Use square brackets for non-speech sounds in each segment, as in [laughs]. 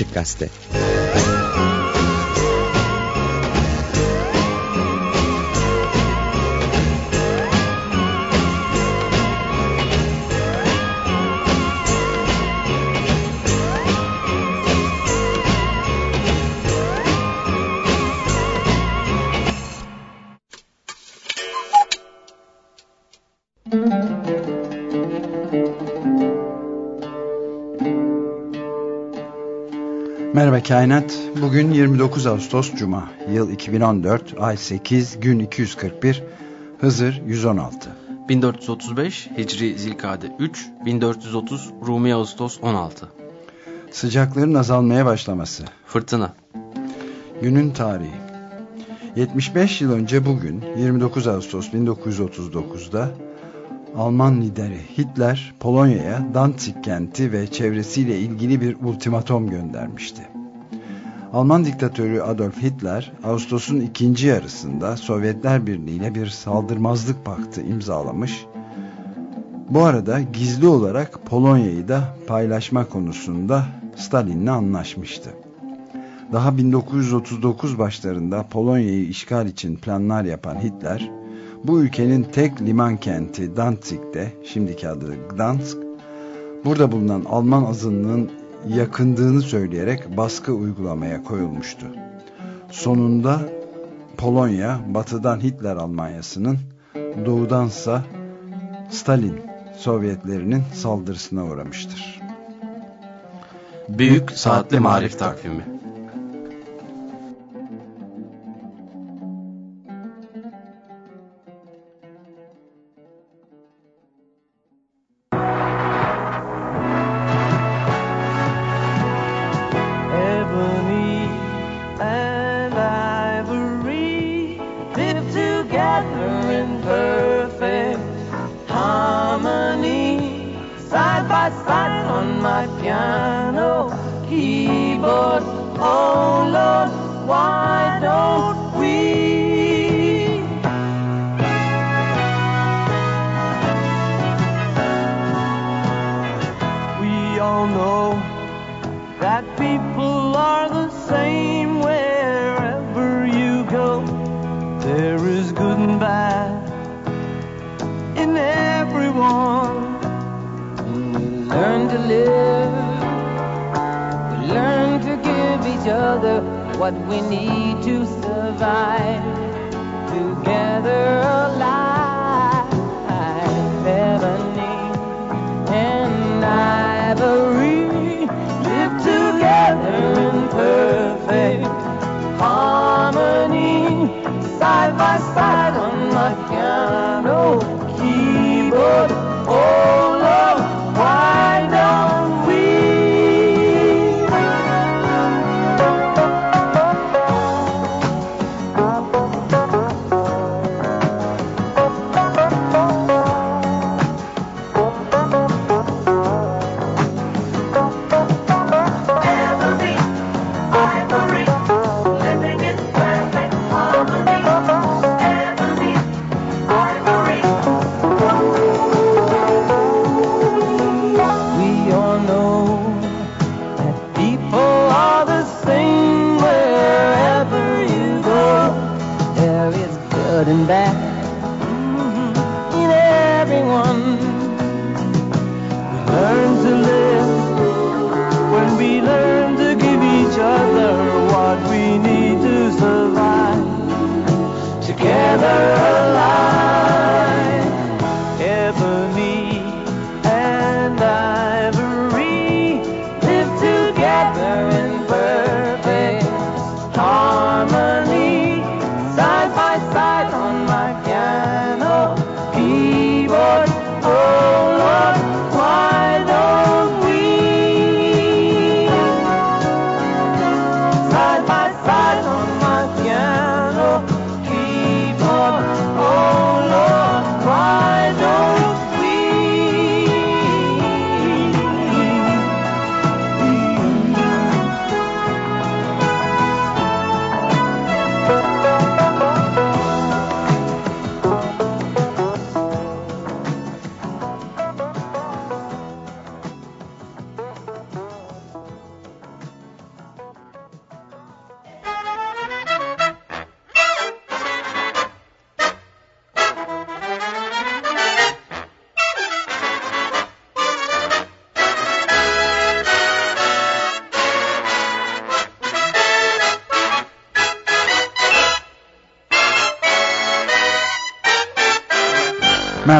Açık Gazete. Merhaba Kainat. Bugün 29 Ağustos Cuma. Yıl 2014, ay 8, gün 241, Hızır 116. 1435 Hicri Zilkade 3, 1430 Rumi Ağustos 16. Sıcakların azalmaya başlaması. Fırtına. Günün tarihi. 75 yıl önce bugün 29 Ağustos 1939'da Alman lideri Hitler Polonya'ya Danzig kenti ve çevresiyle ilgili bir ultimatom göndermişti. Alman diktatörü Adolf Hitler Ağustos'un ikinci yarısında Sovyetler Birliği ile bir saldırmazlık paktı imzalamış. Bu arada gizli olarak Polonya'yı da paylaşma konusunda Stalin'le anlaşmıştı. Daha 1939 başlarında Polonya'yı işgal için planlar yapan Hitler bu ülkenin tek liman kenti Danzig'de, şimdiki adı Gdansk, burada bulunan Alman azınlığın yakındığını söyleyerek baskı uygulamaya koyulmuştu. Sonunda Polonya, batıdan Hitler Almanyası'nın, doğudansa Stalin Sovyetlerinin saldırısına uğramıştır. Büyük Saatli Marif Takvimi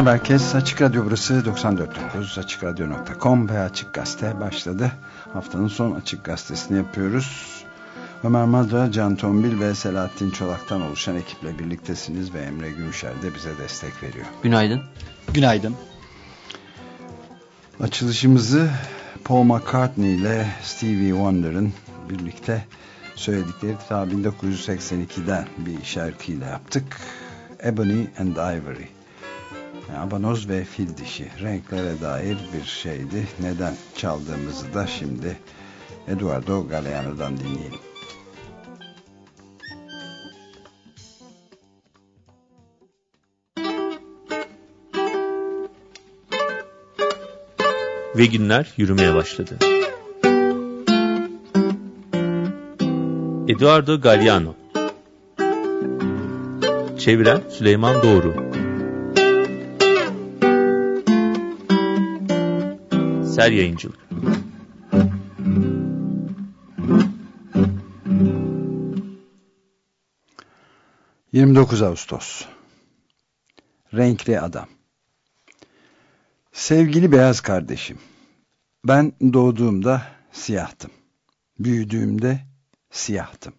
Merhaba herkes. Açık Radyo burası 94.9 AçıkRadyo.com ve Açık Gazete başladı. Haftanın son Açık Gazetesini yapıyoruz. Ömer Madra, Can Tombil ve Selahattin Çolak'tan oluşan ekiple birliktesiniz ve Emre Gümüşer de bize destek veriyor. Günaydın. Günaydın. Açılışımızı Paul McCartney ile Stevie Wonder'ın birlikte söyledikleri ta 1982'den bir şarkıyla yaptık. Ebony and Ivory. Abanoz ve fil dişi renklere dair bir şeydi. Neden çaldığımızı da şimdi Eduardo Galeano'dan dinleyelim. Ve günler yürümeye başladı. Eduardo Galeano Çeviren Süleyman Doğru Ser Yayıncılık 29 Ağustos Renkli Adam Sevgili beyaz kardeşim, ben doğduğumda siyahtım. Büyüdüğümde siyahtım.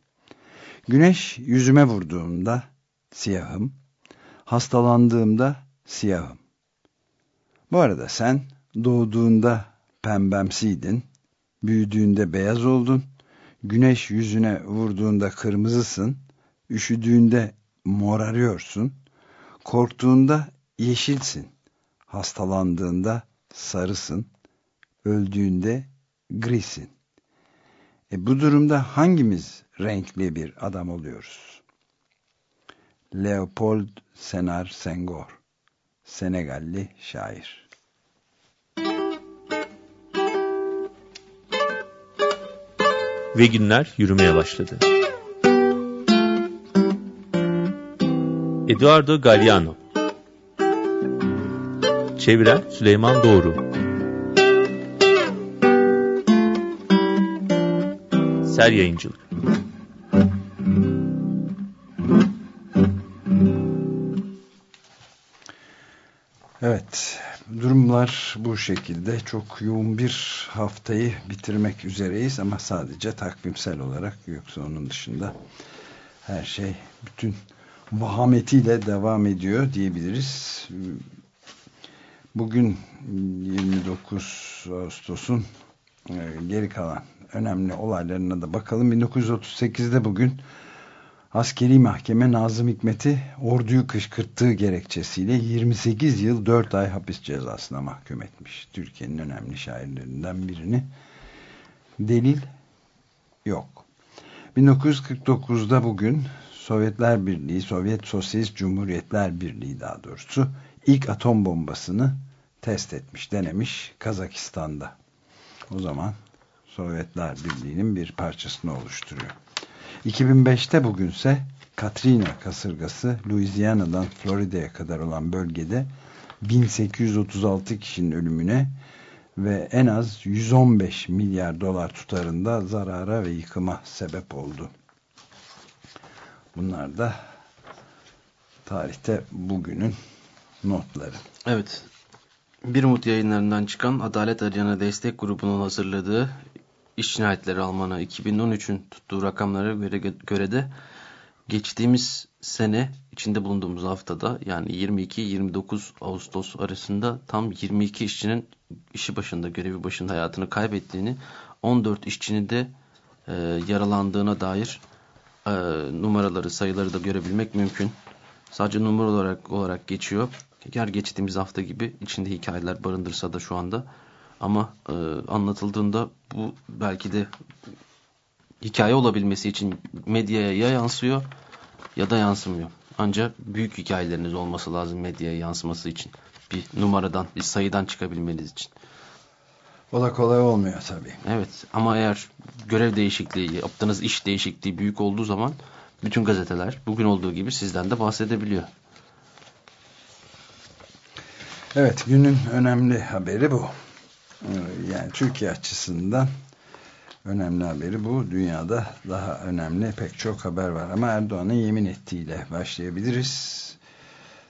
Güneş yüzüme vurduğumda siyahım. Hastalandığımda siyahım. Bu arada sen doğduğunda pembemsiydin. Büyüdüğünde beyaz oldun. Güneş yüzüne vurduğunda kırmızısın. Üşüdüğünde morarıyorsun. Korktuğunda yeşilsin. Hastalandığında sarısın. Öldüğünde grisin. E bu durumda hangimiz renkli bir adam oluyoruz? Leopold Senar Senghor Senegalli şair Ve günler yürümeye başladı. Eduardo Galeano Çeviren Süleyman Doğru. Ser Yayıncılık. Evet, durumlar bu şekilde. Çok yoğun bir haftayı bitirmek üzereyiz ama sadece takvimsel olarak yoksa onun dışında her şey bütün vahametiyle devam ediyor diyebiliriz. Bugün 29 Ağustos'un e, geri kalan önemli olaylarına da bakalım. 1938'de bugün askeri mahkeme Nazım Hikmet'i orduyu kışkırttığı gerekçesiyle 28 yıl 4 ay hapis cezasına mahkum etmiş. Türkiye'nin önemli şairlerinden birini. Delil yok. 1949'da bugün Sovyetler Birliği, Sovyet Sosyalist Cumhuriyetler Birliği daha doğrusu ilk atom bombasını test etmiş, denemiş Kazakistan'da. O zaman Sovyetler Birliği'nin bir parçasını oluşturuyor. 2005'te bugünse Katrina kasırgası Louisiana'dan Florida'ya kadar olan bölgede 1836 kişinin ölümüne ve en az 115 milyar dolar tutarında zarara ve yıkıma sebep oldu. Bunlar da tarihte bugünün notları. Evet. Bir Umut yayınlarından çıkan Adalet Arayana Destek Grubu'nun hazırladığı İş Cinayetleri Almanı 2013'ün tuttuğu rakamlara göre, göre de geçtiğimiz sene içinde bulunduğumuz haftada yani 22-29 Ağustos arasında tam 22 işçinin işi başında görevi başında hayatını kaybettiğini 14 işçinin de e, yaralandığına dair e, numaraları sayıları da görebilmek mümkün. Sadece numara olarak, olarak geçiyor. Her geçtiğimiz hafta gibi içinde hikayeler barındırsa da şu anda ama e, anlatıldığında bu belki de hikaye olabilmesi için medyaya ya yansıyor ya da yansımıyor. Ancak büyük hikayeleriniz olması lazım medyaya yansıması için. Bir numaradan, bir sayıdan çıkabilmeniz için. O da kolay olmuyor tabii. Evet ama eğer görev değişikliği, yaptığınız iş değişikliği büyük olduğu zaman bütün gazeteler bugün olduğu gibi sizden de bahsedebiliyor. Evet günün önemli haberi bu. Yani Türkiye açısından önemli haberi bu. Dünyada daha önemli pek çok haber var. Ama Erdoğan'ın yemin ettiğiyle başlayabiliriz.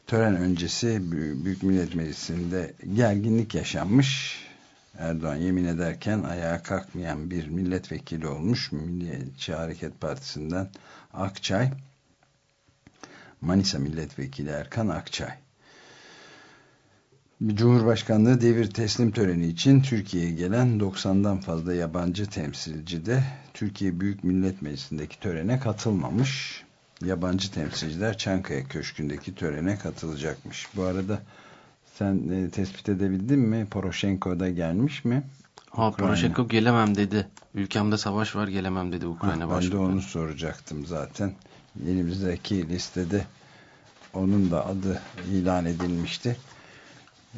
tören öncesi Büyük Millet Meclisi'nde gerginlik yaşanmış. Erdoğan yemin ederken ayağa kalkmayan bir milletvekili olmuş. Milliyetçi Hareket Partisi'nden Akçay. Manisa Milletvekili Erkan Akçay. Cumhurbaşkanlığı devir teslim töreni için Türkiye'ye gelen 90'dan fazla yabancı temsilci de Türkiye Büyük Millet Meclisi'ndeki törene katılmamış. Yabancı temsilciler Çankaya Köşkü'ndeki törene katılacakmış. Bu arada sen e, tespit edebildin mi? Poroshenko da gelmiş mi? Ha, Poroshenko gelemem dedi. Ülkemde savaş var gelemem dedi Ukrayna ha, Ben de onu soracaktım zaten. Elimizdeki listede onun da adı ilan edilmişti.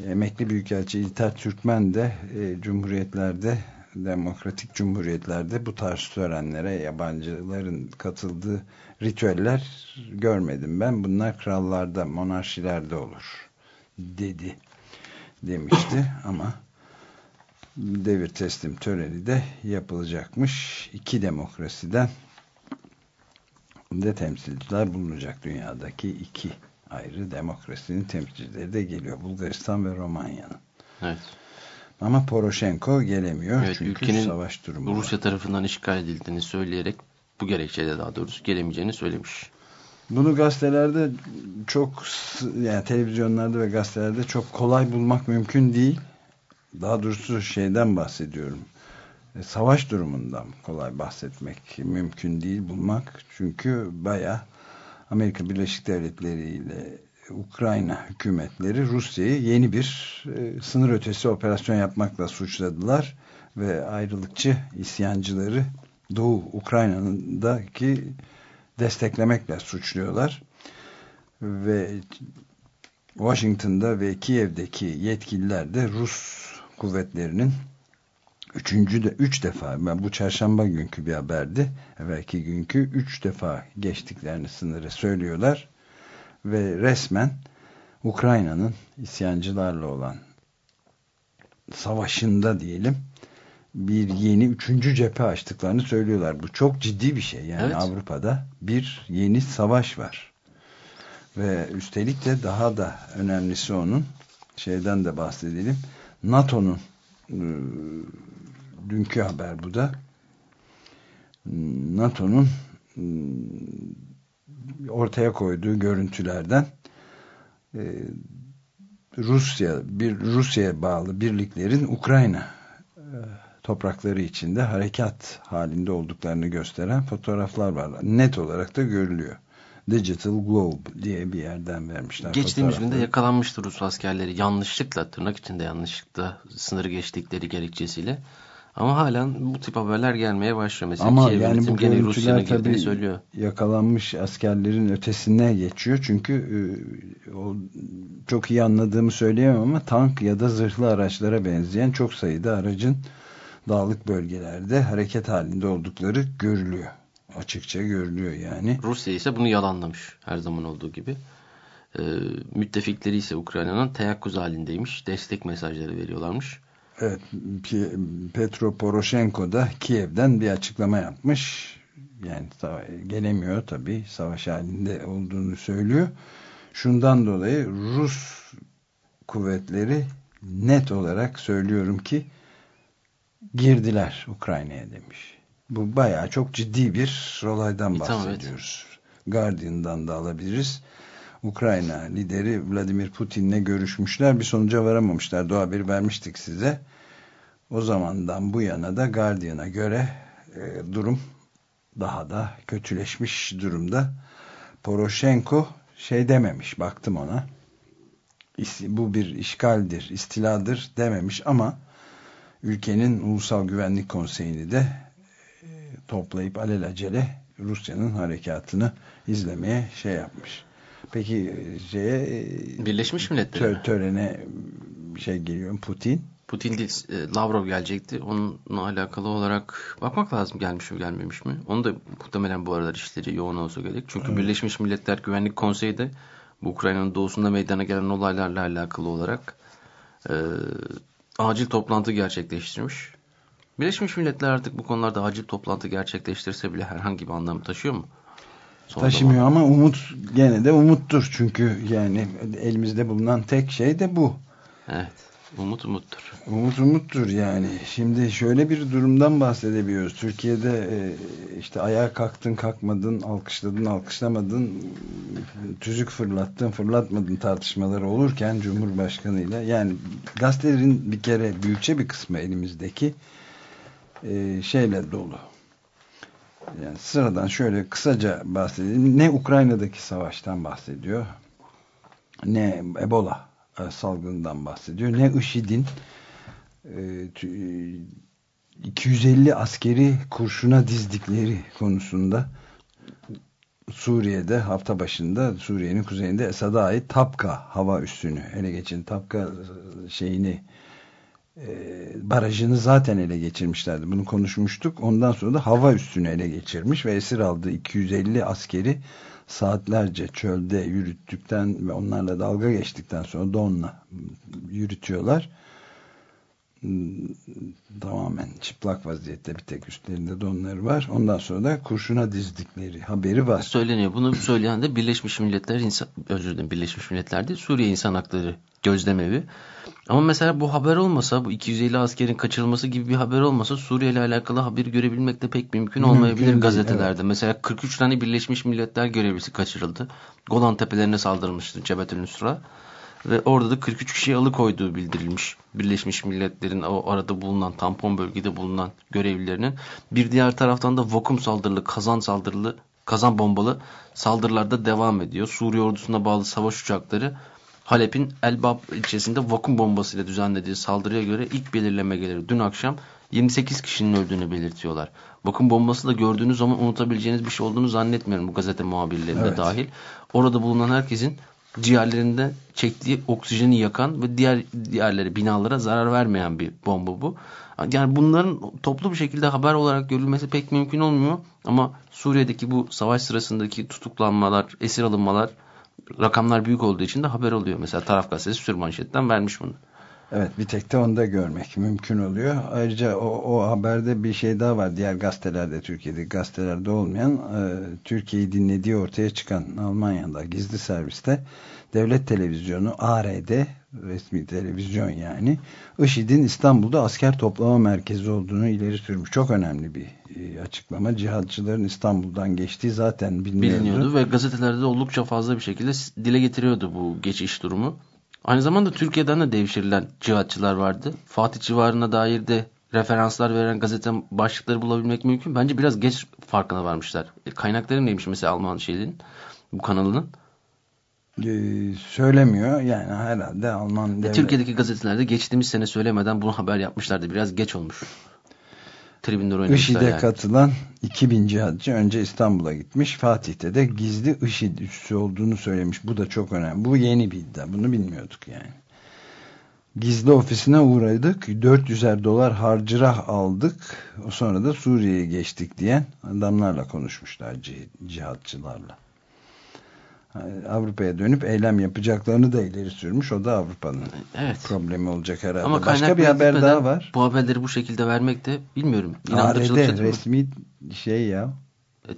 Emekli Büyükelçi İlter Türkmen de e, cumhuriyetlerde demokratik cumhuriyetlerde bu tarz törenlere yabancıların katıldığı ritüeller görmedim ben. Bunlar krallarda, monarşilerde olur dedi demişti ama devir teslim töreni de yapılacakmış. İki demokrasiden de temsilciler bulunacak dünyadaki iki ayrı demokrasinin temsilcileri de geliyor. Bulgaristan ve Romanya'nın. Evet. Ama Poroshenko gelemiyor. Evet, çünkü ülkenin savaş durumu Rusya var. tarafından işgal edildiğini söyleyerek bu gerekçeyle daha doğrusu gelemeyeceğini söylemiş. Bunu gazetelerde çok yani televizyonlarda ve gazetelerde çok kolay bulmak mümkün değil. Daha doğrusu şeyden bahsediyorum. E, savaş durumundan kolay bahsetmek mümkün değil bulmak. Çünkü baya Amerika Birleşik Devletleri ile Ukrayna hükümetleri Rusya'yı yeni bir e, sınır ötesi operasyon yapmakla suçladılar ve ayrılıkçı isyancıları Doğu Ukrayna'daki desteklemekle suçluyorlar. Ve Washington'da ve Kiev'deki yetkililer de Rus kuvvetlerinin üçüncü de üç defa ben bu çarşamba günkü bir haberdi evvelki günkü üç defa geçtiklerini sınırı söylüyorlar ve resmen Ukrayna'nın isyancılarla olan savaşında diyelim bir yeni üçüncü cephe açtıklarını söylüyorlar. Bu çok ciddi bir şey. Yani evet. Avrupa'da bir yeni savaş var. Ve üstelik de daha da önemlisi onun şeyden de bahsedelim. NATO'nun ıı, dünkü haber bu da NATO'nun ıı, ortaya koyduğu görüntülerden ıı, Rusya bir Rusya'ya bağlı birliklerin Ukrayna toprakları içinde harekat halinde olduklarını gösteren fotoğraflar var. Net olarak da görülüyor. Digital Globe diye bir yerden vermişler. Geçtiğimiz günde yakalanmıştı Rus askerleri yanlışlıkla tırnak içinde yanlışlıkla sınırı geçtikleri gerekçesiyle. Ama halen bu tip haberler gelmeye başlıyor. Mesela Ama Kiev yani bu görüntüler tabii söylüyor. yakalanmış askerlerin ötesine geçiyor. Çünkü e, o, çok iyi anladığımı söyleyemem ama tank ya da zırhlı araçlara benzeyen çok sayıda aracın dağlık bölgelerde hareket halinde oldukları görülüyor. Açıkça görülüyor yani. Rusya ise bunu yalanlamış her zaman olduğu gibi. Ee, müttefikleri ise Ukrayna'nın teyakkuz halindeymiş. Destek mesajları veriyorlarmış. Evet, Petro Poroshenko da Kiev'den bir açıklama yapmış. Yani gelemiyor tabii savaş halinde olduğunu söylüyor. Şundan dolayı Rus kuvvetleri net olarak söylüyorum ki girdiler Ukrayna'ya demiş. Bu bayağı çok ciddi bir olaydan bahsediyoruz. Evet. Guardian'dan da alabiliriz. Ukrayna lideri Vladimir Putin'le görüşmüşler. Bir sonuca varamamışlar. Doğa haberi vermiştik size. O zamandan bu yana da Guardian'a göre e, durum daha da kötüleşmiş durumda. Poroshenko şey dememiş. Baktım ona. Bu bir işgaldir, istiladır dememiş ama ülkenin Ulusal Güvenlik Konseyi'ni de e, toplayıp alelacele Rusya'nın harekatını izlemeye şey yapmış. Peki e, şeye e, Birleşmiş Milletler tö törene şey geliyor Putin. Putin değil, Lavrov gelecekti. Onunla alakalı olarak bakmak lazım gelmiş mi gelmemiş mi? Onu da muhtemelen bu aralar işleri yoğun olsa gerek. Çünkü evet. Birleşmiş Milletler Güvenlik Konseyi de bu Ukrayna'nın doğusunda meydana gelen olaylarla alakalı olarak e, acil toplantı gerçekleştirmiş. Birleşmiş Milletler artık bu konularda acil toplantı gerçekleştirse bile herhangi bir anlam taşıyor mu? Son Taşımıyor zaman. ama umut gene de umuttur. Çünkü yani elimizde bulunan tek şey de bu. Evet. Umut umuttur. Umut umuttur yani. Şimdi şöyle bir durumdan bahsedebiliyoruz. Türkiye'de e, işte ayağa kalktın kalkmadın, alkışladın alkışlamadın, tüzük fırlattın fırlatmadın tartışmaları olurken Cumhurbaşkanı'yla yani gazetelerin bir kere büyükçe bir kısmı elimizdeki e, şeyle dolu. Yani sıradan şöyle kısaca bahsedelim. Ne Ukrayna'daki savaştan bahsediyor ne Ebola e, salgından bahsediyor. Ne IŞİD'in 250 e, askeri kurşuna dizdikleri konusunda Suriye'de hafta başında Suriye'nin kuzeyinde Esad'a ait Tapka hava üssünü ele geçin Tapka şeyini e, barajını zaten ele geçirmişlerdi. Bunu konuşmuştuk. Ondan sonra da hava üssünü ele geçirmiş ve esir aldığı 250 askeri saatlerce çölde yürüttükten ve onlarla dalga geçtikten sonra donla yürütüyorlar. Tamamen çıplak vaziyette bir tek üstlerinde donları var. Ondan sonra da kurşuna dizdikleri haberi var. Söyleniyor. Bunu söyleyen de Birleşmiş Milletler insan, özür dilerim Birleşmiş Milletler Suriye İnsan Hakları Gözlemevi. Ama mesela bu haber olmasa, bu 250 askerin kaçırılması gibi bir haber olmasa Suriye ile alakalı haberi görebilmek de pek mümkün, mümkün olmayabilir değil, gazetelerde. Evet. Mesela 43 tane Birleşmiş Milletler görevlisi kaçırıldı. Golan Tepelerine saldırılmıştı Cebetül Nusra. Ve orada da 43 kişiyi alıkoyduğu bildirilmiş. Birleşmiş Milletler'in o arada bulunan, tampon bölgede bulunan görevlilerinin. Bir diğer taraftan da vakum saldırılı, kazan saldırılı, kazan bombalı saldırılarda devam ediyor. Suriye ordusuna bağlı savaş uçakları Halep'in Elbab ilçesinde vakum bombasıyla düzenlediği saldırıya göre ilk belirlemeleri dün akşam 28 kişinin öldüğünü belirtiyorlar. Vakum bombası da gördüğünüz zaman unutabileceğiniz bir şey olduğunu zannetmiyorum bu gazete muhabirlerinde evet. dahil. Orada bulunan herkesin ciğerlerinde çektiği oksijeni yakan ve diğer diğerleri binalara zarar vermeyen bir bomba bu. Yani bunların toplu bir şekilde haber olarak görülmesi pek mümkün olmuyor. Ama Suriye'deki bu savaş sırasındaki tutuklanmalar, esir alınmalar rakamlar büyük olduğu için de haber oluyor. Mesela Taraf Gazetesi sürmanşetten vermiş bunu. Evet bir tek de onu da görmek mümkün oluyor. Ayrıca o, o haberde bir şey daha var. Diğer gazetelerde Türkiye'de gazetelerde olmayan e, Türkiye'yi dinlediği ortaya çıkan Almanya'da gizli serviste devlet televizyonu ARD resmi televizyon yani IŞİD'in İstanbul'da asker toplama merkezi olduğunu ileri sürmüş. Çok önemli bir e, açıklama. Cihatçıların İstanbul'dan geçtiği zaten biliniyordu. Biliniyordu ve gazetelerde de oldukça fazla bir şekilde dile getiriyordu bu geçiş durumu. Aynı zamanda Türkiye'den de devşirilen cihatçılar vardı. Fatih civarına dair de referanslar veren gazete başlıkları bulabilmek mümkün. Bence biraz geç farkına varmışlar. E, kaynakları neymiş mesela Alman şeyinin bu kanalının? Ee, söylemiyor. Yani herhalde Alman e, devlet... Türkiye'deki gazetelerde geçtiğimiz sene söylemeden bunu haber yapmışlardı. Biraz geç olmuş. Tribünler oynamışlar IŞİD'e yani. katılan 2000 cihatçı önce İstanbul'a gitmiş. Fatih'te de gizli IŞİD üssü olduğunu söylemiş. Bu da çok önemli. Bu yeni bir iddia. Bunu bilmiyorduk yani. Gizli ofisine uğradık. 400'er dolar harcırah aldık. Sonra da Suriye'ye geçtik diyen adamlarla konuşmuşlar cihatçılarla. Avrupa'ya dönüp eylem yapacaklarını da ileri sürmüş. O da Avrupa'nın evet. problemi olacak herhalde. Ama Başka bir haber daha var. Bu haberleri bu şekilde vermek de bilmiyorum. ARD resmi şey ya.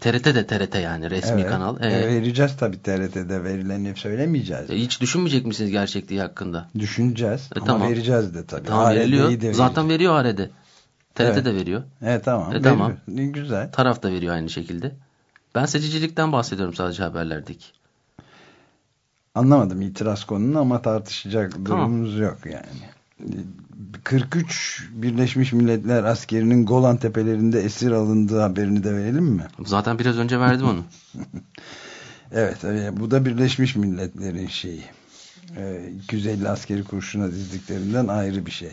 TRT de TRT yani resmi evet. kanal. Evet. E, vereceğiz tabii TRT'de verileni söylemeyeceğiz. E, hiç düşünmeyecek misiniz gerçekliği hakkında? Düşüneceğiz e, ama tamam. vereceğiz de tabii. Tamam veriliyor. Zaten veriyor ARD. TRT evet. de veriyor. Evet tamam. E, tamam. Güzel. Taraf da veriyor aynı şekilde. Ben seçicilikten bahsediyorum sadece haberlerdeki. Anlamadım itiraz konunu ama tartışacak tamam. durumumuz yok yani. 43 Birleşmiş Milletler askerinin Golan Tepelerinde esir alındığı haberini de verelim mi? Zaten biraz önce verdim onu. [laughs] evet, bu da Birleşmiş Milletler'in şeyi. 250 ee, askeri kurşuna dizdiklerinden ayrı bir şey.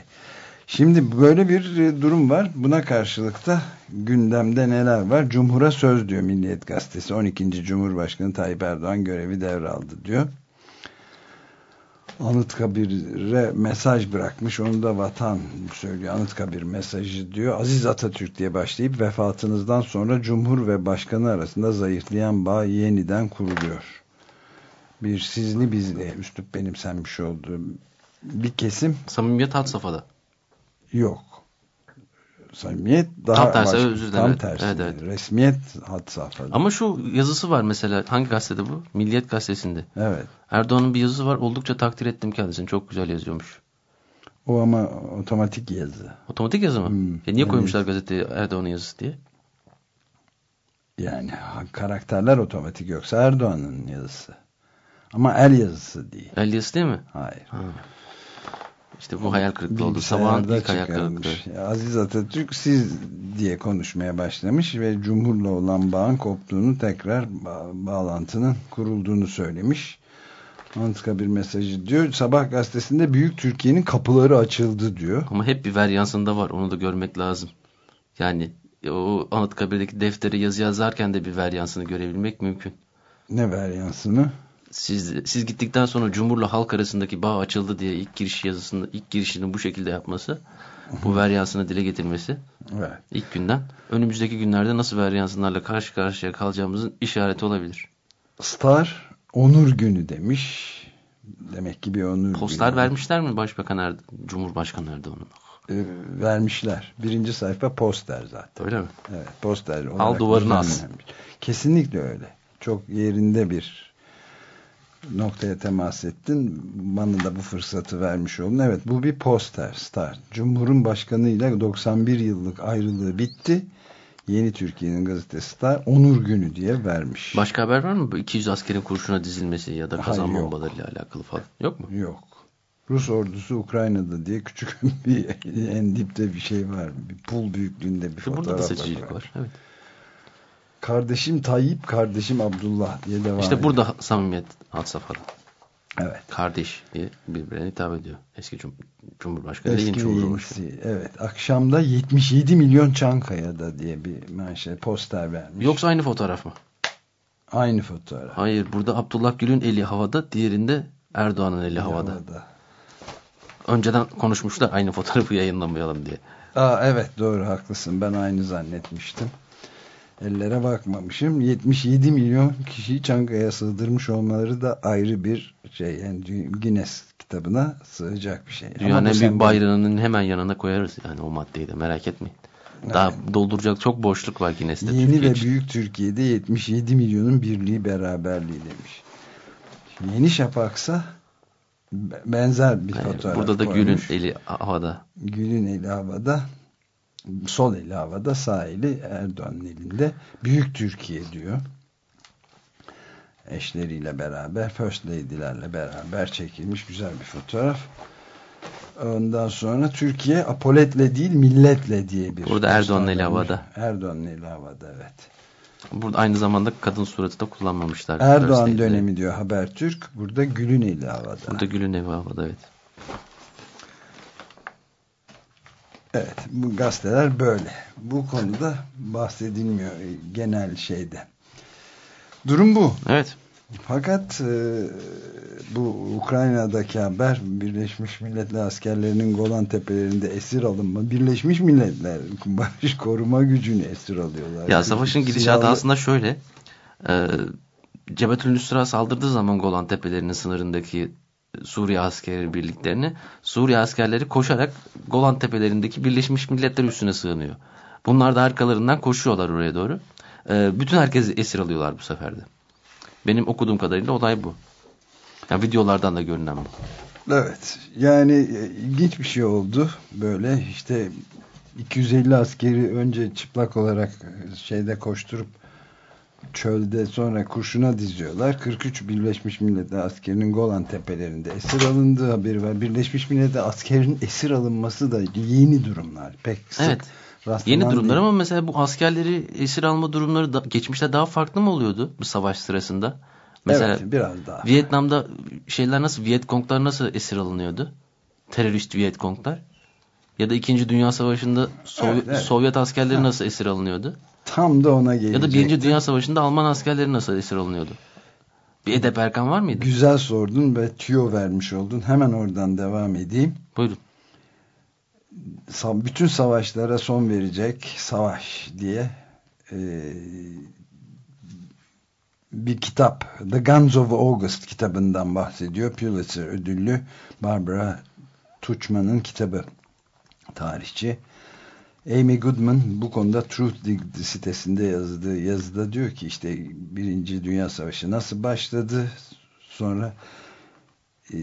Şimdi böyle bir e, durum var. Buna karşılık da gündemde neler var? Cumhur'a söz diyor Milliyet Gazetesi. 12. Cumhurbaşkanı Tayyip Erdoğan görevi devraldı diyor. Anıtkabir'e mesaj bırakmış. Onu da vatan söylüyor. Anıtkabir mesajı diyor. Aziz Atatürk diye başlayıp vefatınızdan sonra Cumhur ve Başkanı arasında zayıflayan bağ yeniden kuruluyor. Bir sizli bizli üslup benimsenmiş olduğu bir kesim. Samimiyet had safhada. Yok. Samimiyet daha tam tersi başka, özür dilerim. Tam tersi. Evet, evet. Resmiyet had safhada. Ama şu yazısı var mesela hangi gazetede bu? Milliyet gazetesinde. Evet. Erdoğan'ın bir yazısı var. Oldukça takdir ettim kendisini. Çok güzel yazıyormuş. O ama otomatik yazı. Otomatik yazı mı? Hmm, E niye evet. koymuşlar gazeteye Erdoğan'ın yazısı diye? Yani karakterler otomatik yoksa Erdoğan'ın yazısı. Ama el yazısı değil. El yazısı değil mi? Hayır. Ha. İşte bu hayal kırıklığı oldu. Sabahın ilk hayal kırıklığı. Aziz Atatürk siz diye konuşmaya başlamış ve Cumhur'la olan bağın koptuğunu tekrar ba- bağlantının kurulduğunu söylemiş. Anıtkabir mesajı diyor. Sabah gazetesinde Büyük Türkiye'nin kapıları açıldı diyor. Ama hep bir varyansında var. Onu da görmek lazım. Yani o Anıtkabir'deki deftere yazı yazarken de bir varyansını görebilmek mümkün. Ne varyansını? Siz, siz gittikten sonra Cumhur'la halk arasındaki bağ açıldı diye ilk giriş yazısında ilk girişini bu şekilde yapması, bu varyansını dile getirmesi Evet. ilk günden önümüzdeki günlerde nasıl varyansınlarla karşı karşıya kalacağımızın işareti olabilir. Star onur günü demiş. Demek ki bir onur Postlar günü. vermişler mi Başbakan Erdoğan, Cumhurbaşkanı Erdoğan'ın? Ee, vermişler. Birinci sayfa poster zaten. Öyle mi? Evet, poster Al duvarına as. düzenlenmiş. Kesinlikle öyle. Çok yerinde bir noktaya temas ettin. Bana da bu fırsatı vermiş oldun. Evet bu bir poster star. Cumhur'un başkanıyla 91 yıllık ayrılığı bitti. Yeni Türkiye'nin gazetesi Star Onur Günü diye vermiş. Başka haber var mı? Bu 200 askerin kurşuna dizilmesi ya da kazan bombalarıyla alakalı falan. Yok mu? Yok. Rus ordusu Ukrayna'da diye küçük [laughs] bir en dipte bir şey var. Bir pul büyüklüğünde bir İşte fotoğraf burada da seçicilik var. Evet. Kardeşim Tayyip, kardeşim Abdullah diye devam İşte ediyor. burada samimiyet had safhada. Evet. Kardeş diye birbirine hitap ediyor. Eski cum Cumhurbaşkanı Eski yeni Cumhurbaşkanı. Evet. Akşamda 77 milyon Çankaya'da diye bir manşet poster vermiş. Yoksa aynı fotoğraf mı? Aynı fotoğraf. Hayır. Burada Abdullah Gül'ün eli havada, diğerinde Erdoğan'ın eli havada. Havada. Önceden konuşmuşlar aynı fotoğrafı yayınlamayalım diye. Aa, evet doğru haklısın. Ben aynı zannetmiştim. Ellere bakmamışım. 77 milyon kişiyi Çankaya'ya sığdırmış olmaları da ayrı bir şey. Yani Guinness kitabına sığacak bir şey. Dünyanın en büyük bayrağının hemen yanına koyarız yani o maddeyi de merak etmeyin. Daha dolduracak çok boşluk var Guinness'te. Yeni Türkiye ve için. büyük Türkiye'de 77 milyonun birliği beraberliği demiş. Yeni Şafak'sa be- benzer bir Yani fotoğraf burada da koymuş. Gül'ün eli havada. Gül'ün eli havada sol eli havada sağ eli Erdoğan'ın elinde. Büyük Türkiye diyor. Eşleriyle beraber First Lady'lerle beraber çekilmiş güzel bir fotoğraf. Ondan sonra Türkiye apoletle değil milletle diye bir Burada Erdoğan'ın eli havada. Erdoğan'ın eli havada evet. Burada aynı zamanda kadın suratı da kullanmamışlar. Erdoğan dönemi diyor Habertürk. Burada Gül'ün eli havada. Burada Gül'ün evi havada evet. Evet, bu gazeteler böyle. Bu konuda bahsedilmiyor genel şeyde. Durum bu. Evet. Fakat e, bu Ukrayna'daki haber Birleşmiş Milletler askerlerinin Golan Tepelerinde esir alınma. Birleşmiş Milletler barış koruma gücünü esir alıyorlar. Ya savaşın gidişatı Silahlı- aslında şöyle. E, Cebetül Nusra saldırdığı zaman Golan Tepelerinin sınırındaki Suriye askeri birliklerini Suriye askerleri koşarak Golan Tepelerindeki Birleşmiş Milletler üstüne sığınıyor. Bunlar da arkalarından koşuyorlar oraya doğru. E, bütün herkesi esir alıyorlar bu seferde. Benim okuduğum kadarıyla olay bu. Ya videolardan da görünen bu. Evet. Yani e, ilginç bir şey oldu. Böyle işte 250 askeri önce çıplak olarak e, şeyde koşturup çölde sonra kurşuna diziyorlar. 43 Birleşmiş Milletler askerinin Golan tepelerinde esir alındığı haberi var. Birleşmiş Milletler askerin esir alınması da yeni durumlar. Pek sık Evet. Yeni durumlar değil. ama mesela bu askerleri esir alma durumları da, geçmişte daha farklı mı oluyordu bu savaş sırasında? Mesela evet, biraz daha. Vietnam'da şeyler nasıl, Vietkonglar nasıl esir alınıyordu? Terörist Vietkonglar. Ya da 2. Dünya Savaşı'nda Sovy- Evet, evet. Sovyet askerleri Ha. nasıl esir alınıyordu? Tam da ona gelecek. Ya da 1. Dünya Savaşı'nda Alman askerleri nasıl esir alınıyordu? Bir Edep Erkan var mıydı? Güzel sordun ve tüyo vermiş oldun. Hemen oradan devam edeyim. Buyurun. Bütün savaşlara son verecek savaş diye e, bir kitap The Guns of August kitabından bahsediyor. Pulitzer ödüllü Barbara Tuchman'ın kitabı tarihçi. Amy Goodman bu konuda Truth sitesinde yazdığı yazıda diyor ki işte Birinci Dünya Savaşı nasıl başladı sonra e,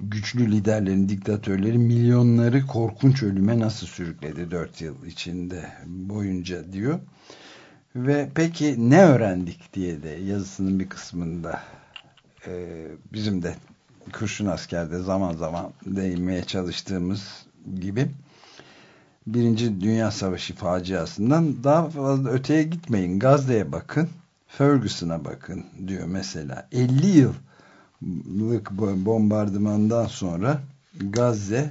güçlü liderlerin, diktatörlerin milyonları korkunç ölüme nasıl sürükledi dört yıl içinde boyunca diyor. Ve peki ne öğrendik diye de yazısının bir kısmında e, bizim de kurşun askerde zaman zaman değinmeye çalıştığımız gibi Birinci Dünya Savaşı faciasından daha fazla öteye gitmeyin. Gazze'ye bakın, Ferguson'a bakın diyor mesela. 50 yıllık bombardımandan sonra Gazze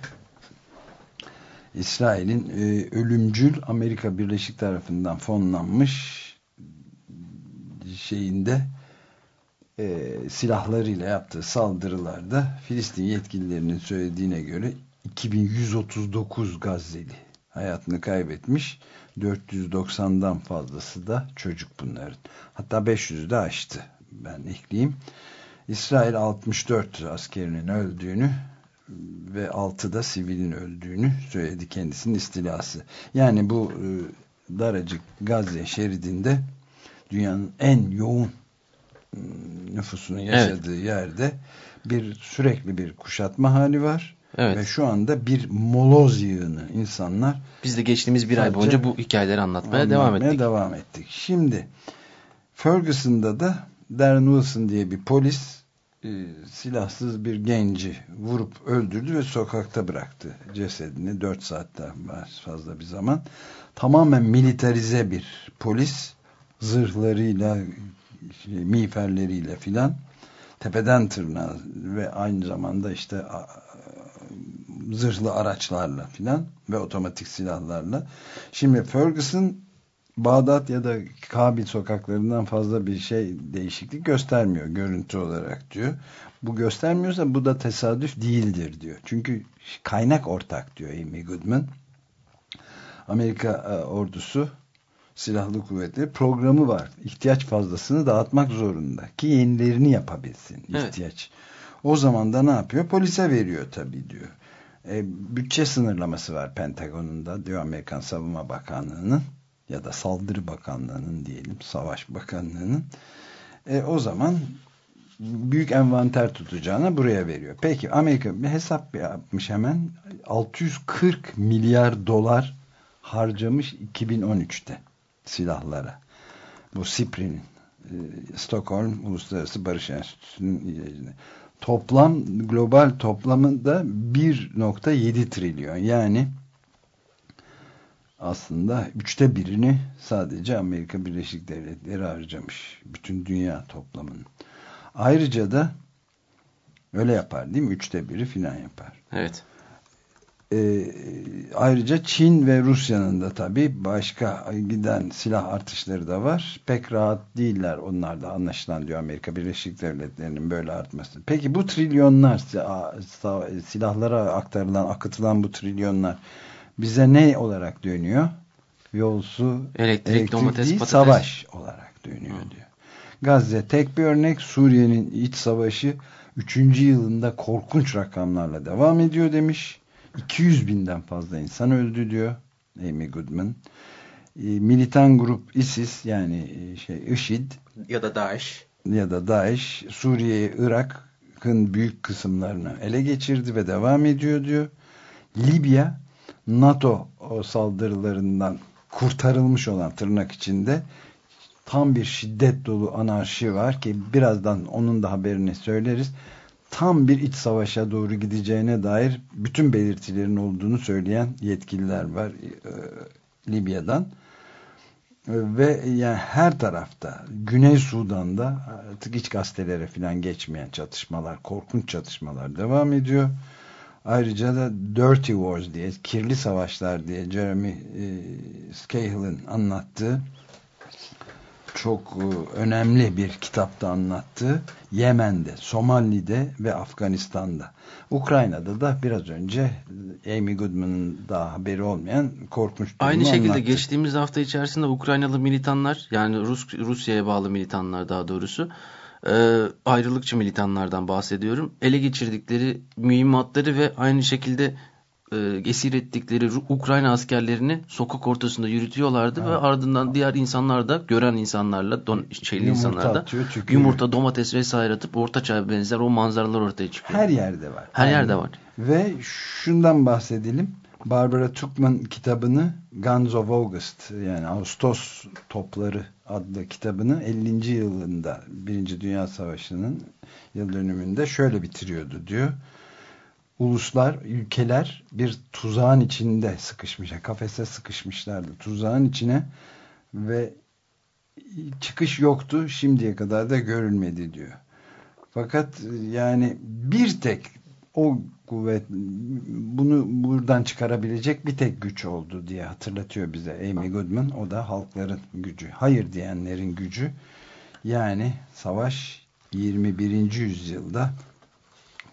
İsrail'in e, ölümcül Amerika Birleşik tarafından fonlanmış şeyinde e, silahlarıyla yaptığı saldırılarda Filistin yetkililerinin söylediğine göre 2139 Gazze'li hayatını kaybetmiş. 490'dan fazlası da çocuk bunların. Hatta 500'ü de aştı. Ben ekleyeyim. İsrail 64 askerinin öldüğünü ve 6'da sivilin öldüğünü söyledi kendisinin istilası. Yani bu e, daracık Gazze şeridinde dünyanın en yoğun ıı, nüfusunun yaşadığı evet. yerde bir sürekli bir kuşatma hali var. Evet. Ve şu anda bir moloz yığını insanlar. Biz de geçtiğimiz bir ay boyunca bu hikayeleri anlatmaya, anlatmaya devam ettik. devam ettik. Şimdi Ferguson'da da Darren Wilson diye bir polis e, silahsız bir genci vurup öldürdü ve sokakta bıraktı cesedini 4 saatten fazla bir zaman. Tamamen militarize bir polis zırhlarıyla şey, miğferleriyle filan tepeden tırnağa ve aynı zamanda işte zırhlı araçlarla filan ve otomatik silahlarla. Şimdi Ferguson Bağdat ya da Kabil sokaklarından fazla bir şey değişiklik göstermiyor görüntü olarak diyor. Bu göstermiyorsa bu da tesadüf değildir diyor. Çünkü kaynak ortak diyor Amy Goodman. Amerika e, ordusu silahlı kuvvetleri programı var. İhtiyaç fazlasını dağıtmak zorunda ki yenilerini yapabilsin evet. ihtiyaç. O zaman da ne yapıyor? Polise veriyor tabii diyor. E, bütçe sınırlaması var Pentagon'un da diyor Amerikan Savunma Bakanlığı'nın ya da Saldırı Bakanlığı'nın diyelim Savaş Bakanlığı'nın e, o zaman büyük envanter tutacağına buraya veriyor. Peki Amerika bir hesap yapmış hemen 640 milyar dolar harcamış 2013'te silahlara. Bu SIPRI'nin e, Stockholm Uluslararası Barış Enstitüsü'nün toplam global toplamında 1.7 trilyon yani aslında üçte birini sadece Amerika Birleşik Devletleri harcamış. Bütün dünya toplamının. Ayrıca da öyle yapar değil mi? Üçte biri filan yapar. Evet e, ayrıca Çin ve Rusya'nın da tabi başka giden silah artışları da var. Pek rahat değiller onlar da anlaşılan diyor Amerika Birleşik Devletleri'nin böyle artması. Peki bu trilyonlar silahlara aktarılan, akıtılan bu trilyonlar bize ne olarak dönüyor? Yolsu, elektrik, elektrik domates, değil, patates. savaş olarak dönüyor Hı. diyor. Gazze tek bir örnek. Suriye'nin iç savaşı 3. yılında korkunç rakamlarla devam ediyor demiş 200 binden fazla insan öldü diyor Amy Goodman. E, militan grup ISIS yani e, şey IŞİD ya da DAEŞ ya da DAEŞ Suriye'yi Irak'ın büyük kısımlarını ele geçirdi ve devam ediyor diyor. Libya NATO saldırılarından kurtarılmış olan tırnak içinde tam bir şiddet dolu anarşi var ki birazdan onun da haberini söyleriz tam bir iç savaşa doğru gideceğine dair bütün belirtilerin olduğunu söyleyen yetkililer var e, Libya'dan. Ve yani her tarafta Güney Sudan'da artık hiç gazetelere falan geçmeyen çatışmalar, korkunç çatışmalar devam ediyor. Ayrıca da Dirty Wars diye, kirli savaşlar diye Jeremy e, Scahill'in anlattığı çok e, önemli bir kitapta anlattı. Yemen'de, Somali'de ve Afganistan'da. Ukrayna'da da biraz önce Amy Goodman'ın daha haberi olmayan durumu Aynı şekilde anlattı. geçtiğimiz hafta içerisinde Ukraynalı militanlar yani Rus, Rusya'ya bağlı militanlar daha doğrusu e, ayrılıkçı militanlardan bahsediyorum. Ele geçirdikleri mühimmatları ve aynı şekilde e, esir ettikleri Ukrayna askerlerini sokak ortasında yürütüyorlardı evet. ve ardından diğer insanlar da gören insanlarla don, şeyli yumurta insanlar da atıyor, yumurta, domates vesaire atıp orta çağ benzer o manzaralar ortaya çıkıyor. Her yerde var. Her yani, yerde var. Ve şundan bahsedelim. Barbara Tuchman kitabını Guns of August yani Ağustos Topları adlı kitabını 50. yılında Birinci Dünya Savaşı'nın yıl dönümünde şöyle bitiriyordu diyor uluslar, ülkeler bir tuzağın içinde sıkışmış, kafese sıkışmışlardı. Tuzağın içine ve çıkış yoktu, şimdiye kadar da görülmedi diyor. Fakat yani bir tek o kuvvet bunu buradan çıkarabilecek bir tek güç oldu diye hatırlatıyor bize Amy Goodman. O da halkların gücü. Hayır diyenlerin gücü. Yani savaş 21. yüzyılda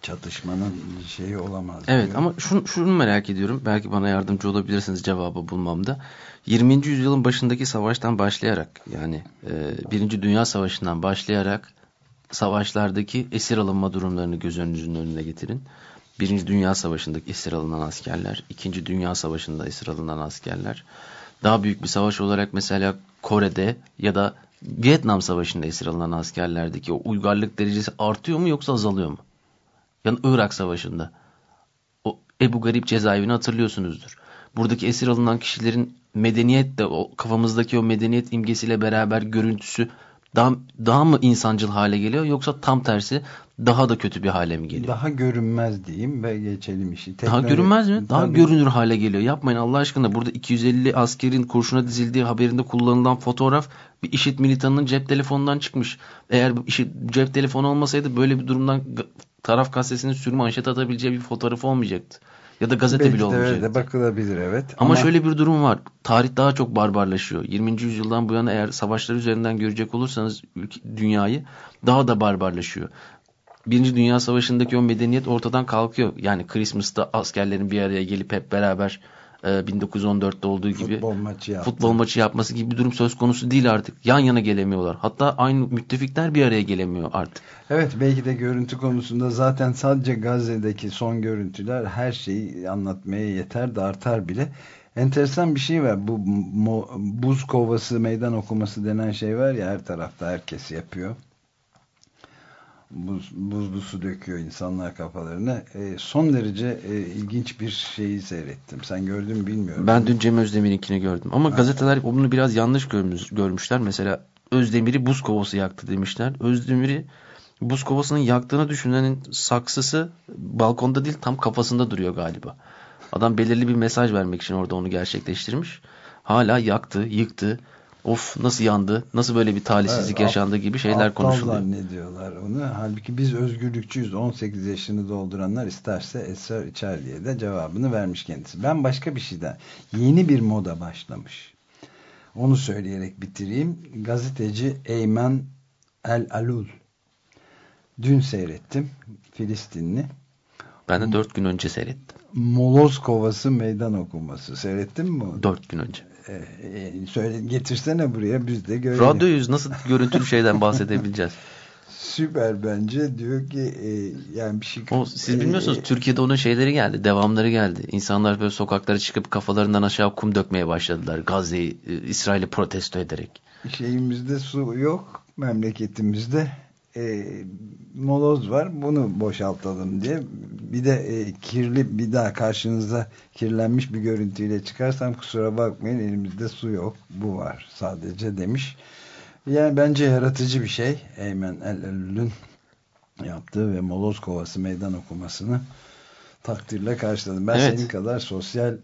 çatışmanın şeyi olamaz. Evet diyor. ama şunu, şunu merak ediyorum. Belki bana yardımcı olabilirsiniz cevabı bulmamda. 20. yüzyılın başındaki savaştan başlayarak yani e, Birinci Dünya Savaşı'ndan başlayarak savaşlardaki esir alınma durumlarını göz önünüzün önüne getirin. Birinci Dünya Savaşı'ndaki esir alınan askerler, İkinci Dünya Savaşı'nda esir alınan askerler, daha büyük bir savaş olarak mesela Kore'de ya da Vietnam Savaşı'nda esir alınan askerlerdeki o uygarlık derecesi artıyor mu yoksa azalıyor mu? Yani Irak Savaşı'nda. O Ebu Garip cezaevini hatırlıyorsunuzdur. Buradaki esir alınan kişilerin medeniyet de o kafamızdaki o medeniyet imgesiyle beraber görüntüsü daha, daha mı insancıl hale geliyor yoksa tam tersi daha da kötü bir hale mi geliyor? Daha görünmez diyeyim ve geçelim işi. Tekrar, daha görünmez mi? Daha tabii. görünür hale geliyor. Yapmayın Allah aşkına. Burada 250 askerin kurşuna dizildiği haberinde kullanılan fotoğraf bir işit militanının cep telefonundan çıkmış. Eğer işit cep telefonu olmasaydı böyle bir durumdan taraf gazetesinin sürü manşet atabileceği bir fotoğrafı olmayacaktı. Ya da gazete Belki bile olmayacaktı. Belki de bakılabilir evet. Ama, ama şöyle bir durum var. Tarih daha çok barbarlaşıyor. 20. yüzyıldan bu yana eğer savaşlar üzerinden görecek olursanız dünyayı daha da barbarlaşıyor. Birinci Dünya Savaşı'ndaki o medeniyet ortadan kalkıyor. Yani Christmas'ta askerlerin bir araya gelip hep beraber 1914'te ee, olduğu gibi futbol maçı, yaptı. futbol maçı yapması gibi bir durum söz konusu değil artık. Yan yana gelemiyorlar. Hatta aynı müttefikler bir araya gelemiyor artık. Evet belki de görüntü konusunda zaten sadece Gazze'deki son görüntüler her şeyi anlatmaya yeter de artar bile. Enteresan bir şey var. Bu buz kovası meydan okuması denen şey var ya her tarafta herkes yapıyor buz, buzlu su döküyor insanlar kafalarına. E, son derece e, ilginç bir şeyi seyrettim. Sen gördün mü bilmiyorum. Ben dün Cem Özdemir'inkini gördüm. Ama ha. gazeteler bunu biraz yanlış görmüş, görmüşler. Mesela Özdemir'i buz kovası yaktı demişler. Özdemir'i buz kovasının yaktığını düşünenin saksısı balkonda değil tam kafasında duruyor galiba. Adam belirli bir mesaj vermek için orada onu gerçekleştirmiş. Hala yaktı, yıktı of nasıl yandı, nasıl böyle bir talihsizlik evet, yaşandı gibi şeyler konuşuluyor. ne diyorlar onu. Halbuki biz özgürlükçüyüz. 18 yaşını dolduranlar isterse esrar içer diye de cevabını vermiş kendisi. Ben başka bir şeyden yeni bir moda başlamış. Onu söyleyerek bitireyim. Gazeteci Eymen El Alul. Dün seyrettim. Filistinli. Ben de dört gün önce seyrettim. Moloz kovası meydan okuması. Seyrettin mi onu? Dört gün önce. Ee, söyle getirsene buraya biz de görelim. Radyoyuz nasıl görüntülü şeyden bahsedebileceğiz? [laughs] Süper bence diyor ki e, yani bir şey. O, siz bilmiyorsunuz e, Türkiye'de onun şeyleri geldi, devamları geldi. İnsanlar böyle sokaklara çıkıp kafalarından aşağı kum dökmeye başladılar. Gazze'yi, e, İsrail'i protesto ederek. Şeyimizde su yok memleketimizde e, moloz var bunu boşaltalım diye bir de e, kirli bir daha karşınıza kirlenmiş bir görüntüyle çıkarsam kusura bakmayın elimizde su yok bu var sadece demiş yani bence yaratıcı bir şey Eymen El yaptığı ve moloz kovası meydan okumasını takdirle karşıladım ben evet. senin kadar sosyal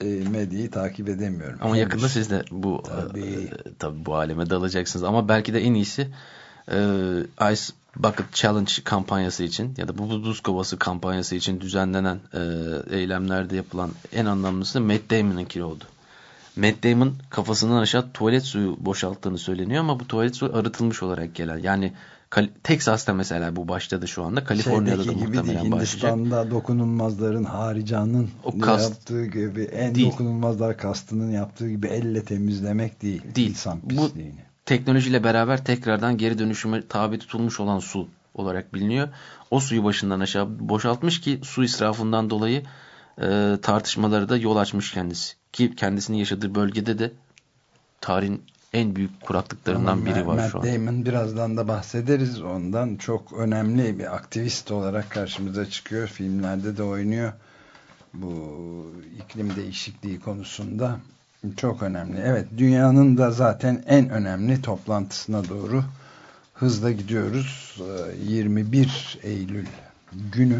e, medyayı takip edemiyorum. Ama yakında siz de bu tabii. E, tabii bu aleme dalacaksınız ama belki de en iyisi e, Ice Bucket Challenge kampanyası için ya da bu buz kovası kampanyası için düzenlenen e, eylemlerde yapılan en anlamlısı Matt Damon'ınki oldu. Matt Damon kafasından aşağı tuvalet suyu boşalttığını söyleniyor ama bu tuvalet suyu arıtılmış olarak gelen. Yani Texas'ta mesela bu başladı şu anda. Kaliforniya'da Şeydeki da muhtemelen değil, başlayacak. Hindistan'da dokunulmazların haricanın o kast, yaptığı gibi en değil. dokunulmazlar kastının yaptığı gibi elle temizlemek değil. Değil. İnsan pisliğini. Bu teknolojiyle beraber tekrardan geri dönüşüme tabi tutulmuş olan su olarak biliniyor. O suyu başından aşağı boşaltmış ki su israfından dolayı e, tartışmaları da yol açmış kendisi. Ki kendisinin yaşadığı bölgede de tarihin en büyük kuraklıklarından biri var Matt şu an. Damon birazdan da bahsederiz ondan. Çok önemli bir aktivist olarak karşımıza çıkıyor. Filmlerde de oynuyor. Bu iklim değişikliği konusunda çok önemli. Evet dünyanın da zaten en önemli toplantısına doğru hızla gidiyoruz. 21 ee, Eylül günü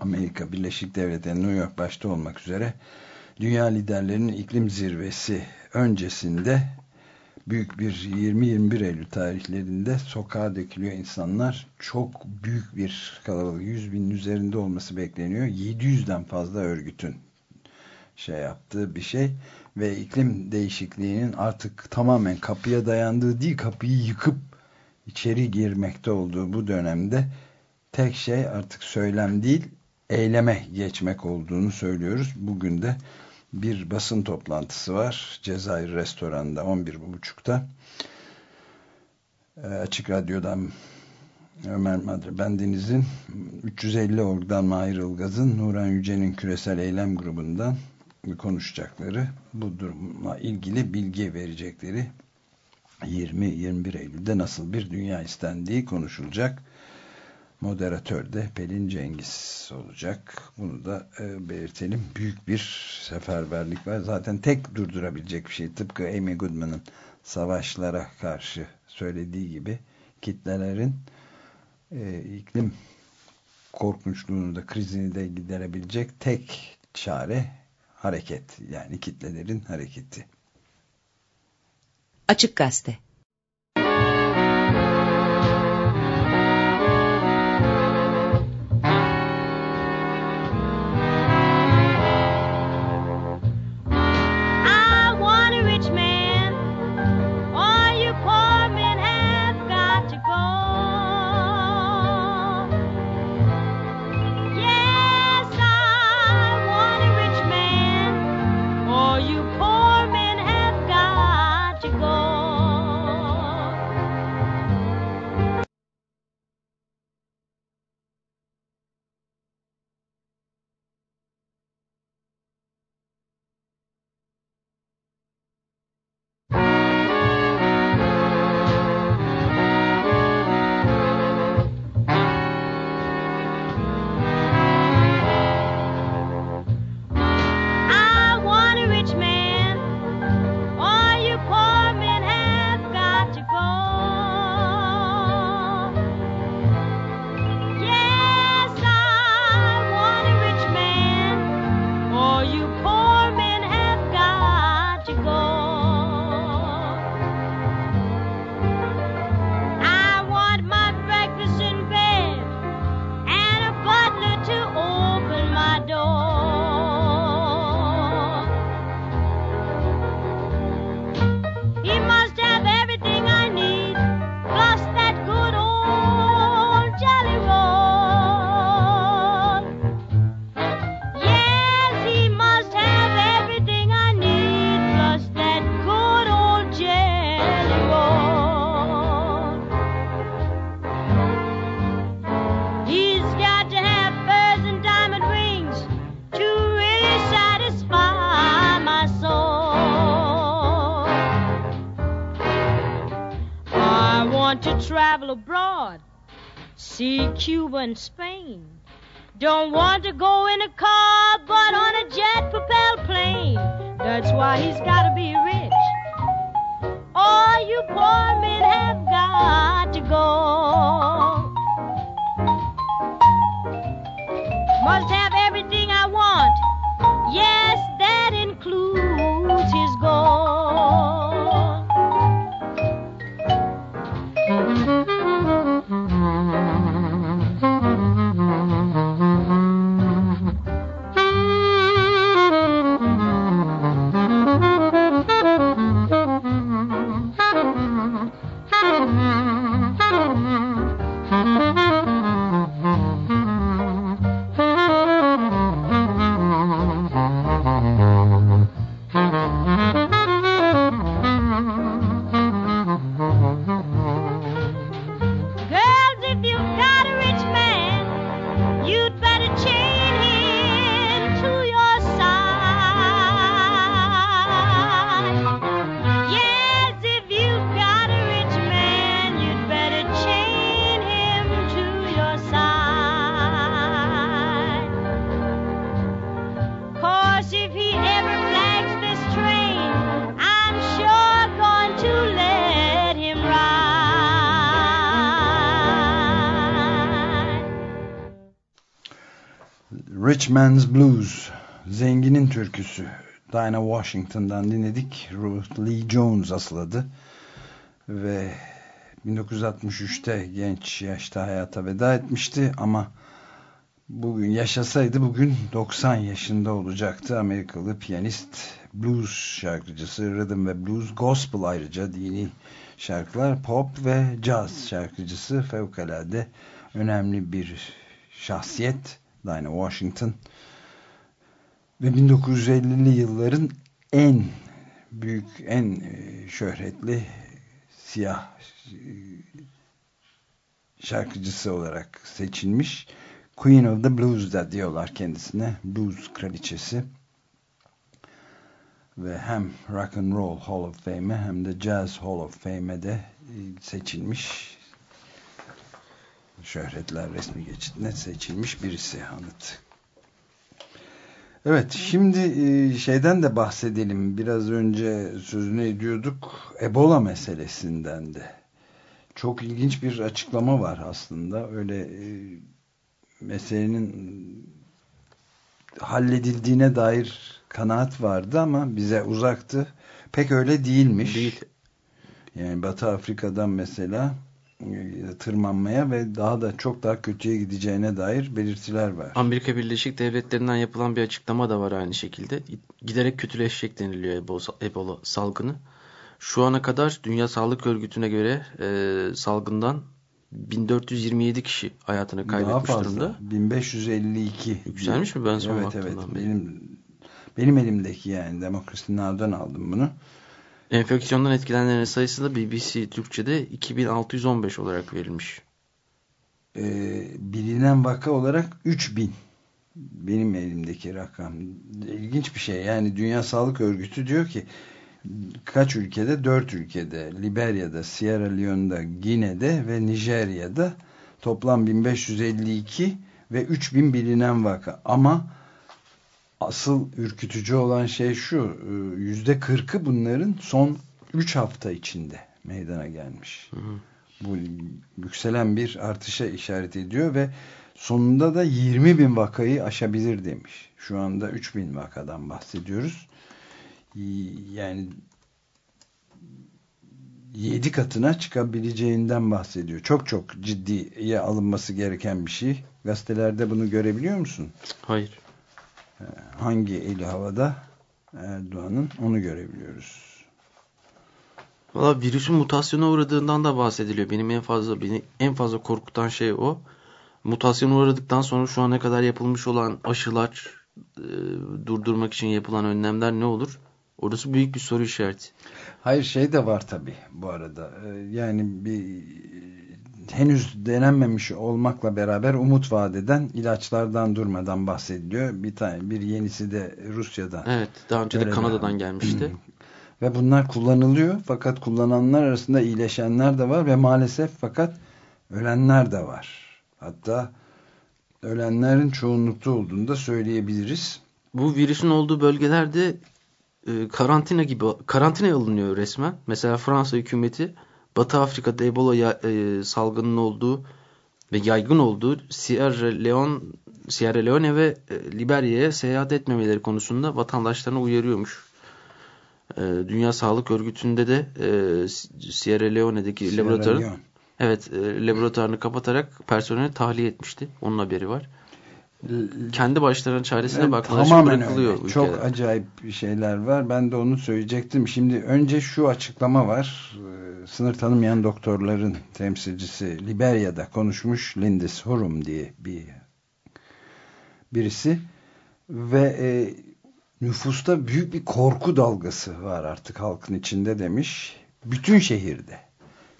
Amerika Birleşik Devletleri New York başta olmak üzere dünya liderlerinin iklim zirvesi öncesinde büyük bir 20-21 Eylül tarihlerinde sokağa dökülüyor insanlar. Çok büyük bir kalabalık. 100 binin üzerinde olması bekleniyor. 700'den fazla örgütün şey yaptığı bir şey ve iklim değişikliğinin artık tamamen kapıya dayandığı değil kapıyı yıkıp içeri girmekte olduğu bu dönemde tek şey artık söylem değil eyleme geçmek olduğunu söylüyoruz. Bugün de bir basın toplantısı var. Cezayir restoranında 11.30'da. Ee, Açık Radyo'dan Ömer Madre Bendeniz'in 350 Org'dan Mahir Ilgaz'ın Nuran Yüce'nin küresel eylem grubundan konuşacakları bu durumla ilgili bilgi verecekleri 20-21 Eylül'de nasıl bir dünya istendiği konuşulacak. Moderatör de Pelin Cengiz olacak. Bunu da e, belirtelim. Büyük bir seferberlik var. Zaten tek durdurabilecek bir şey. Tıpkı Amy Goodman'ın savaşlara karşı söylediği gibi kitlelerin e, iklim korkunçluğunu da krizini de giderebilecek tek çare hareket. Yani kitlelerin hareketi. Açık Gazete And Spain. Don't want to go in a car, but on a jet propelled plane. That's why he's gotta be rich. All you poor men have got to go. Rich Man's Blues, Zenginin Türküsü. Dinah Washington'dan dinledik. Ruth Lee Jones asladı. Ve 1963'te genç yaşta hayata veda etmişti ama bugün yaşasaydı bugün 90 yaşında olacaktı. Amerikalı piyanist, blues şarkıcısı, rhythm ve blues, gospel ayrıca dini şarkılar, pop ve jazz şarkıcısı fevkalade önemli bir şahsiyet Dinah Washington ve 1950'li yılların en büyük, en e, şöhretli siyah e, şarkıcısı olarak seçilmiş. Queen of the Blues da diyorlar kendisine. Blues kraliçesi. Ve hem Rock and Roll Hall of Fame'e hem de Jazz Hall of Fame'e de e, seçilmiş. Şöhretler resmi geçitine seçilmiş birisi anıt. Evet şimdi e, şeyden de bahsedelim. Biraz önce sözünü ediyorduk. Ebola meselesinden de. Çok ilginç bir açıklama var aslında. Öyle e, meselenin halledildiğine dair kanaat vardı ama bize uzaktı. Pek öyle değilmiş. Değil. Yani Batı Afrika'dan mesela tırmanmaya ve daha da çok daha kötüye gideceğine dair belirtiler var. Amerika Birleşik Devletleri'nden yapılan bir açıklama da var aynı şekilde. Giderek kötüleşecek deniliyor Ebola salgını. Şu ana kadar Dünya Sağlık Örgütü'ne göre e, salgından 1427 kişi hayatını kaybetmiş Daha fazla. durumda. 1552. Yükselmiş mi ben son Evet evet. Benim, benim elimdeki yani Demokrasi Now'dan aldım bunu. Enfeksiyondan etkilenenlerin sayısı da BBC Türkçe'de 2615 olarak verilmiş. Ee, bilinen vaka olarak 3000 benim elimdeki rakam. İlginç bir şey. Yani Dünya Sağlık Örgütü diyor ki kaç ülkede? Dört ülkede. Liberya'da, Sierra Leone'da, Gine'de ve Nijerya'da toplam 1552 ve 3000 bilinen vaka. Ama asıl ürkütücü olan şey şu e, yüzde kırkı bunların son 3 hafta içinde meydana gelmiş. Hı hı. Bu yükselen bir artışa işaret ediyor ve sonunda da 20 bin vakayı aşabilir demiş. Şu anda 3 bin vakadan bahsediyoruz. Yani 7 katına çıkabileceğinden bahsediyor. Çok çok ciddiye alınması gereken bir şey. Gazetelerde bunu görebiliyor musun? Hayır. Ee, hangi eli havada Erdoğan'ın onu görebiliyoruz. Valla virüsün mutasyona uğradığından da bahsediliyor. Benim en fazla beni en fazla korkutan şey o. Mutasyona uğradıktan sonra şu ana kadar yapılmış olan aşılar e, durdurmak için yapılan önlemler ne olur? Orası büyük bir soru işareti. Hayır şey de var tabi bu arada. Ee, yani bir henüz denenmemiş olmakla beraber umut vadeden ilaçlardan durmadan bahsediliyor. Bir tane bir yenisi de Rusya'dan. Evet, daha önce de Kanada'dan gelmişti. ve bunlar kullanılıyor fakat kullananlar arasında iyileşenler de var ve maalesef fakat ölenler de var. Hatta ölenlerin çoğunlukta olduğunu da söyleyebiliriz. Bu virüsün olduğu bölgelerde e, karantina gibi karantina alınıyor resmen. Mesela Fransa hükümeti Batı Afrika'da Ebola e, salgının olduğu ve yaygın olduğu Sierra Leone, Sierra Leone ve e, Liberya'ya seyahat etmemeleri konusunda vatandaşlarına uyarıyormuş. E, Dünya Sağlık Örgütü'nde de e, Sierra Leone'deki Sierra laboratuvarın Leone. evet e, laboratuvarını kapatarak personeli tahliye etmişti. Onun haberi var kendi başlarının çaresine evet, bakmaları için bırakılıyor. Öyle. Çok acayip şeyler var. Ben de onu söyleyecektim. Şimdi önce şu açıklama var. Ee, sınır tanımayan doktorların temsilcisi Liberya'da konuşmuş Lindis Hurum diye bir birisi ve e, nüfusta büyük bir korku dalgası var artık halkın içinde demiş. Bütün şehirde.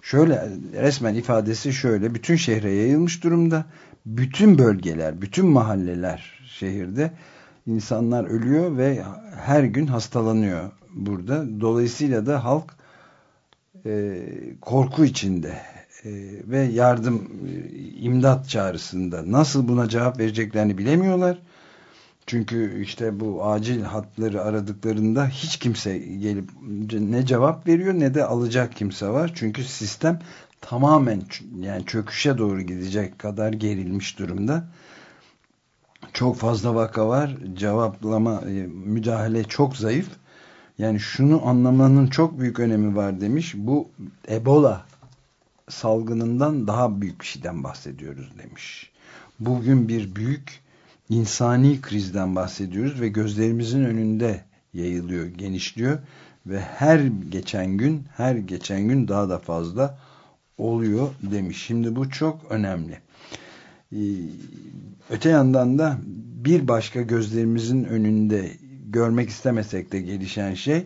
Şöyle resmen ifadesi şöyle bütün şehre yayılmış durumda bütün bölgeler, bütün mahalleler şehirde insanlar ölüyor ve her gün hastalanıyor burada. Dolayısıyla da halk e, korku içinde e, ve yardım, e, imdat çağrısında nasıl buna cevap vereceklerini bilemiyorlar. Çünkü işte bu acil hatları aradıklarında hiç kimse gelip ne cevap veriyor ne de alacak kimse var. Çünkü sistem tamamen yani çöküşe doğru gidecek kadar gerilmiş durumda. çok fazla vaka var. Cevaplama, e, müdahale çok zayıf. Yani şunu anlamanın çok büyük önemi var demiş. Bu Ebola salgınından daha büyük bir şeyden bahsediyoruz demiş. Bugün bir büyük insani krizden bahsediyoruz ve gözlerimizin önünde yayılıyor, genişliyor ve her geçen gün, her geçen gün daha da fazla oluyor demiş. Şimdi bu çok önemli. Ee, öte yandan da bir başka gözlerimizin önünde görmek istemesek de gelişen şey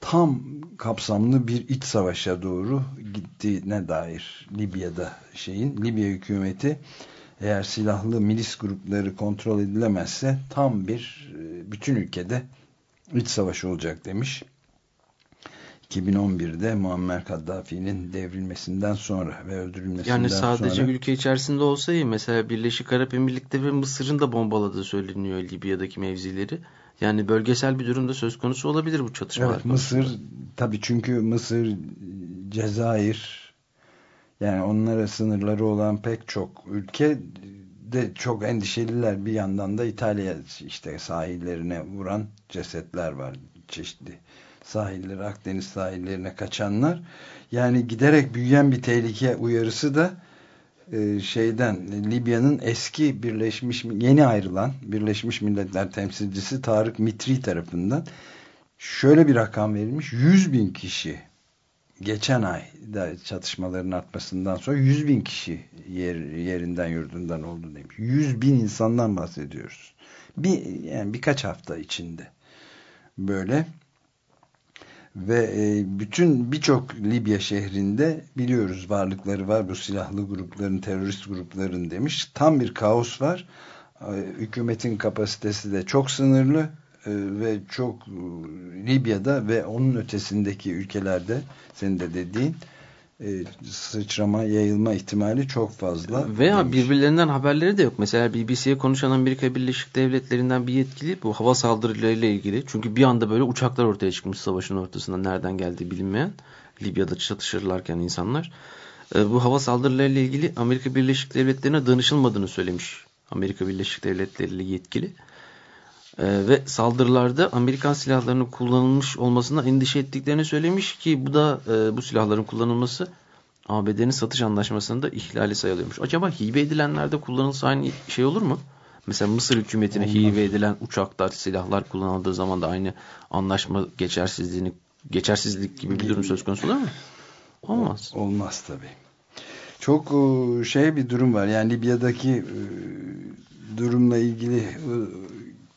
tam kapsamlı bir iç savaşa doğru gittiğine dair Libya'da şeyin Libya hükümeti eğer silahlı milis grupları kontrol edilemezse tam bir e, bütün ülkede iç savaş olacak demiş. 2011'de Muammer Kaddafi'nin devrilmesinden sonra ve öldürülmesinden sonra. Yani sadece ülke içerisinde olsa iyi. Mesela Birleşik Arap Emirlikleri ve Mısır'ın da bombaladığı söyleniyor Libya'daki mevzileri. Yani bölgesel bir durumda söz konusu olabilir bu çatışmalar. Evet Mısır tabii çünkü Mısır, Cezayir yani onlara sınırları olan pek çok ülke de çok endişeliler. Bir yandan da İtalya işte sahillerine vuran cesetler var çeşitli sahilleri Akdeniz sahillerine kaçanlar yani giderek büyüyen bir tehlike uyarısı da e, şeyden Libya'nın eski birleşmiş yeni ayrılan Birleşmiş Milletler temsilcisi Tarık Mitri tarafından şöyle bir rakam verilmiş 100 bin kişi geçen ay da çatışmaların artmasından sonra 100 bin kişi yer, yerinden yurdundan oldu demiş. 100 bin insandan bahsediyoruz. Bir, yani birkaç hafta içinde böyle ve e, bütün birçok Libya şehrinde biliyoruz varlıkları var. Bu silahlı grupların terörist grupların demiş. Tam bir kaos var. E, hükümetin kapasitesi de çok sınırlı e, ve çok Libya'da ve onun ötesindeki ülkelerde senin de dediğin sıçrama, yayılma ihtimali çok fazla. Veya demiş. birbirlerinden haberleri de yok. Mesela BBC'ye konuşan Amerika Birleşik Devletleri'nden bir yetkili bu hava saldırılarıyla ilgili. Çünkü bir anda böyle uçaklar ortaya çıkmış savaşın ortasında nereden geldiği bilinmeyen. Libya'da çatışırlarken insanlar. E, bu hava saldırılarıyla ilgili Amerika Birleşik Devletleri'ne danışılmadığını söylemiş. Amerika Birleşik Devletleri yetkili. Ee, ve saldırılarda Amerikan silahlarının kullanılmış olmasına endişe ettiklerini söylemiş ki bu da e, bu silahların kullanılması ABD'nin satış anlaşmasında ihlali sayılıyormuş. Acaba hibe edilenlerde kullanılsa aynı şey olur mu? Mesela Mısır hükümetine Olmaz. hibe edilen uçaklar, silahlar kullanıldığı zaman da aynı anlaşma geçersizliğini geçersizlik gibi bir durum söz konusu olur mu? Olmaz. Olmaz tabii. Çok e, şey bir durum var. Yani Libya'daki e, durumla ilgili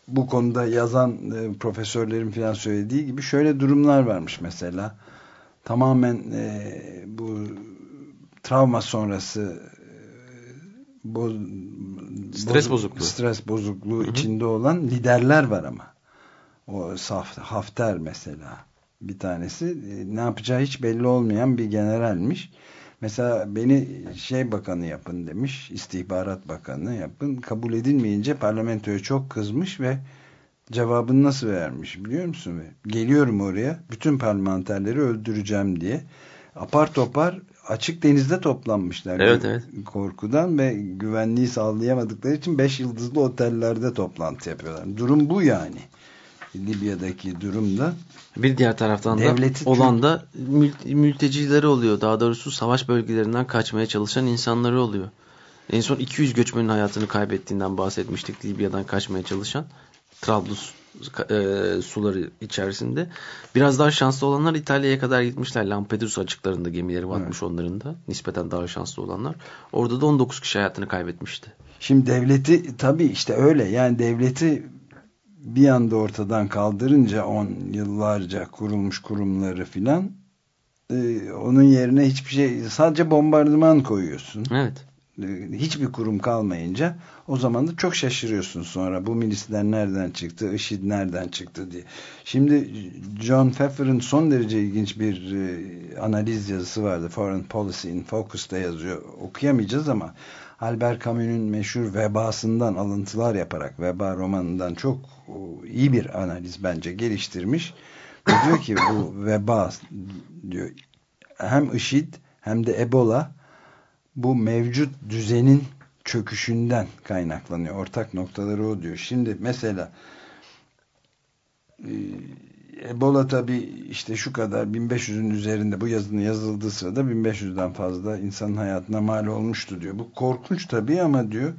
bu konuda yazan e, profesörlerin falan söylediği gibi şöyle durumlar varmış mesela. Tamamen e, bu travma sonrası e, bo, stres bozukluğu, stres bozukluğu Hı -hı. içinde olan liderler var ama. O Hafter mesela bir tanesi e, ne yapacağı hiç belli olmayan bir generalmiş Mesela beni şey bakanı yapın demiş, istihbarat bakanı yapın. Kabul edilmeyince parlamentoya çok kızmış ve cevabını nasıl vermiş biliyor musun? Geliyorum oraya, bütün parlamenterleri öldüreceğim diye. Apar topar açık denizde toplanmışlar. Evet, evet. Korkudan ve güvenliği sağlayamadıkları için 5 yıldızlı otellerde toplantı yapıyorlar. Durum bu yani. Libya'daki durumda. Bir diğer taraftan Devleti da olan da mültecileri oluyor. Daha doğrusu savaş bölgelerinden kaçmaya çalışan insanları oluyor. En son 200 göçmenin hayatını kaybettiğinden bahsetmiştik Libya'dan kaçmaya çalışan. Trablus e, suları içerisinde. Biraz daha şanslı olanlar İtalya'ya kadar gitmişler. Lampedusa açıklarında gemileri varmış evet. onların da. Nispeten daha şanslı olanlar. Orada da 19 kişi hayatını kaybetmişti. Şimdi devleti tabii işte öyle. Yani devleti bir anda ortadan kaldırınca on yıllarca kurulmuş kurumları filan e, onun yerine hiçbir şey sadece bombardıman koyuyorsun. Evet. E, hiçbir kurum kalmayınca o zaman da çok şaşırıyorsun sonra bu milisler nereden çıktı, IŞİD nereden çıktı diye. Şimdi John Pfeffer'ın son derece ilginç bir e, analiz yazısı vardı. Foreign Policy in Focus'ta yazıyor. Okuyamayacağız ama Albert Camus'un meşhur vebasından alıntılar yaparak veba romanından çok iyi bir analiz bence geliştirmiş. diyor ki bu veba diyor hem IŞİD hem de Ebola bu mevcut düzenin çöküşünden kaynaklanıyor. Ortak noktaları o diyor. Şimdi mesela e, Ebola tabi işte şu kadar 1500'ün üzerinde bu yazının yazıldığı sırada 1500'den fazla insanın hayatına mal olmuştu diyor. Bu korkunç tabi ama diyor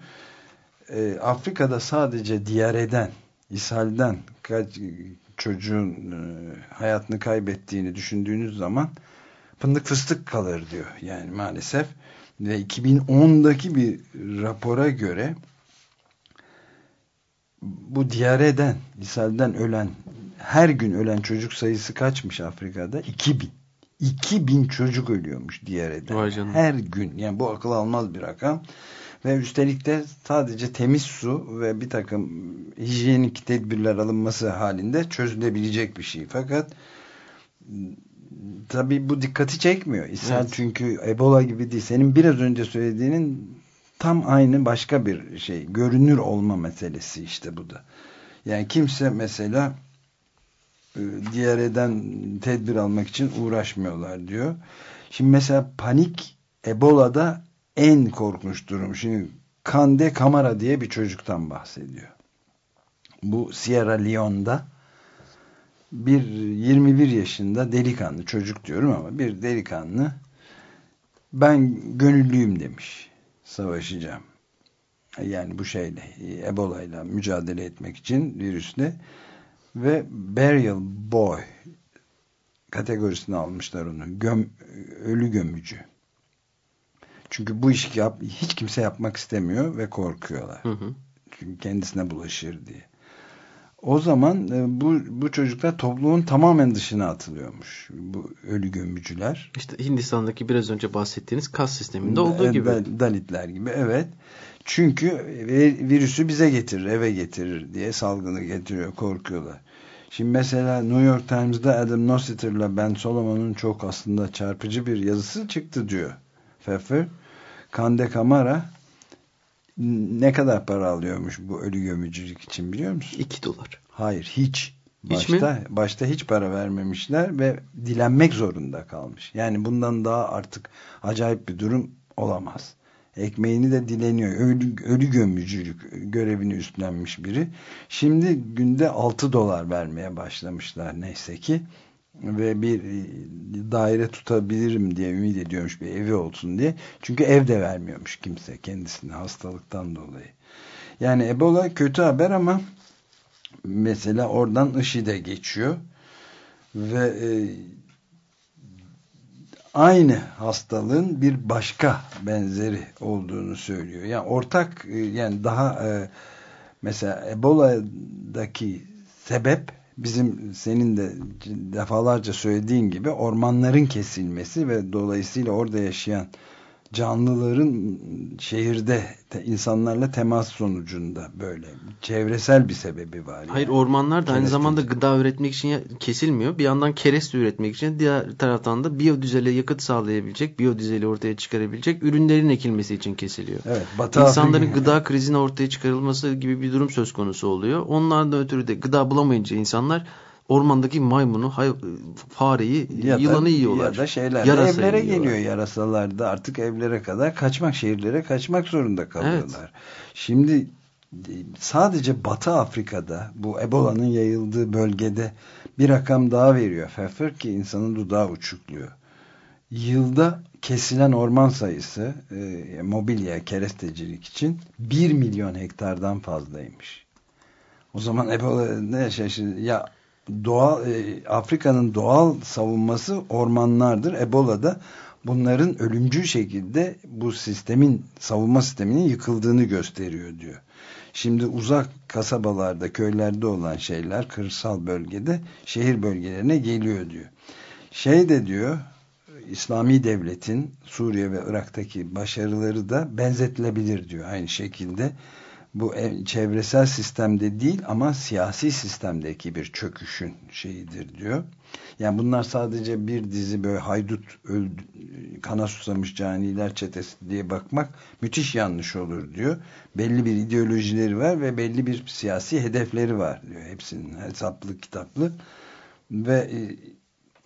e, Afrika'da sadece diyareden, ishalden kaç çocuğun e, hayatını kaybettiğini düşündüğünüz zaman fındık fıstık kalır diyor. Yani maalesef ve 2010'daki bir rapora göre bu diyareden, ishalden ölen her gün ölen çocuk sayısı kaçmış Afrika'da? 2000. 2000 çocuk ölüyormuş diyareden. Her gün. Yani bu akıl almaz bir rakam. Ve üstelik de sadece temiz su ve bir takım hijyenik tedbirler alınması halinde çözülebilecek bir şey. Fakat tabi bu dikkati çekmiyor. İshal evet. çünkü Ebola gibi değil. Senin biraz önce söylediğinin tam aynı başka bir şey. Görünür olma meselesi işte bu da. Yani kimse mesela diğer eden tedbir almak için uğraşmıyorlar diyor. Şimdi mesela panik Ebola'da en korkunç durum. Şimdi Kande Kamara diye bir çocuktan bahsediyor. Bu Sierra Leone'da bir 21 yaşında delikanlı çocuk diyorum ama bir delikanlı ben gönüllüyüm demiş. Savaşacağım. Yani bu şeyle Ebola ile mücadele etmek için virüsle ve Burial Boy kategorisine almışlar onu. Göm, ölü gömücü. Çünkü bu işi yap, hiç kimse yapmak istemiyor ve korkuyorlar. Hı hı. Çünkü kendisine bulaşır diye. O zaman e, bu, bu çocuklar toplumun tamamen dışına atılıyormuş. Bu ölü gömücüler. İşte Hindistan'daki biraz önce bahsettiğiniz kas sisteminde olduğu gibi. Dalitler gibi evet. Çünkü virüsü bize getirir, eve getirir diye salgını getiriyor, korkuyorlar. Şimdi mesela New York Times'da Adam Nossiter'la Ben Solomon'un çok aslında çarpıcı bir yazısı çıktı diyor. Pfeffer. Kande Kamara ne kadar para alıyormuş bu ölü gömücülük için biliyor musun? 2 dolar. Hayır hiç. Başta, hiç mi? başta hiç para vermemişler ve dilenmek zorunda kalmış. Yani bundan daha artık acayip bir durum olamaz. Ekmeğini de dileniyor. Ölü, ölü gömücülük görevini üstlenmiş biri. Şimdi günde 6 dolar vermeye başlamışlar neyse ki ve bir e, daire tutabilirim diye ümit ediyormuş bir evi olsun diye. Çünkü ev de vermiyormuş kimse kendisine hastalıktan dolayı. Yani Ebola kötü haber ama mesela oradan IŞİD'e geçiyor ve e, aynı hastalığın bir başka benzeri olduğunu söylüyor. Yani ortak e, yani daha e, mesela Ebola'daki sebep bizim senin de defalarca söylediğin gibi ormanların kesilmesi ve dolayısıyla orada yaşayan canlıların şehirde te, insanlarla temas sonucunda böyle çevresel bir sebebi var. Hayır yani. ormanlar da aynı zamanda gıda üretmek için kesilmiyor. Bir yandan kereste üretmek için diğer taraftan da biyodüzele yakıt sağlayabilecek, biyodüzeli ortaya çıkarabilecek ürünlerin ekilmesi için kesiliyor. Evet, Batı İnsanların Afrika... gıda krizine ortaya çıkarılması gibi bir durum söz konusu oluyor. Onlardan ötürü de gıda bulamayınca insanlar ormandaki maymunu, fareyi, ya yılanı da, yiyorlar. Ya da şeyler evlere yiyorlar. geliyor yarasalar da artık evlere kadar kaçmak, şehirlere kaçmak zorunda kalıyorlar. Evet. Şimdi sadece Batı Afrika'da bu Ebola'nın yayıldığı bölgede bir rakam daha veriyor Pfeffer ki insanın dudağı uçukluyor. Yılda kesilen orman sayısı e, mobilya, kerestecilik için 1 milyon hektardan fazlaymış. O zaman Ebola ne şaşırdı? Ya doğal e, Afrika'nın doğal savunması ormanlardır. Ebola'da bunların ölümcül şekilde bu sistemin savunma sisteminin yıkıldığını gösteriyor diyor. Şimdi uzak kasabalarda, köylerde olan şeyler kırsal bölgede şehir bölgelerine geliyor diyor. Şey de diyor İslami devletin Suriye ve Irak'taki başarıları da benzetilebilir diyor aynı şekilde bu çevresel sistemde değil ama siyasi sistemdeki bir çöküşün şeyidir diyor. Yani bunlar sadece bir dizi böyle haydut öldü, kana susamış caniler çetesi diye bakmak müthiş yanlış olur diyor. Belli bir ideolojileri var ve belli bir siyasi hedefleri var diyor. Hepsinin hesaplı kitaplı ve e,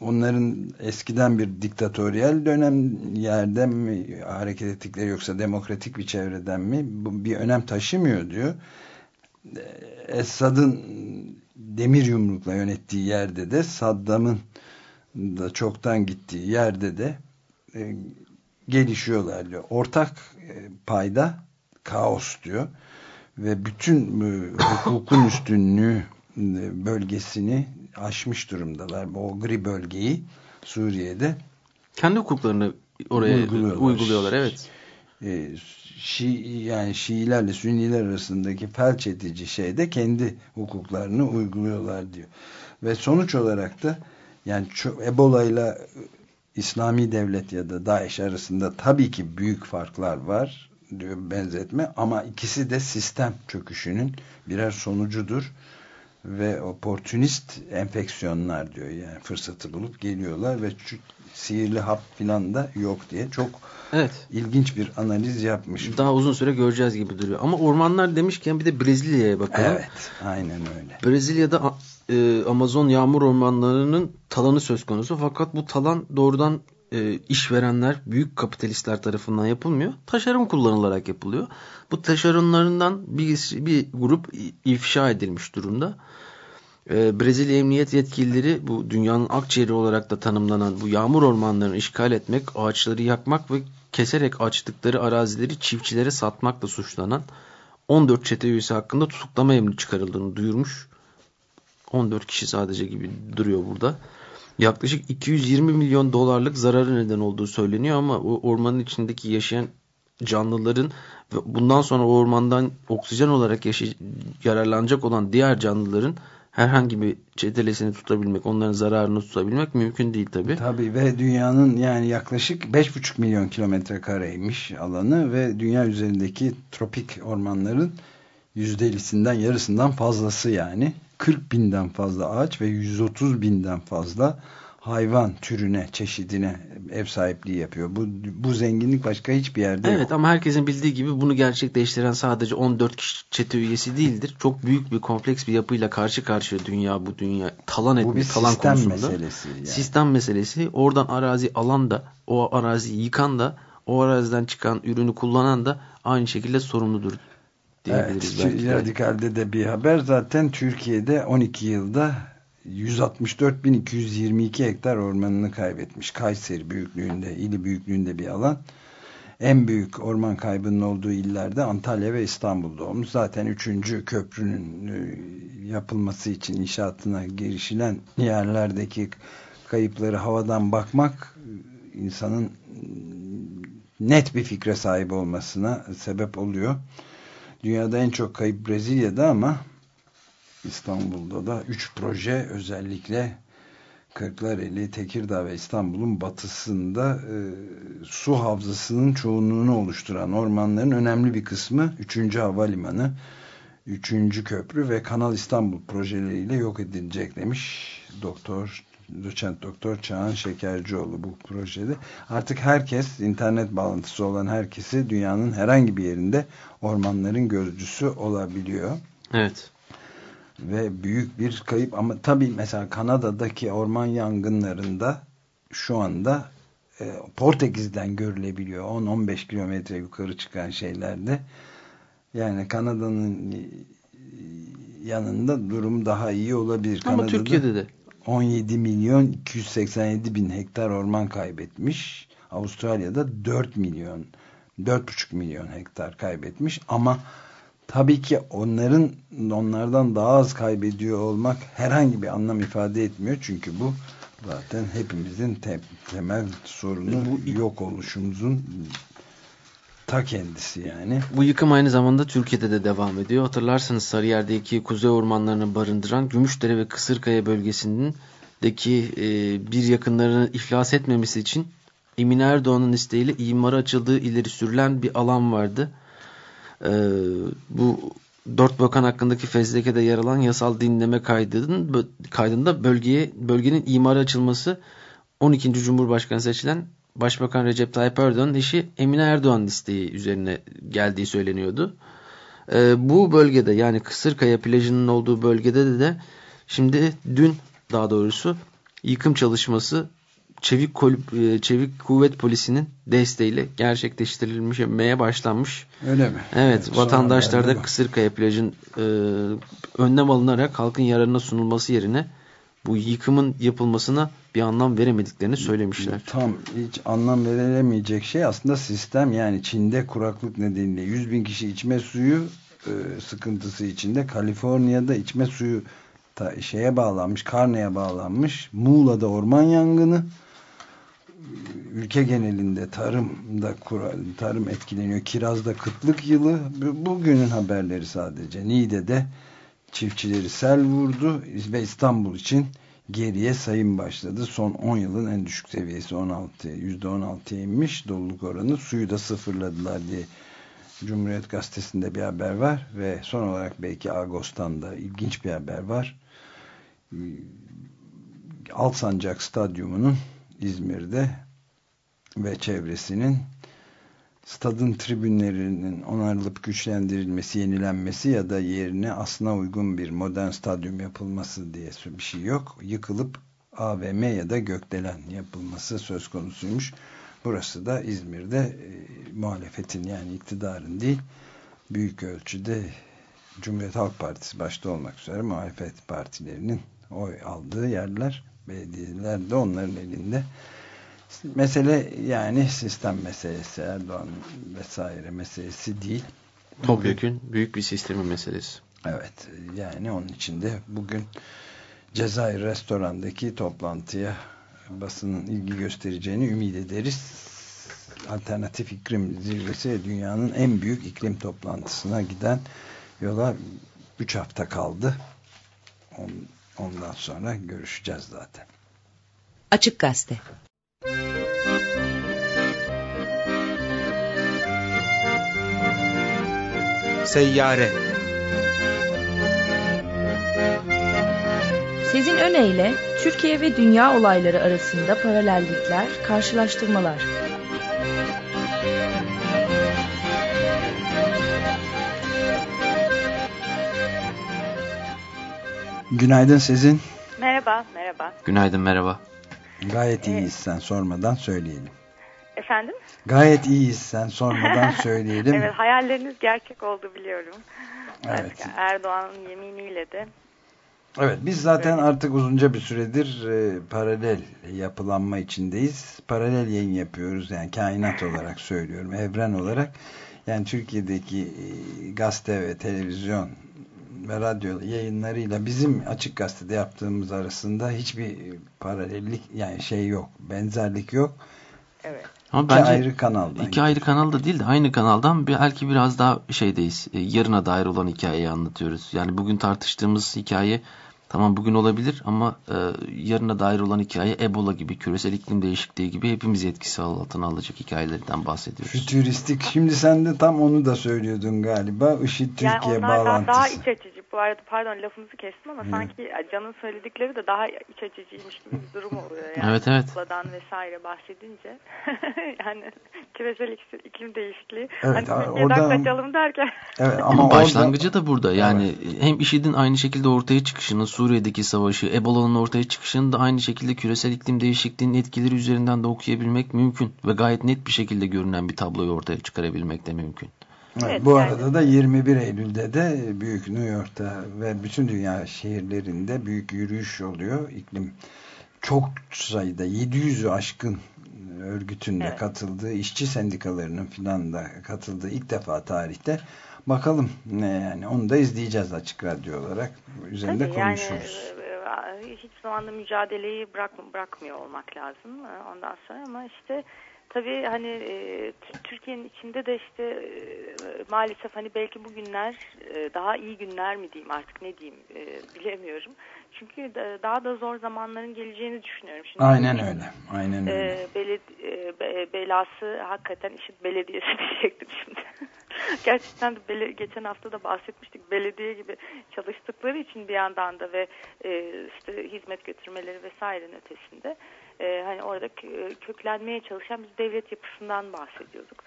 onların eskiden bir diktatöryel dönem yerden mi hareket ettikleri yoksa demokratik bir çevreden mi bu bir önem taşımıyor diyor. Esad'ın demir yumrukla yönettiği yerde de Saddam'ın da çoktan gittiği yerde de e, gelişiyorlar diyor. Ortak e, payda kaos diyor ve bütün e, hukukun üstünlüğü e, bölgesini aşmış durumdalar. O gri bölgeyi Suriye'de kendi hukuklarını oraya uyguluyorlar. uyguluyorlar evet. E, Şii, yani Şiilerle Sünniler arasındaki felç edici şeyde kendi hukuklarını uyguluyorlar diyor. Ve sonuç olarak da yani Ebola ile İslami Devlet ya da Daesh arasında tabii ki büyük farklar var diyor benzetme ama ikisi de sistem çöküşünün birer sonucudur ve oportunist enfeksiyonlar diyor yani fırsatı bulup geliyorlar ve sihirli hap filan da yok diye çok evet. ilginç bir analiz yapmış. Daha uzun süre göreceğiz gibi duruyor. Ama ormanlar demişken bir de Brezilya'ya bakalım. Evet aynen öyle. Brezilya'da e, Amazon yağmur ormanlarının talanı söz konusu. Fakat bu talan doğrudan e, işverenler, büyük kapitalistler tarafından yapılmıyor. Taşeron kullanılarak yapılıyor. Bu taşeronlarından bir, bir grup ifşa edilmiş durumda. E, Brezilya Emniyet yetkilileri bu dünyanın akciğeri olarak da tanımlanan bu yağmur ormanlarını işgal etmek, ağaçları yakmak ve keserek açtıkları arazileri çiftçilere satmakla suçlanan 14 çete üyesi hakkında tutuklama emri çıkarıldığını duyurmuş. 14 kişi sadece gibi duruyor burada. Yaklaşık 220 milyon dolarlık zararı neden olduğu söyleniyor ama o ormanın içindeki yaşayan canlıların ve bundan sonra o ormandan oksijen olarak yararlanacak olan diğer canlıların herhangi bir çetelesini tutabilmek, onların zararını tutabilmek mümkün değil tabi. Tabi ve dünyanın yani yaklaşık 5,5 milyon kilometre kareymiş alanı ve dünya üzerindeki tropik ormanların %50'sinden yarısından fazlası yani. 40 binden fazla ağaç ve 130 binden fazla hayvan türüne, çeşidine ev sahipliği yapıyor. Bu, bu zenginlik başka hiçbir yerde evet, yok. Evet ama herkesin bildiği gibi bunu gerçekleştiren sadece 14 kişi çete üyesi değildir. Çok büyük bir kompleks bir yapıyla karşı karşıya dünya bu dünya talan etme, bu bir talan sistem konusunda. meselesi. Yani. Sistem meselesi. Oradan arazi alan da, o araziyi yıkan da, o araziden çıkan ürünü kullanan da aynı şekilde sorumludur diyebiliriz. Evet, belki. Radikal'de de bir haber zaten Türkiye'de 12 yılda 164.222 hektar ormanını kaybetmiş. Kayseri büyüklüğünde, ili büyüklüğünde bir alan. En büyük orman kaybının olduğu illerde Antalya ve İstanbul'da olmuş. Zaten 3. köprünün e, yapılması için inşaatına girişilen yerlerdeki kayıpları havadan bakmak e, insanın net bir fikre sahip olmasına sebep oluyor. Dünyada en çok kayıp Brezilya'da ama İstanbul'da da 3 proje özellikle Kırklareli, Tekirdağ ve İstanbul'un batısında e, su havzasının çoğunluğunu oluşturan ormanların önemli bir kısmı 3. Havalimanı, 3. Köprü ve Kanal İstanbul projeleriyle yok edilecek demiş Doktor doçent doktor Çağan Şekercioğlu bu projede. Artık herkes internet bağlantısı olan herkesi dünyanın herhangi bir yerinde ormanların gözcüsü olabiliyor. Evet. Ve büyük bir kayıp ama tabii mesela Kanada'daki orman yangınlarında şu anda e, Portekiz'den görülebiliyor. 10-15 kilometre yukarı çıkan şeylerde. Yani Kanada'nın yanında durum daha iyi olabilir. Ama Kanada'da, Türkiye'de de 17 milyon 287 bin hektar orman kaybetmiş. Avustralya'da 4 milyon 4,5 milyon hektar kaybetmiş ama tabii ki onların onlardan daha az kaybediyor olmak herhangi bir anlam ifade etmiyor. Çünkü bu zaten hepimizin te temel sorunu bu yok oluşumuzun ta kendisi yani. Bu yıkım aynı zamanda Türkiye'de de devam ediyor. Hatırlarsanız Sarıyer'deki kuzey ormanlarını barındıran Gümüşdere ve Kısırkaya bölgesindeki e, bir yakınlarını iflas etmemesi için Emin Erdoğan'ın isteğiyle imara açıldığı ileri sürülen bir alan vardı. E, bu dört bakan hakkındaki fezlekede yer alan yasal dinleme kaydının, kaydında bölgeye bölgenin imara açılması 12. Cumhurbaşkanı seçilen Başbakan Recep Tayyip Erdoğan'ın eşi Emine Erdoğan isteği üzerine geldiği söyleniyordu. E, bu bölgede yani Kısırkaya plajının olduğu bölgede de, de şimdi dün daha doğrusu yıkım çalışması Çevik, Kol- Çevik Kuvvet Polisi'nin desteğiyle gerçekleştirilmeye başlanmış. Öyle mi? Evet, Evet, vatandaşlar sonra da Kısırkaya plajın e, önlem alınarak halkın yararına sunulması yerine bu yıkımın yapılmasına bir anlam veremediklerini söylemişler. Tam hiç anlam verilemeyecek şey aslında sistem yani Çin'de kuraklık nedeniyle 100 bin kişi içme suyu e, sıkıntısı içinde Kaliforniya'da içme suyu ta, şeye bağlanmış karneye bağlanmış Muğla'da orman yangını ülke genelinde tarımda tarım etkileniyor. Kiraz'da kıtlık yılı. Bugünün haberleri sadece. Niğde'de çiftçileri sel vurdu ve İstanbul için geriye sayım başladı. Son 10 yılın en düşük seviyesi 16 %16'ya inmiş. Doluluk oranı suyu da sıfırladılar diye Cumhuriyet Gazetesi'nde bir haber var ve son olarak belki Ağustos'tan da ilginç bir haber var. Alsancak Stadyumu'nun İzmir'de ve çevresinin stadın tribünlerinin onarılıp güçlendirilmesi, yenilenmesi ya da yerine aslına uygun bir modern stadyum yapılması diye bir şey yok. Yıkılıp AVM ya da gökdelen yapılması söz konusuymuş. Burası da İzmir'de e, muhalefetin yani iktidarın değil büyük ölçüde Cumhuriyet Halk Partisi başta olmak üzere muhalefet partilerinin oy aldığı yerler belediyeler de onların elinde mesele yani sistem meselesi Erdoğan vesaire meselesi değil. Topyekun büyük bir sistemin meselesi. Evet yani onun içinde bugün Cezayir restorandaki toplantıya basının ilgi göstereceğini ümit ederiz. Alternatif iklim zirvesi dünyanın en büyük iklim toplantısına giden yola 3 hafta kaldı. Ondan sonra görüşeceğiz zaten. Açık Gazete Seyyare Sizin öneyle Türkiye ve dünya olayları arasında paralellikler, karşılaştırmalar. Günaydın sizin. Merhaba, merhaba. Günaydın, merhaba. Gayet iyiyiz sen sormadan söyleyelim. Efendim? Gayet iyiyiz sen sormadan [laughs] söyleyelim. evet hayalleriniz gerçek oldu biliyorum. Evet. Erdoğan'ın yeminiyle de. Evet biz zaten artık uzunca bir süredir e, paralel yapılanma içindeyiz. Paralel yayın yapıyoruz yani kainat olarak söylüyorum evren olarak. Yani Türkiye'deki e, gazete ve televizyon ve radyo yayınlarıyla bizim açık gazetede yaptığımız arasında hiçbir paralellik yani şey yok benzerlik yok. Evet. Ama iki bence ayrı kanaldan. İki ayrı kanalda değil de aynı kanaldan belki biraz daha şeydeyiz. E, yarına dair olan hikayeyi anlatıyoruz. Yani bugün tartıştığımız hikaye tamam bugün olabilir ama e, yarına dair olan hikaye Ebola gibi, küresel iklim değişikliği gibi hepimiz etkisi altına alacak hikayelerden bahsediyoruz. Fütüristik. Şimdi sen de tam onu da söylüyordun galiba. IŞİD Türkiye yani bağlantısı. Daha iç açıcı. Bu arada pardon lafınızı kestim ama Hı. sanki Can'ın söyledikleri de daha iç açıcıymış gibi bir durum oluyor. Yani evet evet. Ebola vesaire bahsedince. [laughs] yani küresel iklim değişikliği. Evet, hani Türkiye'den kaçalım derken. Evet, ama Başlangıcı orada... da burada. Yani evet. hem IŞİD'in aynı şekilde ortaya çıkışını, Suriye'deki savaşı, Ebola'nın ortaya çıkışını da aynı şekilde küresel iklim değişikliğinin etkileri üzerinden de okuyabilmek mümkün. Ve gayet net bir şekilde görünen bir tabloyu ortaya çıkarabilmek de mümkün. Evet, bu yani. arada da 21 Eylül'de de büyük New York'ta ve bütün dünya şehirlerinde büyük yürüyüş oluyor. İklim çok sayıda 700'ü aşkın örgütün de evet. katıldığı, işçi sendikalarının filan da katıldığı ilk defa tarihte. Bakalım ne yani onu da izleyeceğiz açık radyo olarak. Üzerinde Tabii konuşuruz. Yani, hiç zamanda mücadeleyi bırak, bırakmıyor olmak lazım ondan sonra ama işte Tabii hani e, Türkiye'nin içinde de işte e, maalesef hani belki bugünler e, daha iyi günler mi diyeyim artık ne diyeyim e, bilemiyorum. Çünkü da, daha da zor zamanların geleceğini düşünüyorum. Şimdi Aynen öyle. Aynen öyle. E, beled, e, be, belası hakikaten işin belediyesi [laughs] diyecektim şimdi. Gerçekten de bele, geçen hafta da bahsetmiştik. Belediye gibi çalıştıkları için bir yandan da ve e, işte hizmet götürmeleri vesairenin ötesinde e, hani orada köklenmeye çalışan biz devlet yapısından bahsediyorduk.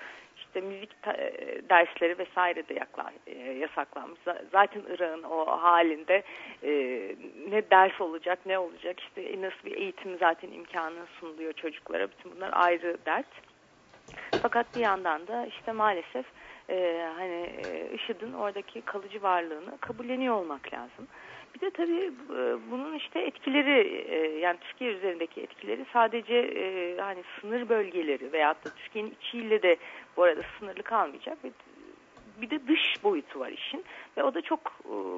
İşte müzik e, dersleri vesaire de yakla, e, yasaklanmış. Zaten Irak'ın o halinde e, ne ders olacak ne olacak işte nasıl bir eğitim zaten imkanı sunuluyor çocuklara. Bütün bunlar ayrı dert. Fakat bir yandan da işte maalesef e, hani e, IŞİD'in oradaki kalıcı varlığını kabulleniyor olmak lazım. Bir de tabii e, bunun işte etkileri e, yani Türkiye üzerindeki etkileri sadece e, hani sınır bölgeleri veyahut da Türkiye'nin içiyle de bu arada sınırlı kalmayacak. Bir de dış boyutu var işin ve o da çok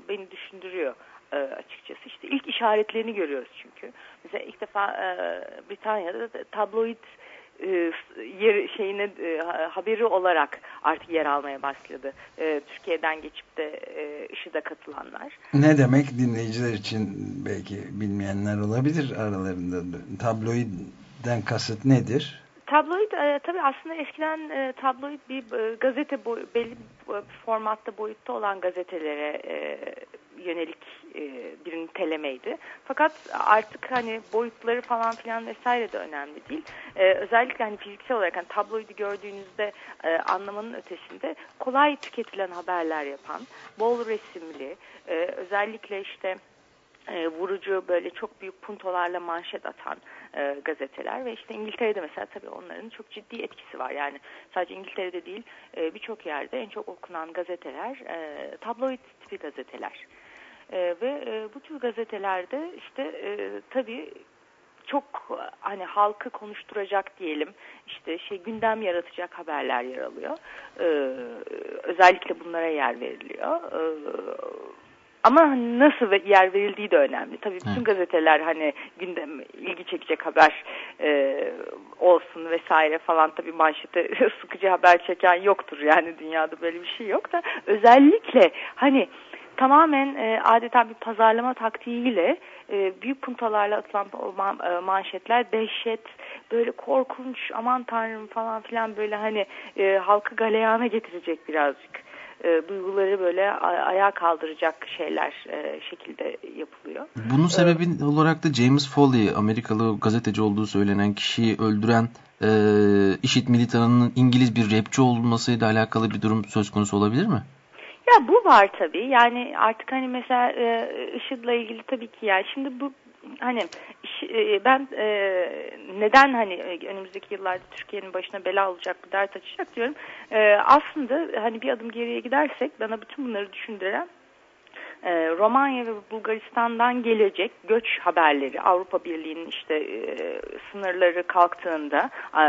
beni düşündürüyor açıkçası. İşte ilk işaretlerini görüyoruz çünkü. Mesela ilk defa Britanya'da tabloid yer şeyine e, haberi olarak artık yer almaya başladı. E, Türkiye'den geçip de e, IŞİD'e katılanlar. Ne demek dinleyiciler için belki bilmeyenler olabilir aralarında. Tabloiden kasıt nedir? Tabloid e, tabii aslında eskiden e, tabloid bir e, gazete boy, belli formatta boyutta olan gazetelere e, yönelik e, bir nitelemeydi. Fakat artık hani boyutları falan filan vesaire de önemli değil. E, özellikle hani fiziksel olarak hani tabloidi gördüğünüzde e, anlamanın ötesinde kolay tüketilen haberler yapan, bol resimli, e, özellikle işte e, vurucu böyle çok büyük puntolarla manşet atan e, gazeteler ve işte İngiltere'de mesela tabii onların çok ciddi etkisi var. Yani sadece İngiltere'de değil e, birçok yerde en çok okunan gazeteler e, tabloid tipi gazeteler. E, ve e, bu tür gazetelerde işte e, tabii çok hani halkı konuşturacak diyelim işte şey gündem yaratacak haberler yer alıyor. Ee, özellikle bunlara yer veriliyor. Ee, ama nasıl yer verildiği de önemli. Tabii bütün Hı. gazeteler hani gündem ilgi çekecek haber e, olsun vesaire falan tabii manşete [laughs] sıkıcı haber çeken yoktur. Yani dünyada böyle bir şey yok da özellikle hani tamamen e, adeta bir pazarlama taktiğiyle e, büyük puntalarla atılan man, e, manşetler dehşet böyle korkunç aman tanrım falan filan böyle hani e, halkı galeyana getirecek birazcık e, duyguları böyle ayağa kaldıracak şeyler e, şekilde yapılıyor. Bunun sebebi ee, olarak da James Foley, Amerikalı gazeteci olduğu söylenen kişiyi öldüren e, IŞİD militanının İngiliz bir rapçi olmasıyla alakalı bir durum söz konusu olabilir mi? Ya bu var tabii. Yani artık hani mesela e, IŞİD'le ilgili tabii ki yani şimdi bu hani e, ben e, neden hani e, önümüzdeki yıllarda Türkiye'nin başına bela olacak bir dert açacak diyorum. Aslında hani bir adım geriye gidersek bana bütün bunları düşündüren Romanya ve Bulgaristan'dan gelecek göç haberleri Avrupa Birliği'nin işte e, sınırları kalktığında e,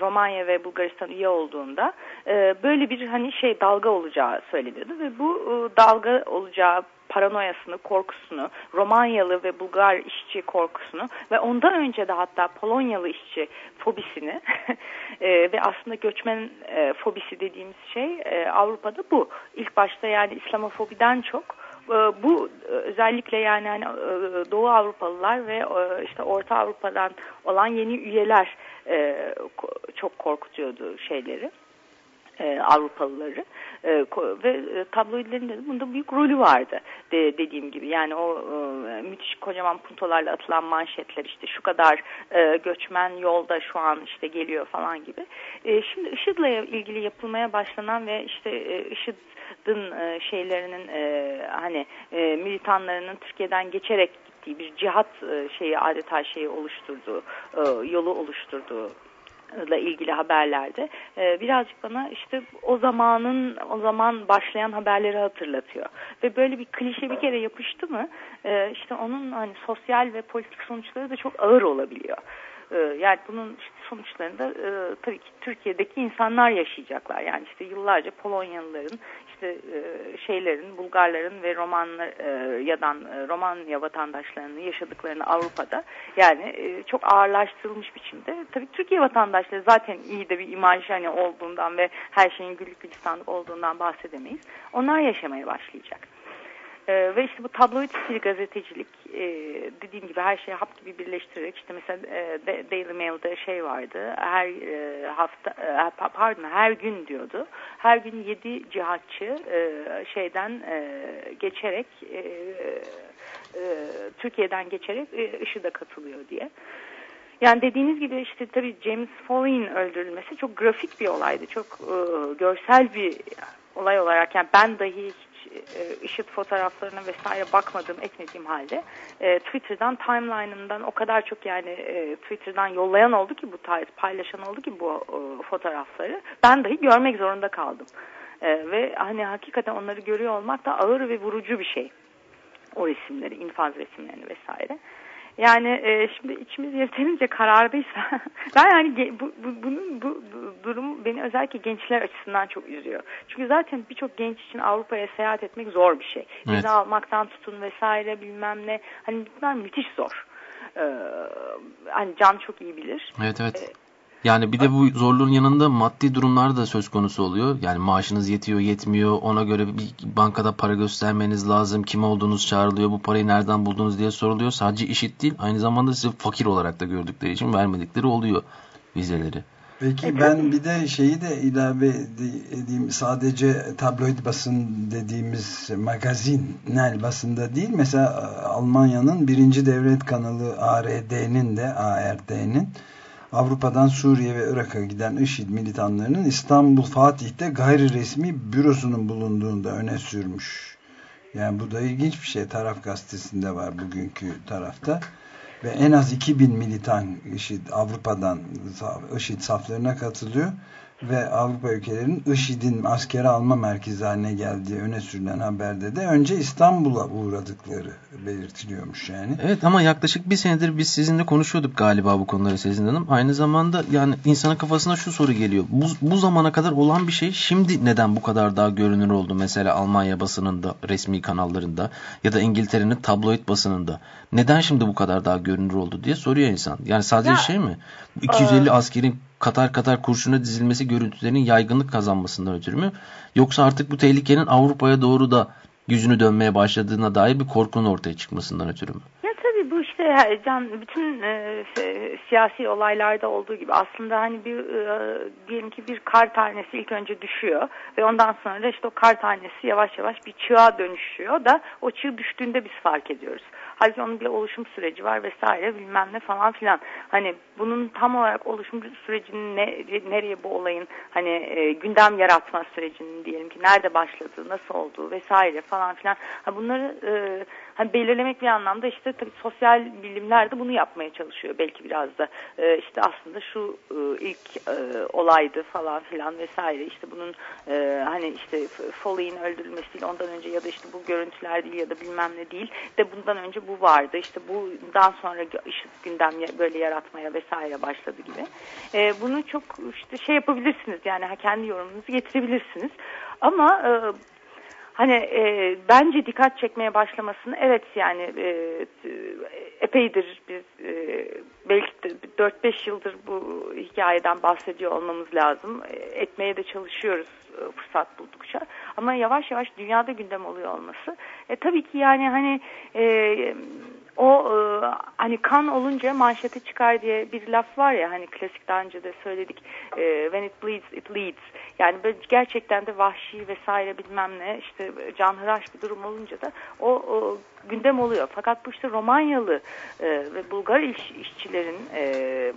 Romanya ve Bulgaristan üye olduğunda e, böyle bir hani şey dalga olacağı söyleniyordu ve bu e, dalga olacağı paranoyasını, korkusunu, Romanyalı ve Bulgar işçi korkusunu ve ondan önce de hatta Polonyalı işçi fobisini [laughs] e, ve aslında göçmen e, fobisi dediğimiz şey e, Avrupa'da bu. İlk başta yani İslamofobiden çok e, bu özellikle yani hani e, Doğu Avrupalılar ve e, işte Orta Avrupa'dan olan yeni üyeler çok korkutuyordu şeyleri. Avrupalıları e, ve e, tabloidlerin de bunda büyük rolü vardı de, dediğim gibi. Yani o e, müthiş kocaman puntolarla atılan manşetler işte şu kadar e, göçmen yolda şu an işte geliyor falan gibi. E, şimdi IŞİD'le ilgili yapılmaya başlanan ve işte e, IŞİD'in e, şeylerinin e, hani e, militanlarının Türkiye'den geçerek gittiği bir cihat e, şeyi adeta şeyi oluşturduğu, e, yolu oluşturduğu ile ilgili haberlerde e, birazcık bana işte o zamanın o zaman başlayan haberleri hatırlatıyor. Ve böyle bir klişe bir kere yapıştı mı e, işte onun hani sosyal ve politik sonuçları da çok ağır olabiliyor. E, yani bunun işte sonuçlarında e, tabii ki Türkiye'deki insanlar yaşayacaklar. Yani işte yıllarca Polonyalıların işte e, şeylerin, Bulgarların ve Romanlar e, e, Romanya vatandaşlarının yaşadıklarını Avrupa'da yani e, çok ağırlaştırılmış biçimde. Tabii Türkiye vatandaşları zaten iyi de bir imaj hani olduğundan ve her şeyin güllük gülistanlık olduğundan bahsedemeyiz. Onlar yaşamaya başlayacak. E, ve işte bu tabloid stil gazetecilik e, dediğim gibi her şeyi hap gibi birleştirerek işte mesela e, Daily Mail'de şey vardı her e, hafta e, pardon her gün diyordu her gün yedi cihatçı e, şeyden e, geçerek e, e, Türkiye'den geçerek e, IŞİD'e katılıyor diye. Yani dediğiniz gibi işte tabii James Foley'in öldürülmesi çok grafik bir olaydı. Çok e, görsel bir olay olarak yani ben dahi hiç e, IŞİD fotoğraflarına vesaire bakmadığım etmediğim halde e, Twitter'dan timeline'ından o kadar çok yani e, Twitter'dan yollayan oldu ki bu tarz paylaşan oldu ki bu e, fotoğrafları ben dahi görmek zorunda kaldım. E, ve hani hakikaten onları görüyor olmak da ağır ve vurucu bir şey. O resimleri, infaz resimlerini vesaire. Yani e, şimdi içimiz yeterince karardıysa [laughs] ben yani bu, bu, bunun bu, bu durum beni özellikle gençler açısından çok üzüyor. Çünkü zaten birçok genç için Avrupa'ya seyahat etmek zor bir şey. Vize evet. almaktan tutun vesaire bilmem ne. Hani bunlar müthiş zor. Ee, hani Can çok iyi bilir. Evet evet. Yani bir de bu zorluğun yanında maddi durumlar da söz konusu oluyor. Yani maaşınız yetiyor yetmiyor ona göre bir bankada para göstermeniz lazım. Kim olduğunuz çağrılıyor bu parayı nereden buldunuz diye soruluyor. Sadece işit değil aynı zamanda sizi fakir olarak da gördükleri için vermedikleri oluyor vizeleri. Peki ben bir de şeyi de ilave edeyim sadece tabloid basın dediğimiz magazinel basında değil mesela Almanya'nın birinci devlet kanalı ARD'nin de ARD'nin Avrupa'dan Suriye ve Irak'a giden IŞİD militanlarının İstanbul Fatih'te gayri resmi bürosunun bulunduğunda öne sürmüş. Yani bu da ilginç bir şey. Taraf gazetesinde var bugünkü tarafta. Ve en az 2000 militan IŞİD Avrupa'dan IŞİD saflarına katılıyor ve Avrupa ülkelerinin IŞİD'in askeri alma merkezi haline geldiği öne sürülen haberde de önce İstanbul'a uğradıkları belirtiliyormuş yani. Evet ama yaklaşık bir senedir biz sizinle konuşuyorduk galiba bu konuları Sezin Hanım. Aynı zamanda yani insanın kafasına şu soru geliyor. Bu, bu zamana kadar olan bir şey şimdi neden bu kadar daha görünür oldu? Mesela Almanya basınında, resmi kanallarında ya da İngiltere'nin tabloid basınında. Neden şimdi bu kadar daha görünür oldu diye soruyor insan. Yani sadece ya, şey mi? 250 e, askerin katar katar kurşuna dizilmesi görüntülerinin yaygınlık kazanmasından ötürü mü? Yoksa artık bu tehlikenin Avrupa'ya doğru da yüzünü dönmeye başladığına dair bir korkunun ortaya çıkmasından ötürü mü? Ya tabii bu işte Can bütün e, siyasi olaylarda olduğu gibi aslında hani bir e, diyelim ki bir kar tanesi ilk önce düşüyor ve ondan sonra işte o kar tanesi yavaş yavaş bir çığa dönüşüyor da o çığ düştüğünde biz fark ediyoruz. Halbuki onun bir oluşum süreci var vesaire bilmem ne falan filan. Hani bunun tam olarak oluşum sürecinin ne, nereye bu olayın hani e, gündem yaratma sürecinin diyelim ki nerede başladığı, nasıl olduğu vesaire falan filan. Ha bunları e, hani belirlemek bir anlamda işte tabii sosyal bilimler de bunu yapmaya çalışıyor belki biraz da. E, işte aslında şu e, ilk e, olaydı falan filan vesaire. işte bunun e, hani işte Foley'in öldürülmesiyle ondan önce ya da işte bu görüntüler değil ya da bilmem ne değil de bundan önce bu vardı. işte bundan sonra IŞİD gündem böyle yaratmaya vesaire başladı gibi. E, bunu çok işte şey yapabilirsiniz yani kendi yorumunuzu getirebilirsiniz. Ama e, hani e, bence dikkat çekmeye başlamasını evet yani e, epeydir biz e, belki 4-5 yıldır bu hikayeden bahsediyor olmamız lazım. E, etmeye de çalışıyoruz e, fırsat buldukça. Ama yavaş yavaş dünyada gündem oluyor olması. E, tabii ki yani hani e, o e, hani kan olunca manşete çıkar diye bir laf var ya hani klasik daha önce de söyledik e, when it bleeds it leads. Yani gerçekten de vahşi vesaire bilmem ne işte canhıraş bir durum olunca da o, o gündem oluyor. Fakat bu işte Romanyalı e, ve Bulgar iş, işçilerin e,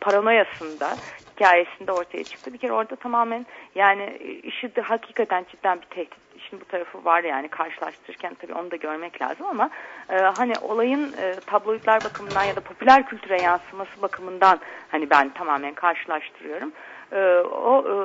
paranoyasında hikayesinde ortaya çıktı. Bir kere orada tamamen yani işi de hakikaten cidden bir tehdit işin bu tarafı var yani karşılaştırırken tabii onu da görmek lazım ama e, hani olayın e, tabloidler bakımından ya da popüler kültüre yansıması bakımından hani ben tamamen karşılaştırıyorum. E, o e,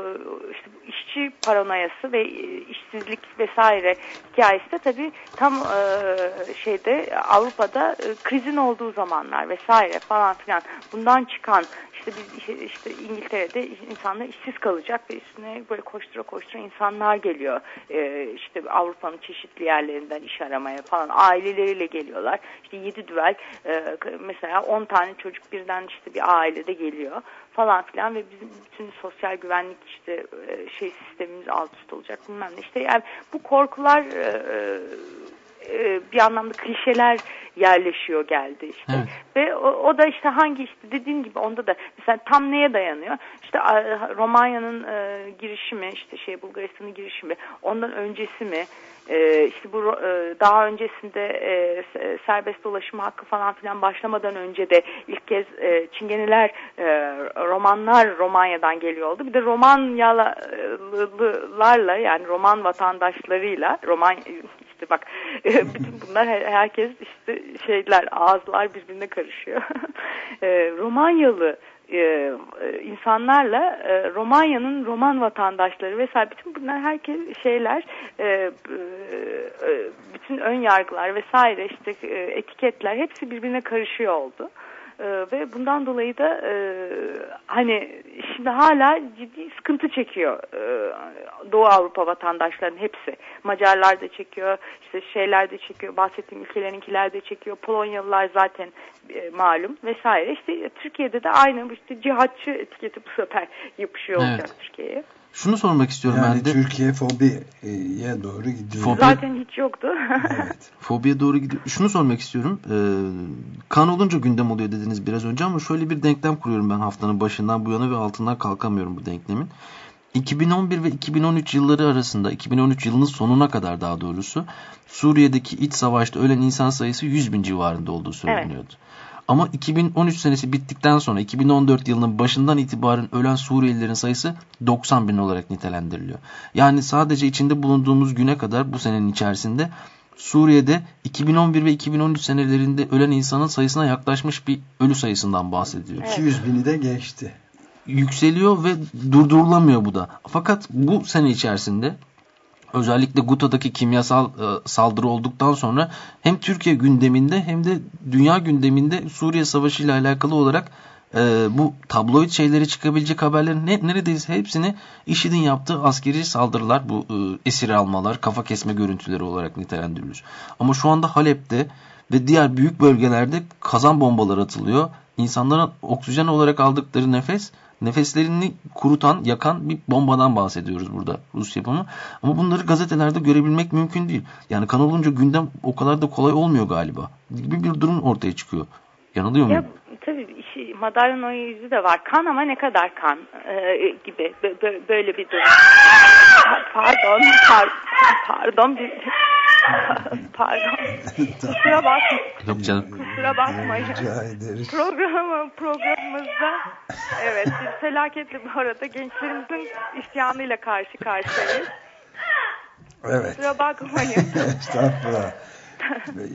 işte işçi paranoyası ve e, işsizlik vesaire hikayesi de tabii tam e, şeyde Avrupa'da krizin olduğu zamanlar vesaire falan filan bundan çıkan işte biz işte İngiltere'de insanlar işsiz kalacak ve üstüne böyle koştura koştura insanlar geliyor. Ee, işte Avrupa'nın çeşitli yerlerinden iş aramaya falan aileleriyle geliyorlar. İşte yedi düvel e, mesela on tane çocuk birden işte bir ailede geliyor falan filan ve bizim bütün sosyal güvenlik işte e, şey sistemimiz alt üst olacak bilmem ne. İşte yani bu korkular e, e, bir anlamda klişeler yerleşiyor geldi işte. Evet. Ve o, o da işte hangi işte dediğin gibi onda da mesela tam neye dayanıyor? İşte Romanya'nın e, girişimi işte şey Bulgaristan'ın girişimi ondan öncesi mi? E, işte bu e, daha öncesinde e, se- serbest dolaşım hakkı falan filan başlamadan önce de ilk kez e, Çingeniler e, Romanlar Romanya'dan geliyordu. Bir de Romanyalılarla yani Roman vatandaşlarıyla Roman işte bak [laughs] bütün bunlar her- herkes işte şeyler ağızlar birbirine karışıyor. [laughs] E, Romanyalı e, e, insanlarla e, Romanya'nın Roman vatandaşları vesaire bütün bunlar herkes şeyler e, e, e, bütün ön yargılar vesaire işte e, etiketler hepsi birbirine karışıyor oldu. E, ve bundan dolayı da e, hani şimdi hala ciddi sıkıntı çekiyor e, Doğu Avrupa vatandaşlarının hepsi. Macarlar da çekiyor, işte şeyler de çekiyor, bahsettiğim ülkelerinkiler de çekiyor. Polonyalılar zaten e, malum vesaire. İşte Türkiye'de de aynı işte cihatçı etiketi bu sefer yapışıyor Evet. olacak Türkiye'ye. Şunu sormak istiyorum ben Yani de. Türkiye fobiye doğru gidiyor. Fobi- Zaten hiç yoktu. Evet. [laughs] Fobiye doğru gidiyor. Şunu sormak istiyorum. Ee, kan olunca gündem oluyor dediniz biraz önce ama şöyle bir denklem kuruyorum ben haftanın başından bu yana ve altından kalkamıyorum bu denklemin. 2011 ve 2013 yılları arasında 2013 yılının sonuna kadar daha doğrusu Suriye'deki iç savaşta ölen insan sayısı 100 bin civarında olduğu söyleniyordu. Ama 2013 senesi bittikten sonra 2014 yılının başından itibaren ölen Suriyelilerin sayısı 90 bin olarak nitelendiriliyor. Yani sadece içinde bulunduğumuz güne kadar bu senenin içerisinde Suriye'de 2011 ve 2013 senelerinde ölen insanın sayısına yaklaşmış bir ölü sayısından bahsediyoruz. 200 bini de geçti. Yükseliyor ve durdurulamıyor bu da. Fakat bu sene içerisinde özellikle Guta'daki kimyasal e, saldırı olduktan sonra hem Türkiye gündeminde hem de dünya gündeminde Suriye Savaşı ile alakalı olarak e, bu tabloid şeyleri çıkabilecek haberlerin ne, neredeyse hepsini IŞİD'in yaptığı askeri saldırılar, bu e, esir almalar, kafa kesme görüntüleri olarak nitelendirilir. Ama şu anda Halep'te ve diğer büyük bölgelerde kazan bombaları atılıyor. İnsanların oksijen olarak aldıkları nefes nefeslerini kurutan, yakan bir bombadan bahsediyoruz burada Rus yapımı. Ama bunları gazetelerde görebilmek mümkün değil. Yani kan olunca gündem o kadar da kolay olmuyor galiba. Gibi bir durum ortaya çıkıyor. Yanılıyor Ya muyum? tabii işi, madalyonun yüzü de var. Kan ama ne kadar kan e, gibi Bö- bö- böyle bir durum. Pa- Pardon, par- pardon, bir, pardon. Kusura bakmayın. Yok canım. Kusura bakmayın. Rica ederiz. Programı, programımızda evet bir felaketle bu arada gençlerimizin isyanıyla karşı karşıyayız. Evet. Kusura bakmayın. Estağfurullah.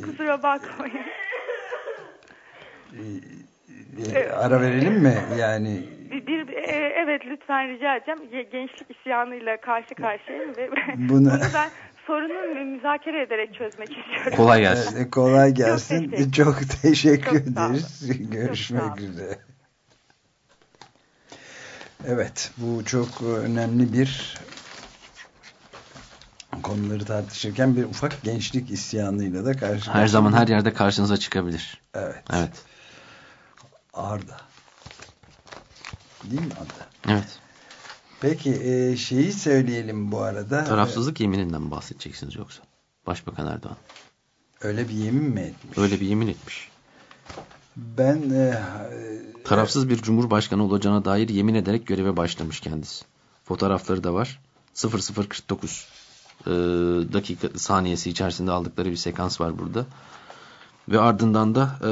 Kusura bakmayın. Ee, Ara verelim mi? Yani Bir, bir- e, evet lütfen rica edeceğim. Ge- Gençlik isyanıyla karşı karşıyayım ve [laughs] Bunu- bunu ben sorunu müzakere ederek çözmek istiyorum. Kolay gelsin. e, kolay gelsin. Çok teşekkür- Çok teşekkür Çok sağ olun. ederiz. Görüşmek üzere. Evet, bu çok önemli bir konuları tartışırken bir ufak gençlik isyanıyla da karşı Her zaman her yerde karşınıza çıkabilir. Evet. Evet. Arda. Değil mi Arda? Evet. Peki e, şeyi söyleyelim bu arada. Tarafsızlık yemininden mi bahsedeceksiniz yoksa? Başbakan Erdoğan. Öyle bir yemin mi etmiş? Öyle bir yemin etmiş. Ben e, Tarafsız bir cumhurbaşkanı olacağına dair yemin ederek göreve başlamış kendisi. Fotoğrafları da var. 0049 e, dakika saniyesi içerisinde aldıkları bir sekans var burada. Ve ardından da e,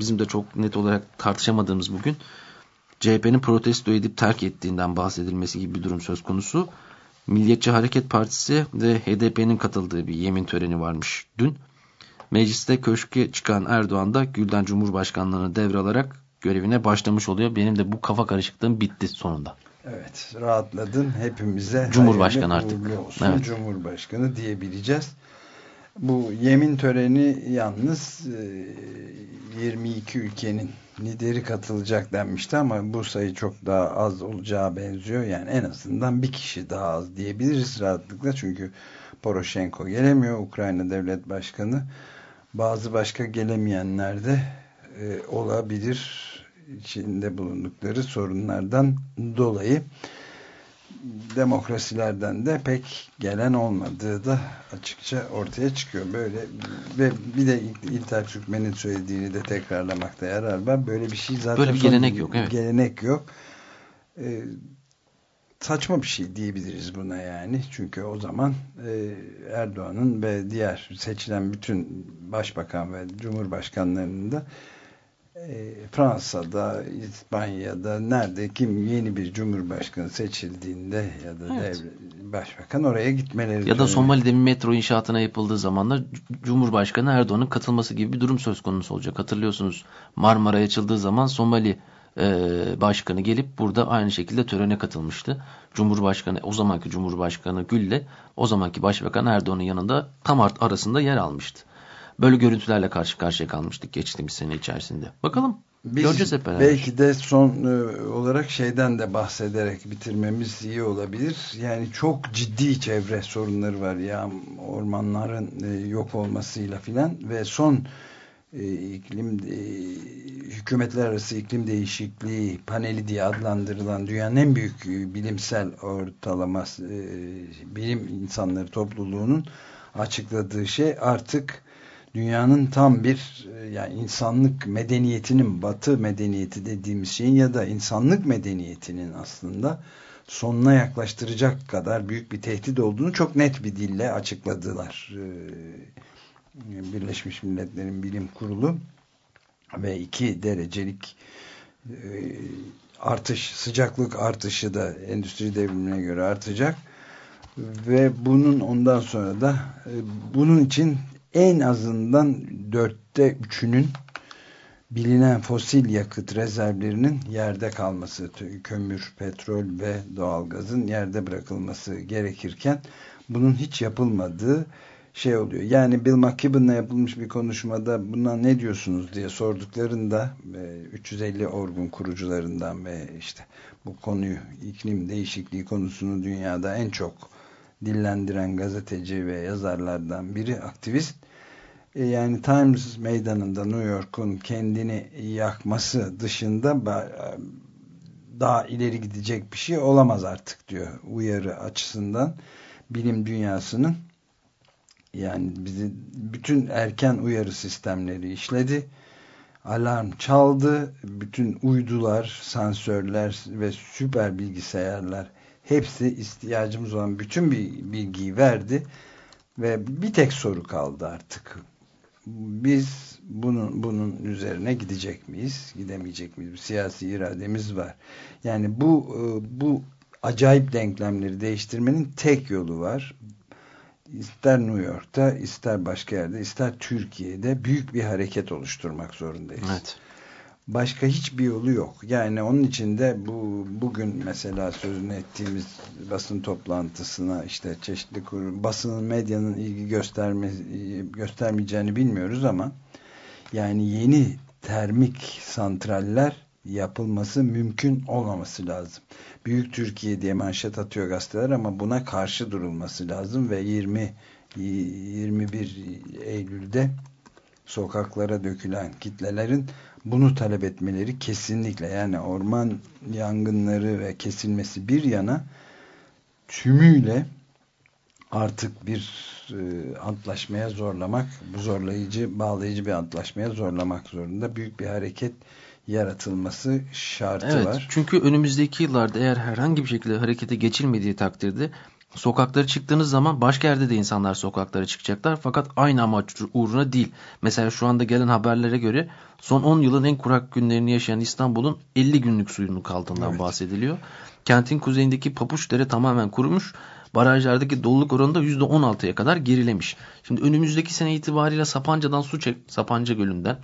bizim de çok net olarak tartışamadığımız bugün CHP'nin protesto edip terk ettiğinden bahsedilmesi gibi bir durum söz konusu. Milliyetçi Hareket Partisi ve HDP'nin katıldığı bir yemin töreni varmış dün. Mecliste köşke çıkan Erdoğan da Gül'den Cumhurbaşkanlığını devralarak görevine başlamış oluyor. Benim de bu kafa karışıklığım bitti sonunda. Evet rahatladın hepimize. Cumhurbaşkanı artık. Olsun, Evet. Cumhurbaşkanı diyebileceğiz. Bu yemin töreni yalnız e, 22 ülkenin lideri katılacak denmişti ama bu sayı çok daha az olacağı benziyor. Yani en azından bir kişi daha az diyebiliriz rahatlıkla. Çünkü Poroshenko gelemiyor Ukrayna Devlet Başkanı. Bazı başka gelemeyenler de e, olabilir içinde bulundukları sorunlardan dolayı. Demokrasilerden de pek gelen olmadığı da açıkça ortaya çıkıyor. Böyle ve bir de İlter Türkmen'in söylediğini de tekrarlamakta yarar var. Böyle bir şey zaten böyle bir gelenek yok. Evet. Gelenek yok. Ee, saçma bir şey diyebiliriz buna yani. Çünkü o zaman e, Erdoğan'ın ve diğer seçilen bütün başbakan ve cumhurbaşkanlarının da e, Fransa'da, İspanya'da nerede kim yeni bir cumhurbaşkanı seçildiğinde ya da evet. devlet, başbakan oraya gitmeleri. Ya da Somali'de bir metro inşaatına yapıldığı zamanlar Cumhurbaşkanı Erdoğan'ın katılması gibi bir durum söz konusu olacak. Hatırlıyorsunuz Marmara açıldığı zaman Somali e, başkanı gelip burada aynı şekilde törene katılmıştı. Cumhurbaşkanı o zamanki Cumhurbaşkanı Gül'le o zamanki Başbakan Erdoğan'ın yanında tam arasında yer almıştı. Böyle görüntülerle karşı karşıya kalmıştık geçtiğimiz sene içerisinde. Bakalım. Biz Göreceğiz hep beraber. Belki de son e, olarak şeyden de bahsederek bitirmemiz iyi olabilir. Yani çok ciddi çevre sorunları var ya ormanların e, yok olmasıyla filan ve son e, iklim hükümetler arası iklim değişikliği paneli diye adlandırılan dünyanın en büyük bilimsel ortalaması bilim insanları topluluğunun açıkladığı şey artık dünyanın tam bir e, yani insanlık medeniyetinin batı medeniyeti dediğimiz şeyin ya da insanlık medeniyetinin aslında sonuna yaklaştıracak kadar büyük bir tehdit olduğunu çok net bir dille açıkladılar. E, Birleşmiş Milletler'in bilim kurulu ve iki derecelik e, artış, sıcaklık artışı da endüstri devrimine göre artacak ve bunun ondan sonra da bunun için en azından dörtte üçünün bilinen fosil yakıt rezervlerinin yerde kalması, kömür, petrol ve doğalgazın yerde bırakılması gerekirken bunun hiç yapılmadığı şey oluyor. Yani Bill McKibben'la yapılmış bir konuşmada buna ne diyorsunuz diye sorduklarında 350 orgun kurucularından ve işte bu konuyu iklim değişikliği konusunu dünyada en çok dillendiren gazeteci ve yazarlardan biri aktivist. E, yani Times meydanında New York'un kendini yakması dışında daha ileri gidecek bir şey olamaz artık diyor uyarı açısından. Bilim dünyasının yani bizi bütün erken uyarı sistemleri işledi. Alarm çaldı. Bütün uydular sensörler ve süper bilgisayarlar hepsi ihtiyacımız olan bütün bir bilgiyi verdi ve bir tek soru kaldı artık biz bunun bunun üzerine gidecek miyiz? Gidemeyecek miyiz? Siyasi irademiz var. Yani bu e, bu acayip denklemleri değiştirmenin tek yolu var. İster New York'ta, ister başka yerde, ister Türkiye'de büyük bir hareket oluşturmak zorundayız. Evet. Başka hiçbir yolu yok. Yani onun için de bu bugün mesela sözünü ettiğimiz basın toplantısına işte çeşitli kurum, basının medyanın ilgi gösterme, göstermeyeceğini bilmiyoruz ama yani yeni termik santraller yapılması mümkün olmaması lazım. Büyük Türkiye diye manşet atıyor gazeteler ama buna karşı durulması lazım ve 20 21 Eylül'de sokaklara dökülen kitlelerin bunu talep etmeleri kesinlikle yani orman yangınları ve kesilmesi bir yana tümüyle artık bir e, antlaşmaya zorlamak, bu zorlayıcı, bağlayıcı bir antlaşmaya zorlamak zorunda. Büyük bir hareket yaratılması şartı evet, var. Çünkü önümüzdeki yıllarda eğer herhangi bir şekilde harekete geçilmediği takdirde Sokaklara çıktığınız zaman başka yerde de insanlar sokaklara çıkacaklar fakat aynı amaç uğruna değil. Mesela şu anda gelen haberlere göre son 10 yılın en kurak günlerini yaşayan İstanbul'un 50 günlük suyunun kaldığından evet. bahsediliyor. Kentin kuzeyindeki Papuçdere tamamen kurumuş. Barajlardaki doluluk oranı da %16'ya kadar gerilemiş. Şimdi önümüzdeki sene itibariyle Sapanca'dan su çek, Sapanca Gölü'nden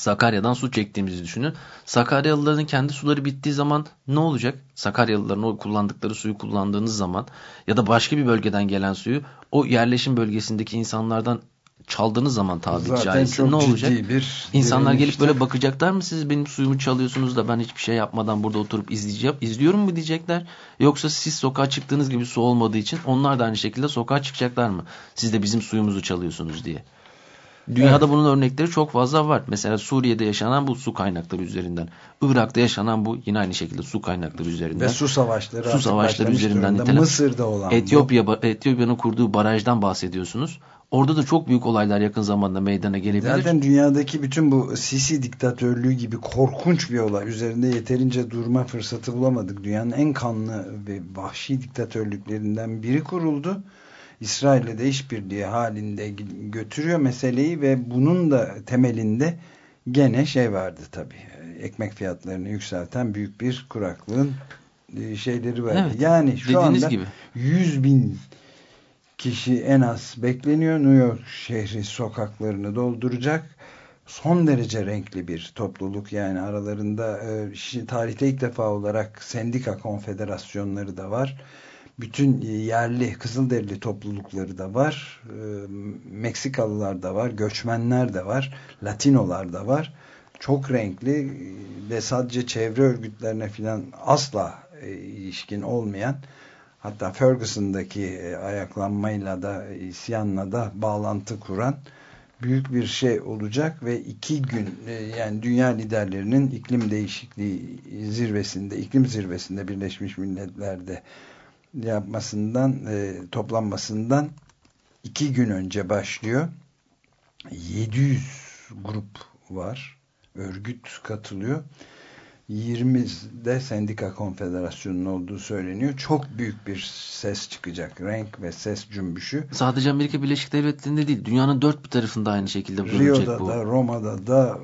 Sakarya'dan su çektiğimizi düşünün. Sakaryalıların kendi suları bittiği zaman ne olacak? Sakaryalıların o kullandıkları suyu kullandığınız zaman ya da başka bir bölgeden gelen suyu o yerleşim bölgesindeki insanlardan çaldığınız zaman tabi caizse ne olacak? Bir İnsanlar gelip böyle bakacaklar mı siz benim suyumu çalıyorsunuz da ben hiçbir şey yapmadan burada oturup izleyeceğim. İzliyorum mu diyecekler? Yoksa siz sokağa çıktığınız gibi su olmadığı için onlar da aynı şekilde sokağa çıkacaklar mı? Siz de bizim suyumuzu çalıyorsunuz diye. Dünyada evet. bunun örnekleri çok fazla var. Mesela Suriye'de yaşanan bu su kaynakları üzerinden. Irak'ta yaşanan bu yine aynı şekilde su kaynakları üzerinden. Ve su savaşları. Su savaşları üzerinden. Durumda. Mısır'da olan Etiyopya, Etiyopya'nın kurduğu barajdan bahsediyorsunuz. Orada da çok büyük olaylar yakın zamanda meydana gelebilir. Zaten dünyadaki bütün bu Sisi diktatörlüğü gibi korkunç bir olay üzerinde yeterince durma fırsatı bulamadık. Dünyanın en kanlı ve vahşi diktatörlüklerinden biri kuruldu. İsrail'le de işbirliği halinde götürüyor meseleyi ve bunun da temelinde gene şey vardı tabii. Ekmek fiyatlarını yükselten büyük bir kuraklığın e, şeyleri var. Evet, yani şu anda gibi. 100 bin kişi en az bekleniyor. New York şehri sokaklarını dolduracak. Son derece renkli bir topluluk yani aralarında e, tarihte ilk defa olarak sendika konfederasyonları da var. Bütün yerli Kızılderili toplulukları da var. E, Meksikalılar da var. Göçmenler de var. Latinolar da var. Çok renkli ve sadece çevre örgütlerine filan asla e, ilişkin olmayan hatta Ferguson'daki e, ayaklanmayla da isyanla da bağlantı kuran büyük bir şey olacak ve iki gün e, yani dünya liderlerinin iklim değişikliği zirvesinde iklim zirvesinde Birleşmiş Milletler'de yapmasından e, toplanmasından iki gün önce başlıyor 700 grup var örgüt katılıyor 20'de Sendika Konfederasyonu'nun olduğu söyleniyor. Çok büyük bir ses çıkacak. Renk ve ses cümbüşü. Sadece Amerika Birleşik Devletleri'nde değil. Dünyanın dört bir tarafında aynı şekilde Rio'da bu. da, Roma'da da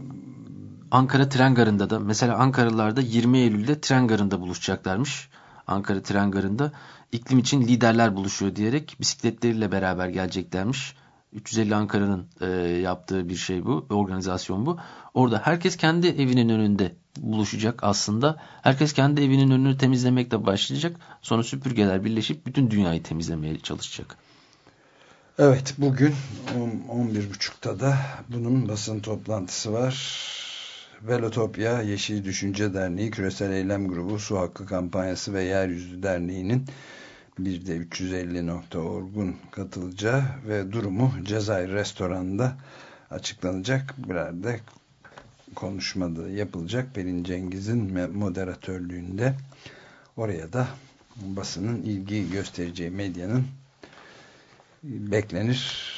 Ankara Tren Garı'nda da. Mesela Ankaralılar da 20 Eylül'de Tren Garı'nda buluşacaklarmış. Ankara Tren Garı'nda iklim için liderler buluşuyor diyerek bisikletleriyle beraber geleceklermiş. 350 Ankara'nın e, yaptığı bir şey bu, organizasyon bu. Orada herkes kendi evinin önünde buluşacak aslında. Herkes kendi evinin önünü temizlemekle başlayacak. Sonra süpürgeler birleşip bütün dünyayı temizlemeye çalışacak. Evet bugün 11.30'da da bunun basın toplantısı var. Velotopya Yeşil Düşünce Derneği, Küresel Eylem Grubu, Su Hakkı Kampanyası ve Yeryüzü Derneği'nin bir de 350.org'un katılacağı ve durumu Cezayir Restoran'da açıklanacak. Birer de konuşmada yapılacak Pelin Cengiz'in moderatörlüğünde oraya da basının ilgi göstereceği medyanın beklenir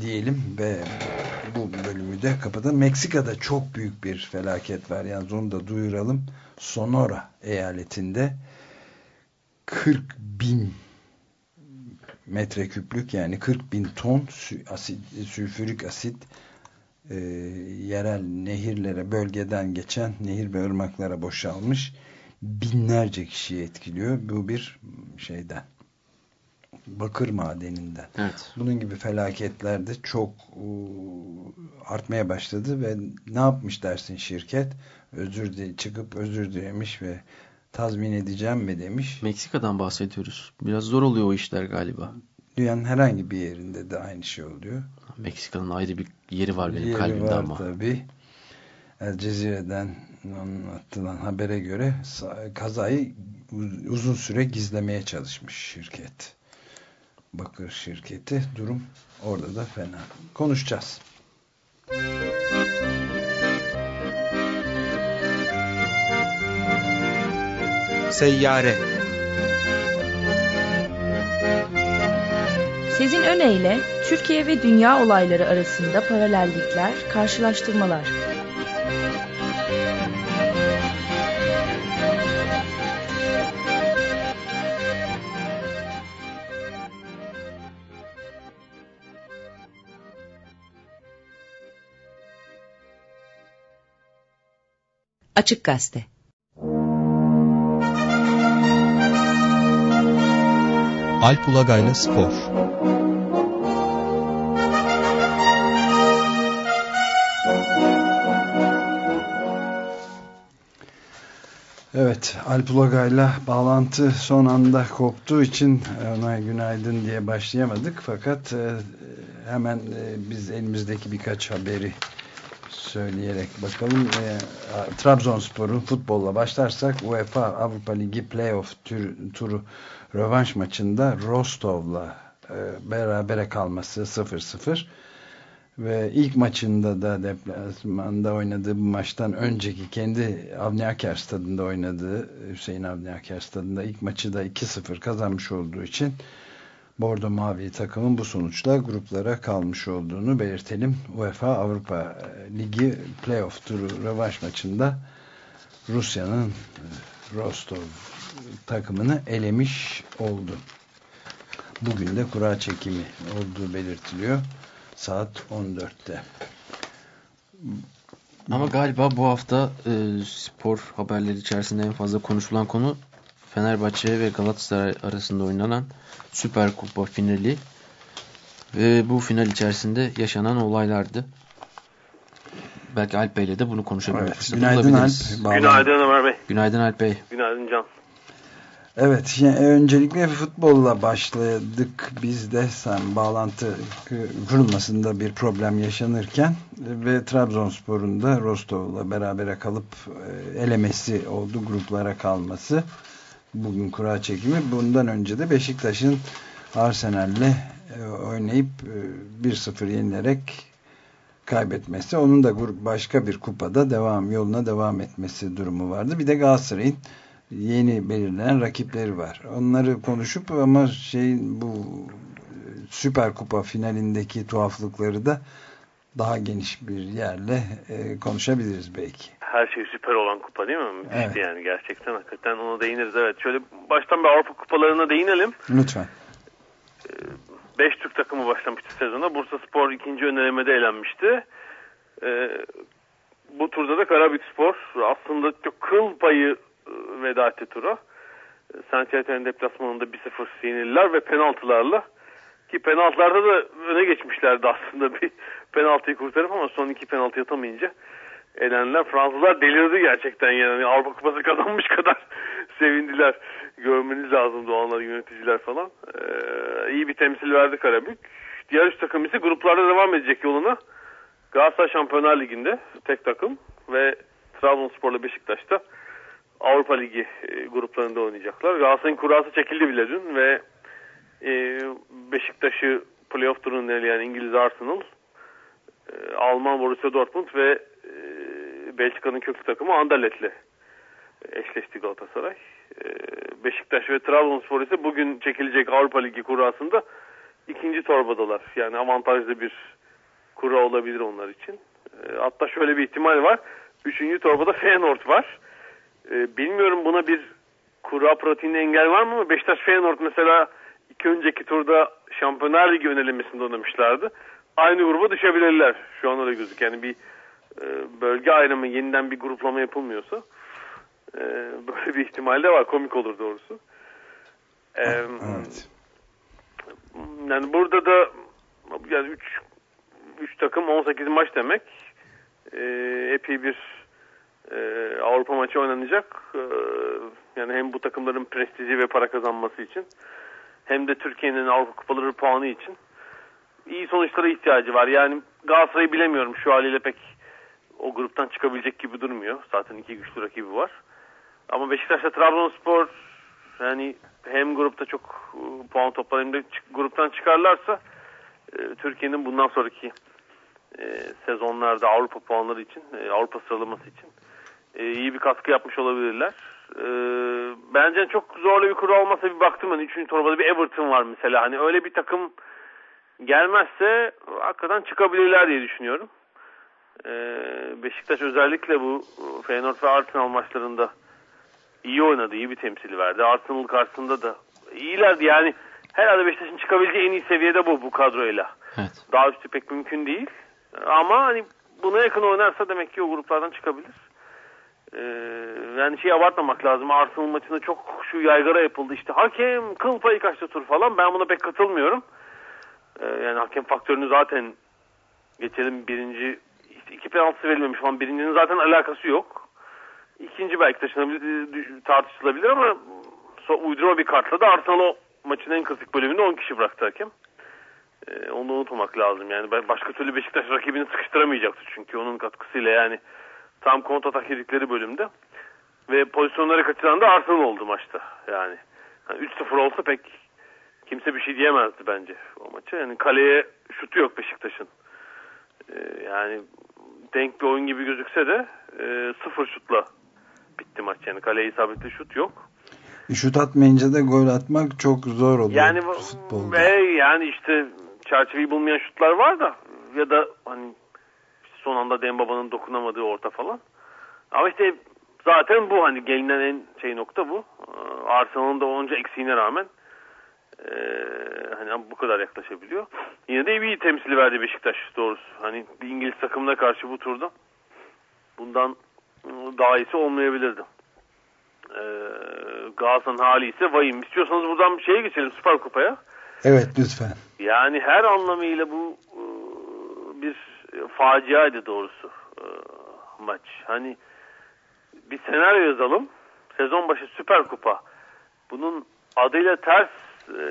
diyelim ve bu bölümü de kapatalım. Meksika'da çok büyük bir felaket var. Yani onu da duyuralım. Sonora eyaletinde 40 bin metreküplük yani 40 bin ton asit, sülfürik asit e, yerel nehirlere bölgeden geçen nehir ve ırmaklara boşalmış binlerce kişiyi etkiliyor. Bu bir şeyden bakır madeninden. Evet. Bunun gibi felaketlerde çok artmaya başladı ve ne yapmış dersin şirket? Özür de çıkıp özür dilemiş ve tazmin edeceğim mi demiş. Meksika'dan bahsediyoruz. Biraz zor oluyor o işler galiba. Dünyanın herhangi bir yerinde de aynı şey oluyor. Meksika'nın ayrı bir yeri var benim yeri kalbimde var ama. tabii. El Cezire'den anlatılan habere göre kazayı uzun süre gizlemeye çalışmış şirket. Bakır şirketi. Durum orada da fena. Konuşacağız. Seyyare Sezin Öne Türkiye ve dünya olayları arasında paralellikler, karşılaştırmalar. Açık Gazete Alp Ulagay'la Spor Evet, Alp Ulagay'la bağlantı son anda koptuğu için ona günaydın diye başlayamadık. Fakat e, hemen e, biz elimizdeki birkaç haberi söyleyerek bakalım. E, Trabzonspor'un futbolla başlarsak UEFA Avrupa Ligi playoff tür, turu rövanş maçında Rostov'la e, berabere kalması 0-0 ve ilk maçında da deplasmanda oynadığı bu maçtan önceki kendi Avni Aker stadında oynadığı Hüseyin Avni Aker stadında ilk maçı da 2-0 kazanmış olduğu için Bordo Mavi takımın bu sonuçla gruplara kalmış olduğunu belirtelim. UEFA Avrupa Ligi playoff turu rövanş maçında Rusya'nın Rostov takımını elemiş oldu. Bugün de kura çekimi olduğu belirtiliyor. Saat 14'te. Ama galiba bu hafta e, spor haberleri içerisinde en fazla konuşulan konu Fenerbahçe ve Galatasaray arasında oynanan Süper Kupa finali ve bu final içerisinde yaşanan olaylardı. Belki Alp Bey'le de bunu konuşabiliriz. Evet, günaydın Alp. Günaydın Ömer Bey. Günaydın Alp Bey. Günaydın Can. Evet, yani öncelikle futbolla başladık biz de sen bağlantı kurulmasında bir problem yaşanırken ve Trabzonspor'un da Rostov'la berabere kalıp e, elemesi oldu, gruplara kalması. Bugün kura çekimi. Bundan önce de Beşiktaş'ın Arsenal'le e, oynayıp 1-0 e, yenilerek kaybetmesi. Onun da başka bir kupada devam yoluna devam etmesi durumu vardı. Bir de Galatasaray'ın yeni belirlenen rakipleri var. Onları konuşup ama şeyin bu Süper Kupa finalindeki tuhaflıkları da daha geniş bir yerle e, konuşabiliriz belki. Her şey süper olan kupa değil mi? Müthişti evet. yani gerçekten hakikaten ona değiniriz. Evet şöyle baştan bir Avrupa kupalarına değinelim. Lütfen. E, beş Türk takımı başlamıştı sezona. Bursa Spor ikinci önelemede elenmişti. Ee, bu turda da Karabük Spor aslında çok kıl payı e, veda etti tura. Saint Etienne deplasmanında 1-0 yenildiler ve penaltılarla ki penaltılarda da öne geçmişlerdi aslında bir penaltıyı kurtarıp ama son iki penaltı yatamayınca elenler. Fransızlar delirdi gerçekten yani Avrupa Kupası kazanmış [laughs] kadar sevindiler. Görmeniz lazım o anlar yöneticiler falan. Ee, iyi bir temsil verdi Karabük. Diğer üç takım ise gruplarda devam edecek yoluna. Galatasaray Şampiyonlar Ligi'nde tek takım ve Trabzonspor'la Beşiktaş'ta Avrupa Ligi e, gruplarında oynayacaklar. Galatasaray'ın kurası çekildi bile dün ve e, Beşiktaş'ı playoff turunu eleyen İngiliz Arsenal, e, Alman Borussia Dortmund ve Belçika'nın köklü takımı Anderlet'le eşleşti Galatasaray. E, Beşiktaş ve Trabzonspor ise bugün çekilecek Avrupa Ligi kurasında ikinci torbadalar. Yani avantajlı bir kura olabilir onlar için. E, hatta şöyle bir ihtimal var. Üçüncü torbada Feyenoord var. E, bilmiyorum buna bir kura pratiğinde engel var mı ama Beşiktaş Feyenoord mesela iki önceki turda Şampiyonlar Ligi önelemesinde oynamışlardı. Aynı gruba düşebilirler. Şu an öyle gözüküyor. Yani bir bölge ayrımı yeniden bir gruplama yapılmıyorsa e, böyle bir ihtimal de var. Komik olur doğrusu. E, evet. Yani burada da yani 3 3 takım 18 maç demek. E, epey bir e, Avrupa maçı oynanacak. E, yani hem bu takımların prestiji ve para kazanması için hem de Türkiye'nin Avrupa Kupaları puanı için iyi sonuçlara ihtiyacı var. Yani Galatasaray'ı bilemiyorum şu haliyle pek o gruptan çıkabilecek gibi durmuyor. Zaten iki güçlü rakibi var. Ama Beşiktaş'ta Trabzonspor yani hem grupta çok e, puan toplar hem de gruptan çıkarlarsa e, Türkiye'nin bundan sonraki e, sezonlarda Avrupa puanları için, Avrupa sıralaması için iyi bir katkı yapmış olabilirler. Bence çok zorlu bir kuru olmasa bir baktım hani 3. torbada bir Everton var mesela. Hani öyle bir takım gelmezse hakikaten çıkabilirler diye düşünüyorum. E, Beşiktaş özellikle bu Feyenoord ve Arsenal maçlarında iyi oynadı, iyi bir temsili verdi. Arsenal karşısında da iyilerdi yani. Herhalde Beşiktaş'ın çıkabileceği en iyi seviyede bu bu kadroyla. Evet. Daha üstü pek mümkün değil. Ama hani buna yakın oynarsa demek ki o gruplardan çıkabilir. Ee, yani şey abartmamak lazım. Arsenal maçında çok şu yaygara yapıldı. İşte hakem kıl payı kaçtı tur falan. Ben buna pek katılmıyorum. Ee, yani hakem faktörünü zaten geçelim birinci işte iki penaltısı verilmemiş falan. Birincinin zaten alakası yok. İkinci belki taşınabilir, tartışılabilir ama uydurma bir kartla da Arsenal o maçın en kritik bölümünde 10 kişi bıraktı hakem. Ee, onu unutmamak lazım. Yani başka türlü Beşiktaş rakibini sıkıştıramayacaktı çünkü onun katkısıyla yani tam kontratak yedikleri bölümde ve pozisyonları kaçıran da Arsenal oldu maçta. Yani, yani 3-0 olsa pek kimse bir şey diyemezdi bence o maça. Yani kaleye şutu yok Beşiktaş'ın. E, yani denk bir oyun gibi gözükse de e, sıfır şutla bitti maç. Yani kaleye isabetli şut yok. Şut atmayınca da gol atmak çok zor oluyor Yani futbolda. e, yani işte çerçeveyi bulmayan şutlar var da ya da hani son anda Dembaba'nın dokunamadığı orta falan. Ama işte zaten bu hani gelinen en şey nokta bu. Ee, Arsenal'ın da onca eksiğine rağmen e, hani bu kadar yaklaşabiliyor. Yine de iyi temsili verdi Beşiktaş doğrusu. Hani bir İngiliz takımına karşı bu turda bundan daha iyisi olmayabilirdi. Ee, Galatasaray'ın hali ise vahim. İstiyorsanız buradan bir şeye geçelim Süper Kupa'ya. Evet lütfen. Yani her anlamıyla bu e, bir faciaydı doğrusu e, maç. Hani bir senaryo yazalım. Sezon başı Süper Kupa. Bunun adıyla ters e,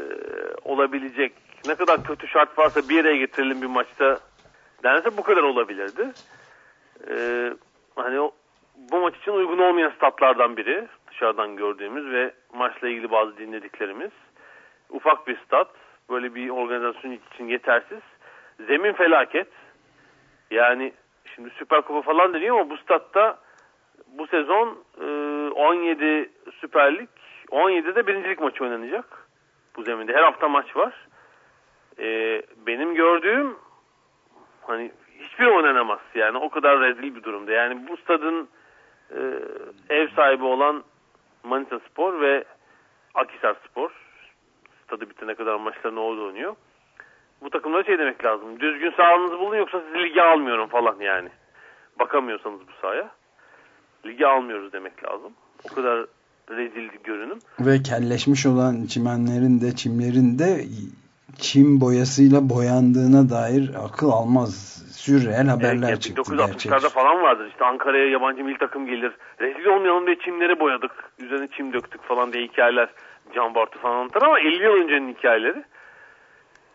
olabilecek ne kadar kötü şart varsa bir araya getirelim bir maçta dense bu kadar olabilirdi. E, hani o, bu maç için uygun olmayan statlardan biri dışarıdan gördüğümüz ve maçla ilgili bazı dinlediklerimiz. Ufak bir stat böyle bir organizasyon için yetersiz. Zemin felaket. Yani şimdi Süper Kupa falan deniyor ama bu statta bu sezon e, 17 Süper Lig 17'de birincilik maçı oynanacak. Bu zeminde her hafta maç var. E, benim gördüğüm hani hiçbir oynanamaz. Yani o kadar rezil bir durumda. Yani bu stadın e, ev sahibi olan Manisa Spor ve Akisar Spor stadı bitene kadar maçların orada oynuyor. Bu takımlara şey demek lazım. Düzgün sahanızı bulun yoksa sizi lige almıyorum falan yani. Bakamıyorsanız bu sahaya. Lige almıyoruz demek lazım. O kadar rezil görünüm. Ve kelleşmiş olan çimenlerin de çimlerin de çim boyasıyla boyandığına dair akıl almaz sürreel haberler evet, çıktı. 1960'larda falan vardır. İşte Ankara'ya yabancı milli takım gelir. Rezil olmayalım diye çimleri boyadık. Üzerine çim döktük falan diye hikayeler Can Bartu falan anlatır ama 50 yıl öncenin hikayeleri.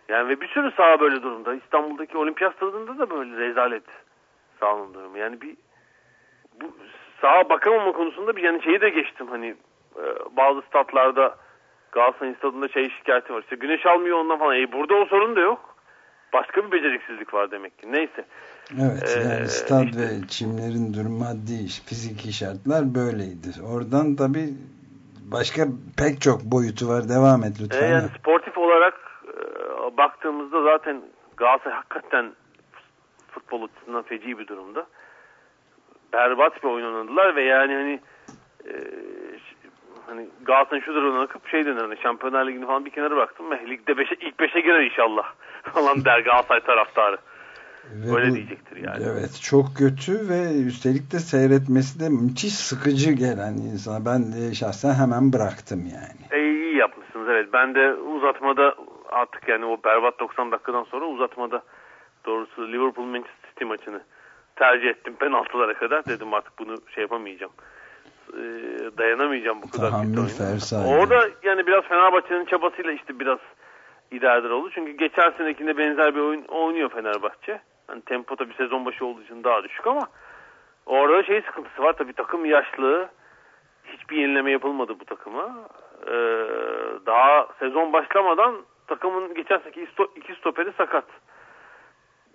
Yani ve bir sürü saha böyle durumda. İstanbul'daki olimpiyat stadında da böyle rezalet sahanın durumu. Yani bir bu saha bakamama konusunda bir yani şeyi de geçtim hani e, bazı statlarda Galatasaray stadında şey şikayeti var. İşte güneş almıyor ondan falan. E burada o sorun da yok. Başka bir beceriksizlik var demek ki. Neyse. Evet Ee, yani stad işte- ve çimlerin durum maddi fiziki şartlar böyleydi. Oradan tabi başka pek çok boyutu var. Devam et E, lütfen. yani sportif olarak e, baktığımızda zaten Galatasaray hakikaten futbol açısından feci bir durumda. Berbat bir oyun oynadılar ve yani hani e, hani Galatasaray'ın şu durumuna bakıp şey denir hani Şampiyonlar Ligi'ni falan bir kenara bıraktım. Eh, ligde beşe, ilk beşe girer inşallah [laughs] falan der Galatasaray taraftarı. Ve Öyle bu- diyecektir yani. Evet çok kötü ve üstelik de seyretmesi de müthiş sıkıcı gelen insana. Ben de şahsen hemen bıraktım yani. E, iyi yapmışsınız evet. Ben de uzatmada artık yani o berbat 90 dakikadan sonra uzatmada doğrusu Liverpool Manchester City maçını tercih ettim penaltılara kadar. Dedim artık bunu şey yapamayacağım. E, dayanamayacağım bu kadar kötü Tahammül oyuna. fersah. Orada yani biraz Fenerbahçe'nin çabasıyla işte biraz idareler oldu. Çünkü geçen senekinde benzer bir oyun oynuyor Fenerbahçe. Hani tempo tabii sezon başı olduğu için daha düşük ama orada şey sıkıntısı var tabii takım yaşlı. Hiçbir yenileme yapılmadı bu takıma. Ee, daha sezon başlamadan takımın geçen seneki iki sto- iki stoperi sakat.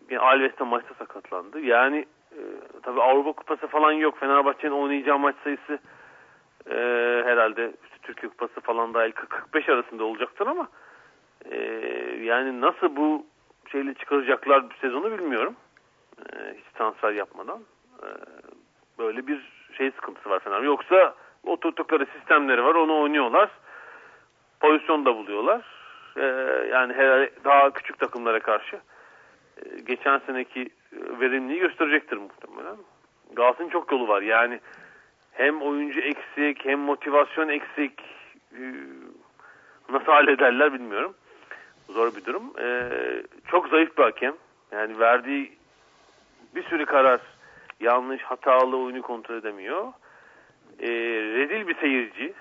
Yani Alves de maçta sakatlandı. Yani e, tabii Avrupa Kupası falan yok. Fenerbahçe'nin oynayacağı maç sayısı e, herhalde işte Türkiye Kupası falan dahil 40-45 arasında olacaktır ama e, yani nasıl bu şeyle çıkaracaklar sezonu bilmiyorum. E, hiç transfer yapmadan. E, böyle bir şey sıkıntısı var Fener. Yoksa oturttukları sistemleri var. Onu oynuyorlar. Pozisyon da buluyorlar. E, yani herhalde daha küçük takımlara karşı e, geçen seneki verimliği gösterecektir muhtemelen. Galatasaray'ın çok yolu var. Yani hem oyuncu eksik hem motivasyon eksik. E, nasıl hallederler bilmiyorum. Zor bir durum. E, çok zayıf bir hakem. Yani verdiği bir sürü karar yanlış, hatalı oyunu kontrol edemiyor. E, rezil bir seyirci.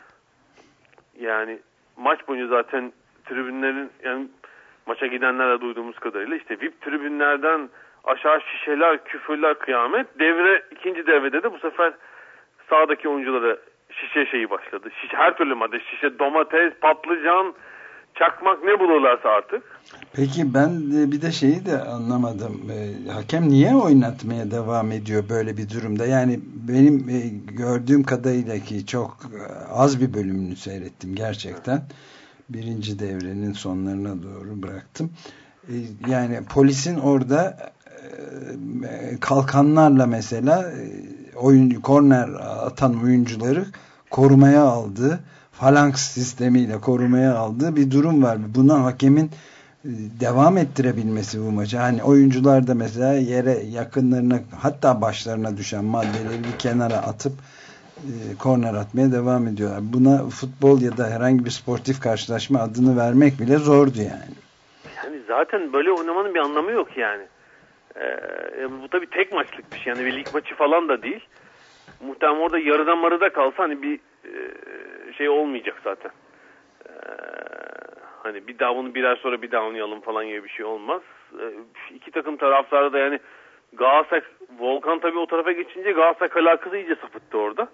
Yani maç boyunca zaten tribünlerin yani maça gidenlerle duyduğumuz kadarıyla işte VIP tribünlerden aşağı şişeler, küfürler, kıyamet. Devre ikinci devrede de bu sefer sağdaki oyunculara şişe şeyi başladı. Şişe, her türlü madde şişe, domates, patlıcan, çakmak ne bulurlarsa artık. Peki ben bir de şeyi de anlamadım. E, hakem niye oynatmaya devam ediyor böyle bir durumda? Yani benim e, gördüğüm kadarıyla ki çok e, az bir bölümünü seyrettim gerçekten. Birinci devrenin sonlarına doğru bıraktım. E, yani polisin orada kalkanlarla mesela e, oyun korner atan oyuncuları korumaya aldığı falanks sistemiyle korumaya aldığı bir durum var. Buna hakemin devam ettirebilmesi bu maçı. Hani oyuncular da mesela yere yakınlarına hatta başlarına düşen maddeleri bir kenara atıp korner atmaya devam ediyorlar. Buna futbol ya da herhangi bir sportif karşılaşma adını vermek bile zordu yani. Yani zaten böyle oynamanın bir anlamı yok yani. Ee, bu tabii tek maçlık bir şey. Yani bir lig maçı falan da değil. Muhtemelen orada yarıdan marıda kalsa hani bir e, şey olmayacak zaten. Ee, hani bir daha bunu bir ay sonra bir daha oynayalım falan gibi bir şey olmaz. Ee, iki takım taraftarı da yani Galatasaray, Volkan tabii o tarafa geçince Galatasaray alakası iyice sapıttı orada.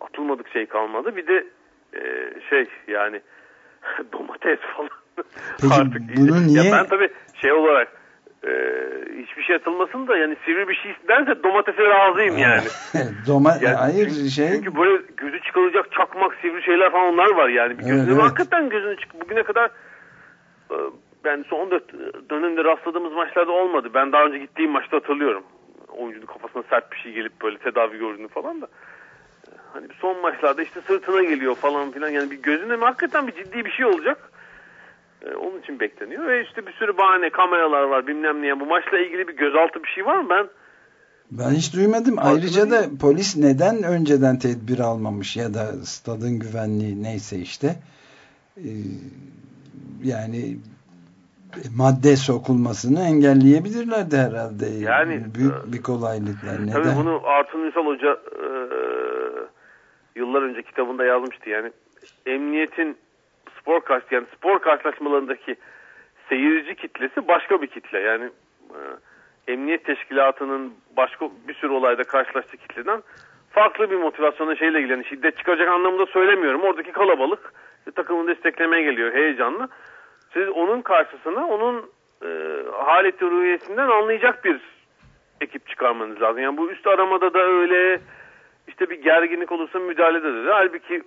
Atılmadık şey kalmadı. Bir de e, şey yani [laughs] domates falan. Peki Artık bunu iyice. niye... Ya ben tabii şey olarak e, hiçbir şey atılmasın da yani sivri bir şey isterse domatese razıyım yani. [laughs] Doma Yani hayır çünkü, şey Çünkü böyle gözü çıkarılacak çakmak sivri şeyler falan onlar var yani. Bir Evet, gözüne evet. hakikaten gözünü çık. Bugüne kadar e, ben son dört dönemde rastladığımız maçlarda olmadı. Ben daha önce gittiğim maçta hatırlıyorum. Oyuncunun kafasına sert bir şey gelip böyle tedavi gördüğünü falan da. E, Hani son maçlarda işte sırtına geliyor falan filan. Yani bir gözüne mi hakikaten bir ciddi bir şey olacak. E, onun için bekleniyor. Ve işte bir sürü bahane, kameralar var bilmem ne. Bu maçla ilgili bir gözaltı bir şey var mı? Ben ben hiç duymadım. Farkında Ayrıca da polis neden önceden tedbir almamış ya da stadın güvenliği neyse işte Ee, yani madde sokulmasını engelleyebilirlerdi herhalde. Yani, büyük e, bir kolaylıkla. Neden? Tabii bunu Artun Ünsal Hoca e, yıllar önce kitabında yazmıştı. Yani emniyetin spor karşı yani spor karşılaşmalarındaki seyirci kitlesi başka bir kitle. Yani e, emniyet teşkilatının başka bir sürü olayda karşılaştığı kitleden farklı bir motivasyonla şeyle ilgili. Yani şiddet çıkaracak anlamında söylemiyorum. Oradaki kalabalık takımını desteklemeye geliyor heyecanlı. Siz onun karşısına onun e, haleti ruhiyesinden anlayacak bir ekip çıkarmanız lazım. Yani bu üst aramada da öyle işte bir gerginlik olursa müdahalede de. Halbuki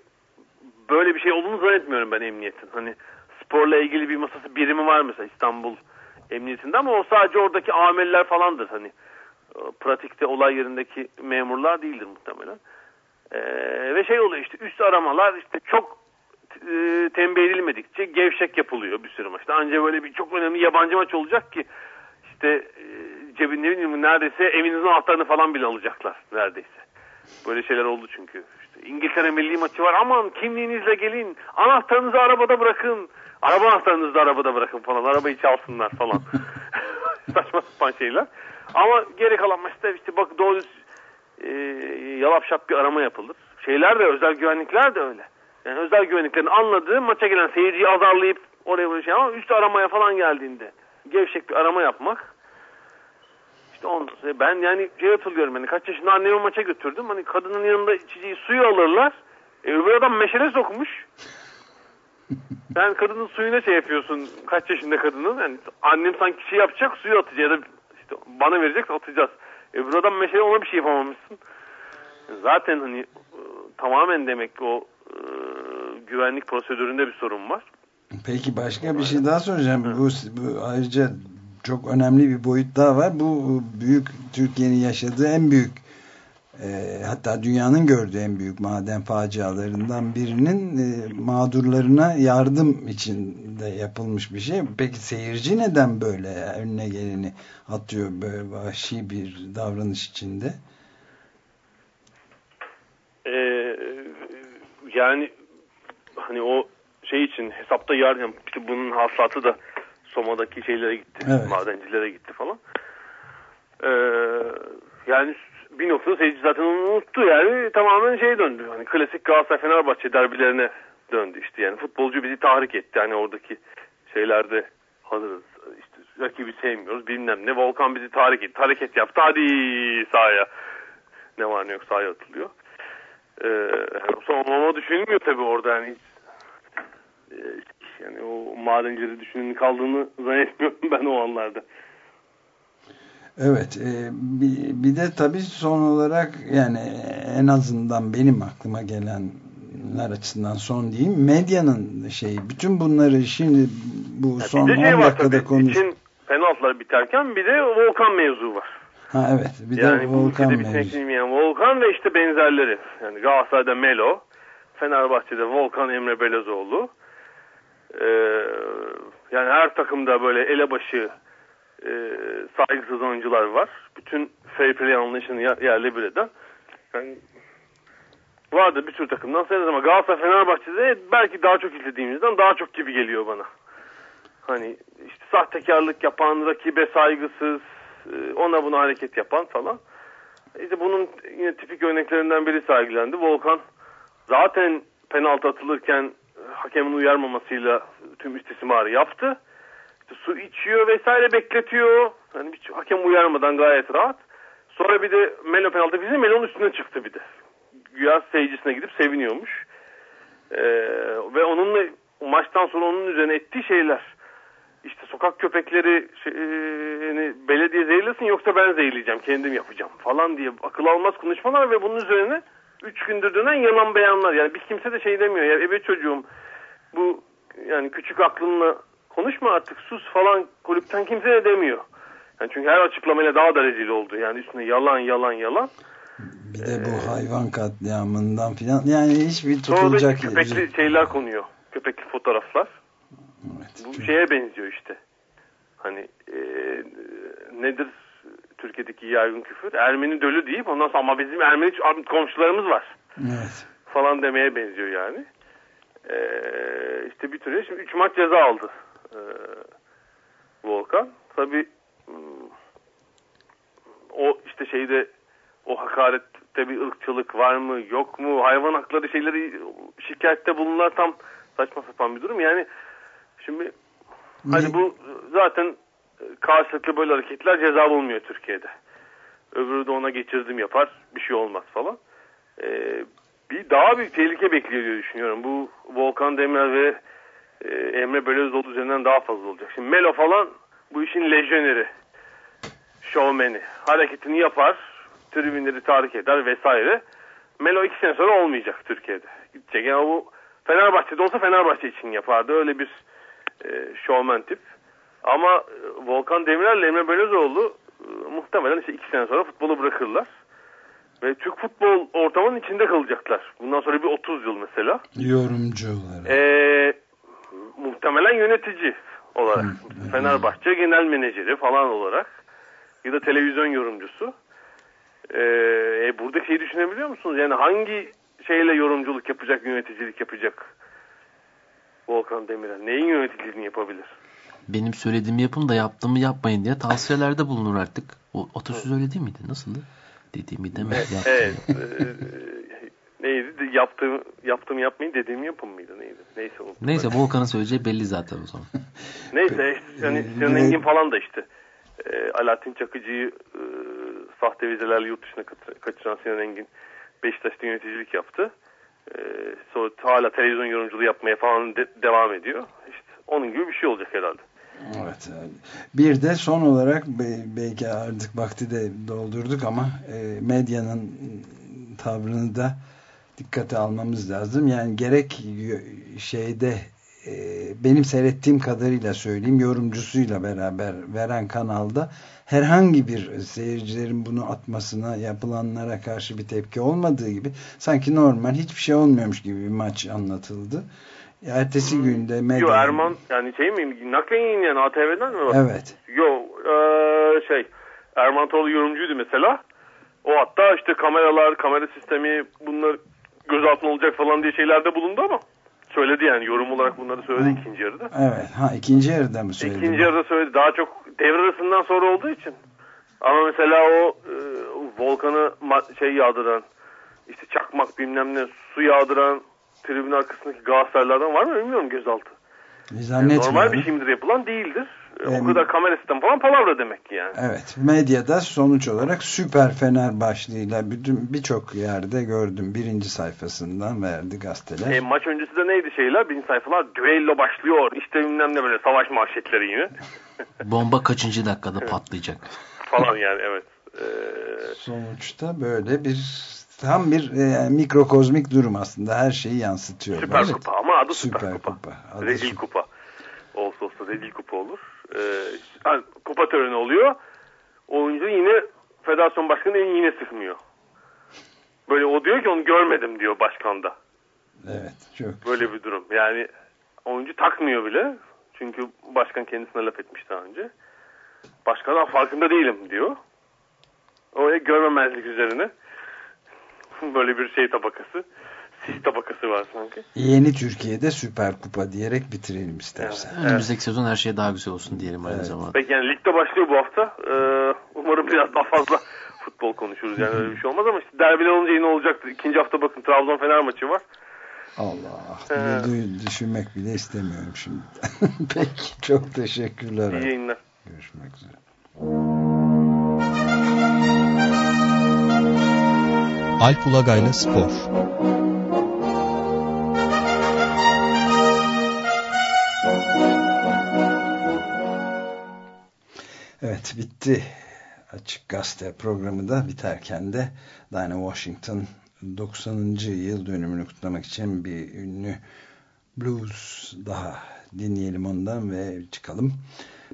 böyle bir şey olduğunu zannetmiyorum ben emniyetin. Hani sporla ilgili bir masası birimi var mesela İstanbul Emniyetinde ama o sadece oradaki ameller falandır. Hani e, pratikte olay yerindeki memurlar değildir muhtemelen. Ee, ve şey oluyor işte üst aramalar işte çok e, tembih edilmedikçe gevşek yapılıyor bir sürü maçta. Ancak böyle bir çok önemli yabancı maç olacak ki işte e, cebinde neredeyse evinizin anahtarını falan bile alacaklar neredeyse. Böyle şeyler oldu çünkü. İngiltere milli maçı var. Aman kimliğinizle gelin. Anahtarınızı arabada bırakın. Araba anahtarınızı da arabada bırakın falan. Arabayı çalsınlar falan. [laughs] Saçma sapan şeyler. Ama geri kalan maçta işte bak doğru e, yalap şap bir arama yapılır. Şeyler de özel güvenlikler de öyle. Yani özel güvenliklerin anladığı maça gelen seyirciyi azarlayıp oraya böyle şey ama üst aramaya falan geldiğinde gevşek bir arama yapmak işte ondan sonra ben yani şey hatırlıyorum hani kaç yaşında annemi maça götürdüm. Hani kadının yanında içeceği suyu alırlar. E, öbür adam meşale sokmuş. [laughs] Sen kadının suyuna şey yapıyorsun. Kaç yaşında kadının? Yani annem sanki şey yapacak suyu atacak ya da işte bana verecek atacağız. Öbür adam meşale ona bir şey yapamamışsın. Zaten hani e, tamamen demek ki o e, güvenlik prosedüründe bir sorun var. Peki başka bir şey daha soracağım. Bu, bu ayrıca çok önemli bir boyut daha var. Bu büyük Türkiye'nin yaşadığı en büyük e, hatta dünyanın gördüğü en büyük maden facialarından birinin e, mağdurlarına yardım için de yapılmış bir şey. Peki seyirci neden böyle önüne geleni atıyor böyle vahşi bir davranış içinde? Ee, yani hani o şey için hesapta yardım işte bunun hasılatı da Soma'daki şeylere gitti. Evet. Madencilere gitti falan. Ee, yani bir noktada seyirci zaten onu unuttu yani tamamen şey döndü. Hani klasik Galatasaray Fenerbahçe derbilerine döndü işte yani futbolcu bizi tahrik etti. Hani oradaki şeylerde hazırız. İşte rakibi sevmiyoruz bilmem ne. Volkan bizi tahrik etti. Hareket yaptı. Hadi sahaya. Ne var ne yok sahaya atılıyor. Ee, yani sonra onu düşünmüyor tabii orada yani. Ee, Yani o madencileri düşünün kaldığını zannetmiyorum [laughs] ben o anlarda. Evet. E, bir, bir de tabii son olarak yani en azından benim aklıma gelenler açısından son diyeyim. Medyanın şeyi bütün bunları şimdi bu Ya son bir de 10 şey dakikada konuş. için penaltılar biterken bir de Volkan mevzu var. Ha evet. Bir yani de Volkan mevzu. bilmeyen Volkan ve işte benzerleri. Yani Galatasaray'da Melo, Fenerbahçe'de Volkan Emre Belezoğlu. Ee, yani her takımda böyle elebaşı e, saygısız oyuncular var. Bütün fair play anlayışını yer- yerle bir eden. Yani vardı bir sürü takımdan sayılır ama Galatasaray Fenerbahçe'de belki daha çok izlediğimizden daha çok gibi geliyor bana. Hani işte sahtekarlık yapan, rakibe saygısız, e, ona buna hareket yapan falan. İşte bunun yine tipik örneklerinden biri sergilendi. Volkan zaten penaltı atılırken e, hakemin uyarmamasıyla tüm istismarı yaptı. İşte su içiyor vesaire bekletiyor. Hani hiç hakem uyarmadan gayet rahat. Sonra bir de Melo penaltı bizi Melo'nun üstüne çıktı bir de. Güya seyircisine gidip seviniyormuş. Ee, ve onunla maçtan sonra onun üzerine ettiği şeyler işte sokak köpekleri şey, e, yani belediye zehirlesin yoksa ben zehirleyeceğim kendim yapacağım falan diye akıl almaz konuşmalar ve bunun üzerine 3 gündür dönen yalan beyanlar. Yani bir kimse de şey demiyor ya evet çocuğum bu yani küçük aklınla konuşma artık sus falan kulüpten kimse de demiyor. Yani çünkü her açıklamayla daha da rezil oldu. Yani üstüne yalan yalan yalan. Bir de bu hayvan katliamından filan yani hiçbir Sonra tutulacak köpekli şeyler konuyor. Köpekli fotoğraflar. Evet. Bu şeye benziyor işte. Hani e, nedir Türkiye'deki yaygın küfür? Ermeni dölü deyip ondan sonra ama bizim Ermeni komşularımız var Evet. falan demeye benziyor yani. E, işte bir türlü şimdi 3 maç ceza aldı e, Volkan. Tabi o işte şeyde o hakarette bir ırkçılık var mı yok mu hayvan hakları şeyleri şikayette bulunlar tam saçma sapan bir durum yani şimdi hani bu zaten karşılıklı böyle hareketler ceza bulmuyor Türkiye'de öbürü de ona geçirdim yapar bir şey olmaz falan Ee, bir daha büyük tehlike bekliyor diye düşünüyorum bu Volkan Demirel ve e, Emre Belözoğlu üzerinden daha fazla olacak şimdi Melo falan bu işin lejyoneri şovmeni hareketini yapar tribünleri tahrik eder vesaire. Melo iki sene sonra olmayacak Türkiye'de. Gidecek. Yani bu Fenerbahçe'de olsa Fenerbahçe için yapardı. Öyle bir e, şovmen tip. Ama e, Volkan Demirel ile Emre Belözoğlu e, muhtemelen işte iki sene sonra futbolu bırakırlar. Ve Türk futbol ortamının içinde kalacaklar. Bundan sonra bir 30 yıl mesela. Yorumcular. E, muhtemelen yönetici olarak. Fenerbahçe genel menajeri falan olarak. Ya da televizyon yorumcusu. Ee, e, burada şeyi düşünebiliyor musunuz? Yani hangi şeyle yorumculuk yapacak, yöneticilik yapacak Volkan Demirel? Neyin yöneticiliğini yapabilir? Benim söylediğimi yapın da yaptığımı yapmayın diye tavsiyelerde bulunur artık. O atasöz öyle değil miydi? Nasıldı? Dediğimi deme. Evet. yap. e, neydi? Yaptığım, yaptığımı yapmayın dediğimi yapın mıydı? Neydi? Neyse. unuttum Neyse. Volkan'ın söyleyeceği belli zaten o zaman. [laughs] Neyse Sinan Engin falan da işte e, Alaaddin Çakıcı'yı e, sahte vizelerle yurt dışına kaçıran Sinan Engin Beşiktaş'ta yöneticilik yaptı. E, sonra hala televizyon yorumculuğu yapmaya falan de- devam ediyor. İşte onun gibi bir şey olacak herhalde. Evet. Bir de son olarak be- belki artık vakti de doldurduk ama e, medyanın tavrını da dikkate almamız lazım. Yani gerek şeyde e, benim seyrettiğim kadarıyla söyleyeyim yorumcusuyla beraber veren kanalda herhangi bir seyircilerin bunu atmasına yapılanlara karşı bir tepki olmadığı gibi sanki normal hiçbir şey olmuyormuş gibi bir maç anlatıldı. Ertesi günde medya... Yo Erman yani şey mi naklen yayınlayan ATV'den mi? var? Evet. Yo eee, şey Erman Toroğlu yorumcuydu mesela. O hatta işte kameralar, kamera sistemi bunlar gözaltına olacak falan diye şeylerde bulundu ama söyledi yani yorum olarak bunları söyledi ikinci yarıda. Evet. Ha ikinci yarıda mı söyledi? İkinci yarıda söyledi. Daha çok devre arasından sonra olduğu için. Ama mesela o e, volkanı şey yağdıran işte çakmak bilmem ne su yağdıran tribün arkasındaki Galatasaraylardan var mı bilmiyorum gözaltı. Yani normal bir şey midir yapılan değildir. E, o kadar kamera sistem falan palavra demek ki yani. Evet. Medyada sonuç olarak süper fener başlığıyla bütün birçok yerde gördüm. Birinci sayfasından verdi gazeteler. E, maç öncesi de neydi şeyler? Birinci sayfalar düello başlıyor. İşte bilmem ne böyle savaş manşetleri yine. [laughs] Bomba kaçıncı dakikada patlayacak? falan yani evet. Ee... Sonuçta böyle bir tam bir e, mikrokozmik durum aslında. Her şeyi yansıtıyor. Süper evet. kupa ama adı süper, süper kupa. kupa. Adı Rezil süper. kupa. Olsa olsa rezil kupa olur. Ee, kupa töreni oluyor. Oyuncu yine federasyon başkanı yine sıkmıyor. Böyle o diyor ki onu görmedim diyor başkanda. Evet. Çok. Böyle bir durum. Yani oyuncu takmıyor bile. Çünkü başkan kendisine laf etmiş daha önce. Başkan farkında değilim diyor. O görmemezlik üzerine. Böyle bir şey tabakası. Sis tabakası var sanki. Yeni Türkiye'de Süper Kupa diyerek bitirelim istersen. Evet. Önümüzdeki evet. sezon her şey daha güzel olsun diyelim aynı evet. zamanda. Peki yani ligde başlıyor bu hafta. Ee, umarım biraz daha fazla [laughs] futbol konuşuruz. Yani öyle bir şey olmaz ama işte derbiler olunca yine olacaktır. İkinci hafta bakın Trabzon Fener maçı var. Allah. Ee, düşünmek bile istemiyorum şimdi. [laughs] Peki çok teşekkürler. İyi yayınlar. Görüşmek üzere. Alp Ulagay'la Spor Evet bitti. Açık Gazete programı da biterken de Diana Washington 90. yıl dönümünü kutlamak için bir ünlü blues daha dinleyelim ondan ve çıkalım.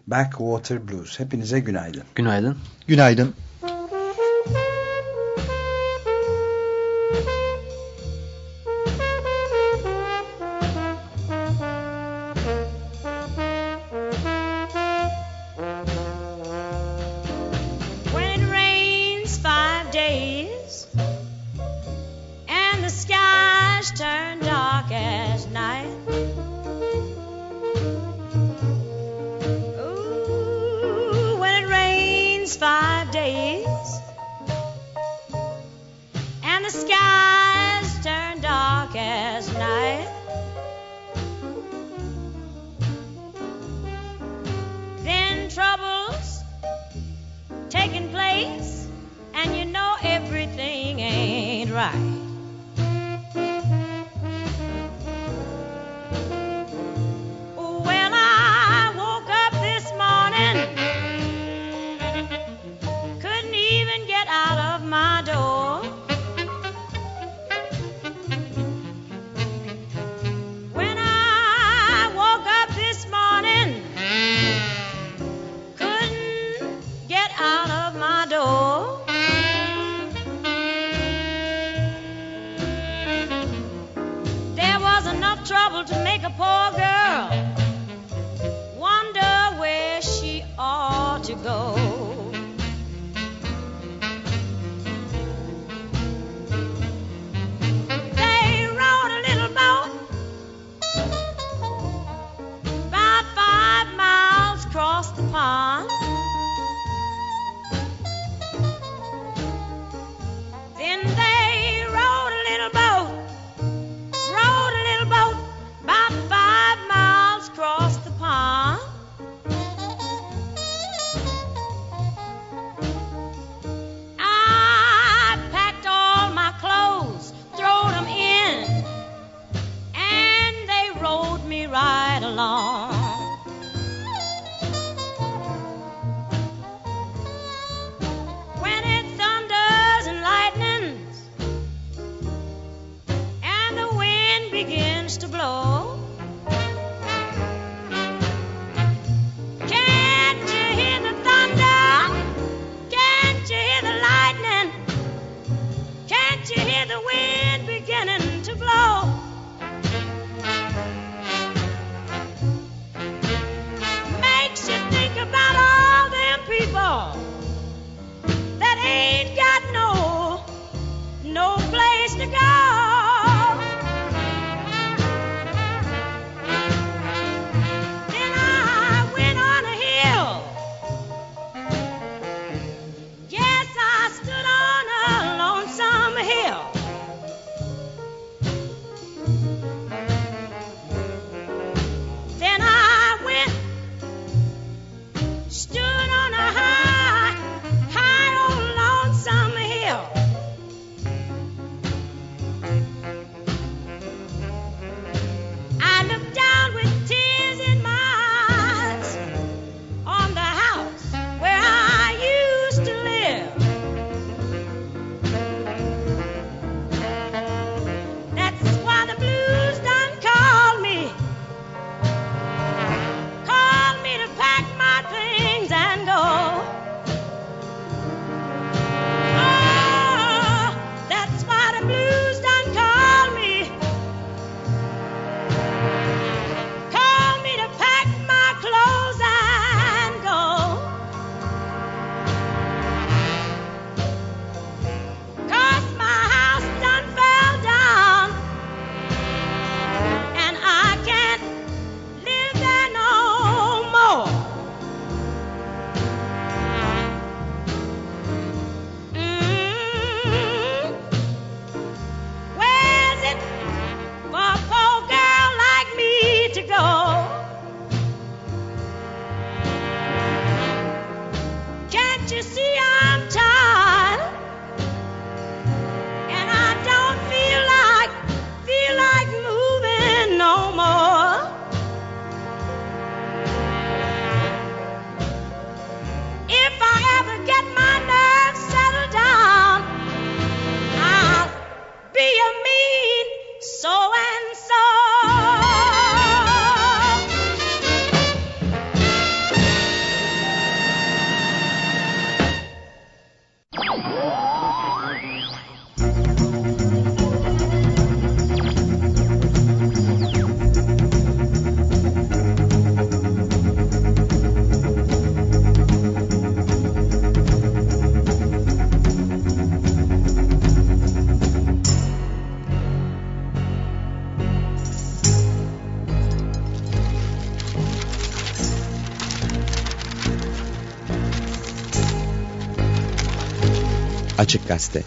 Backwater Blues. Hepinize günaydın. Günaydın. Günaydın. Açık Gazete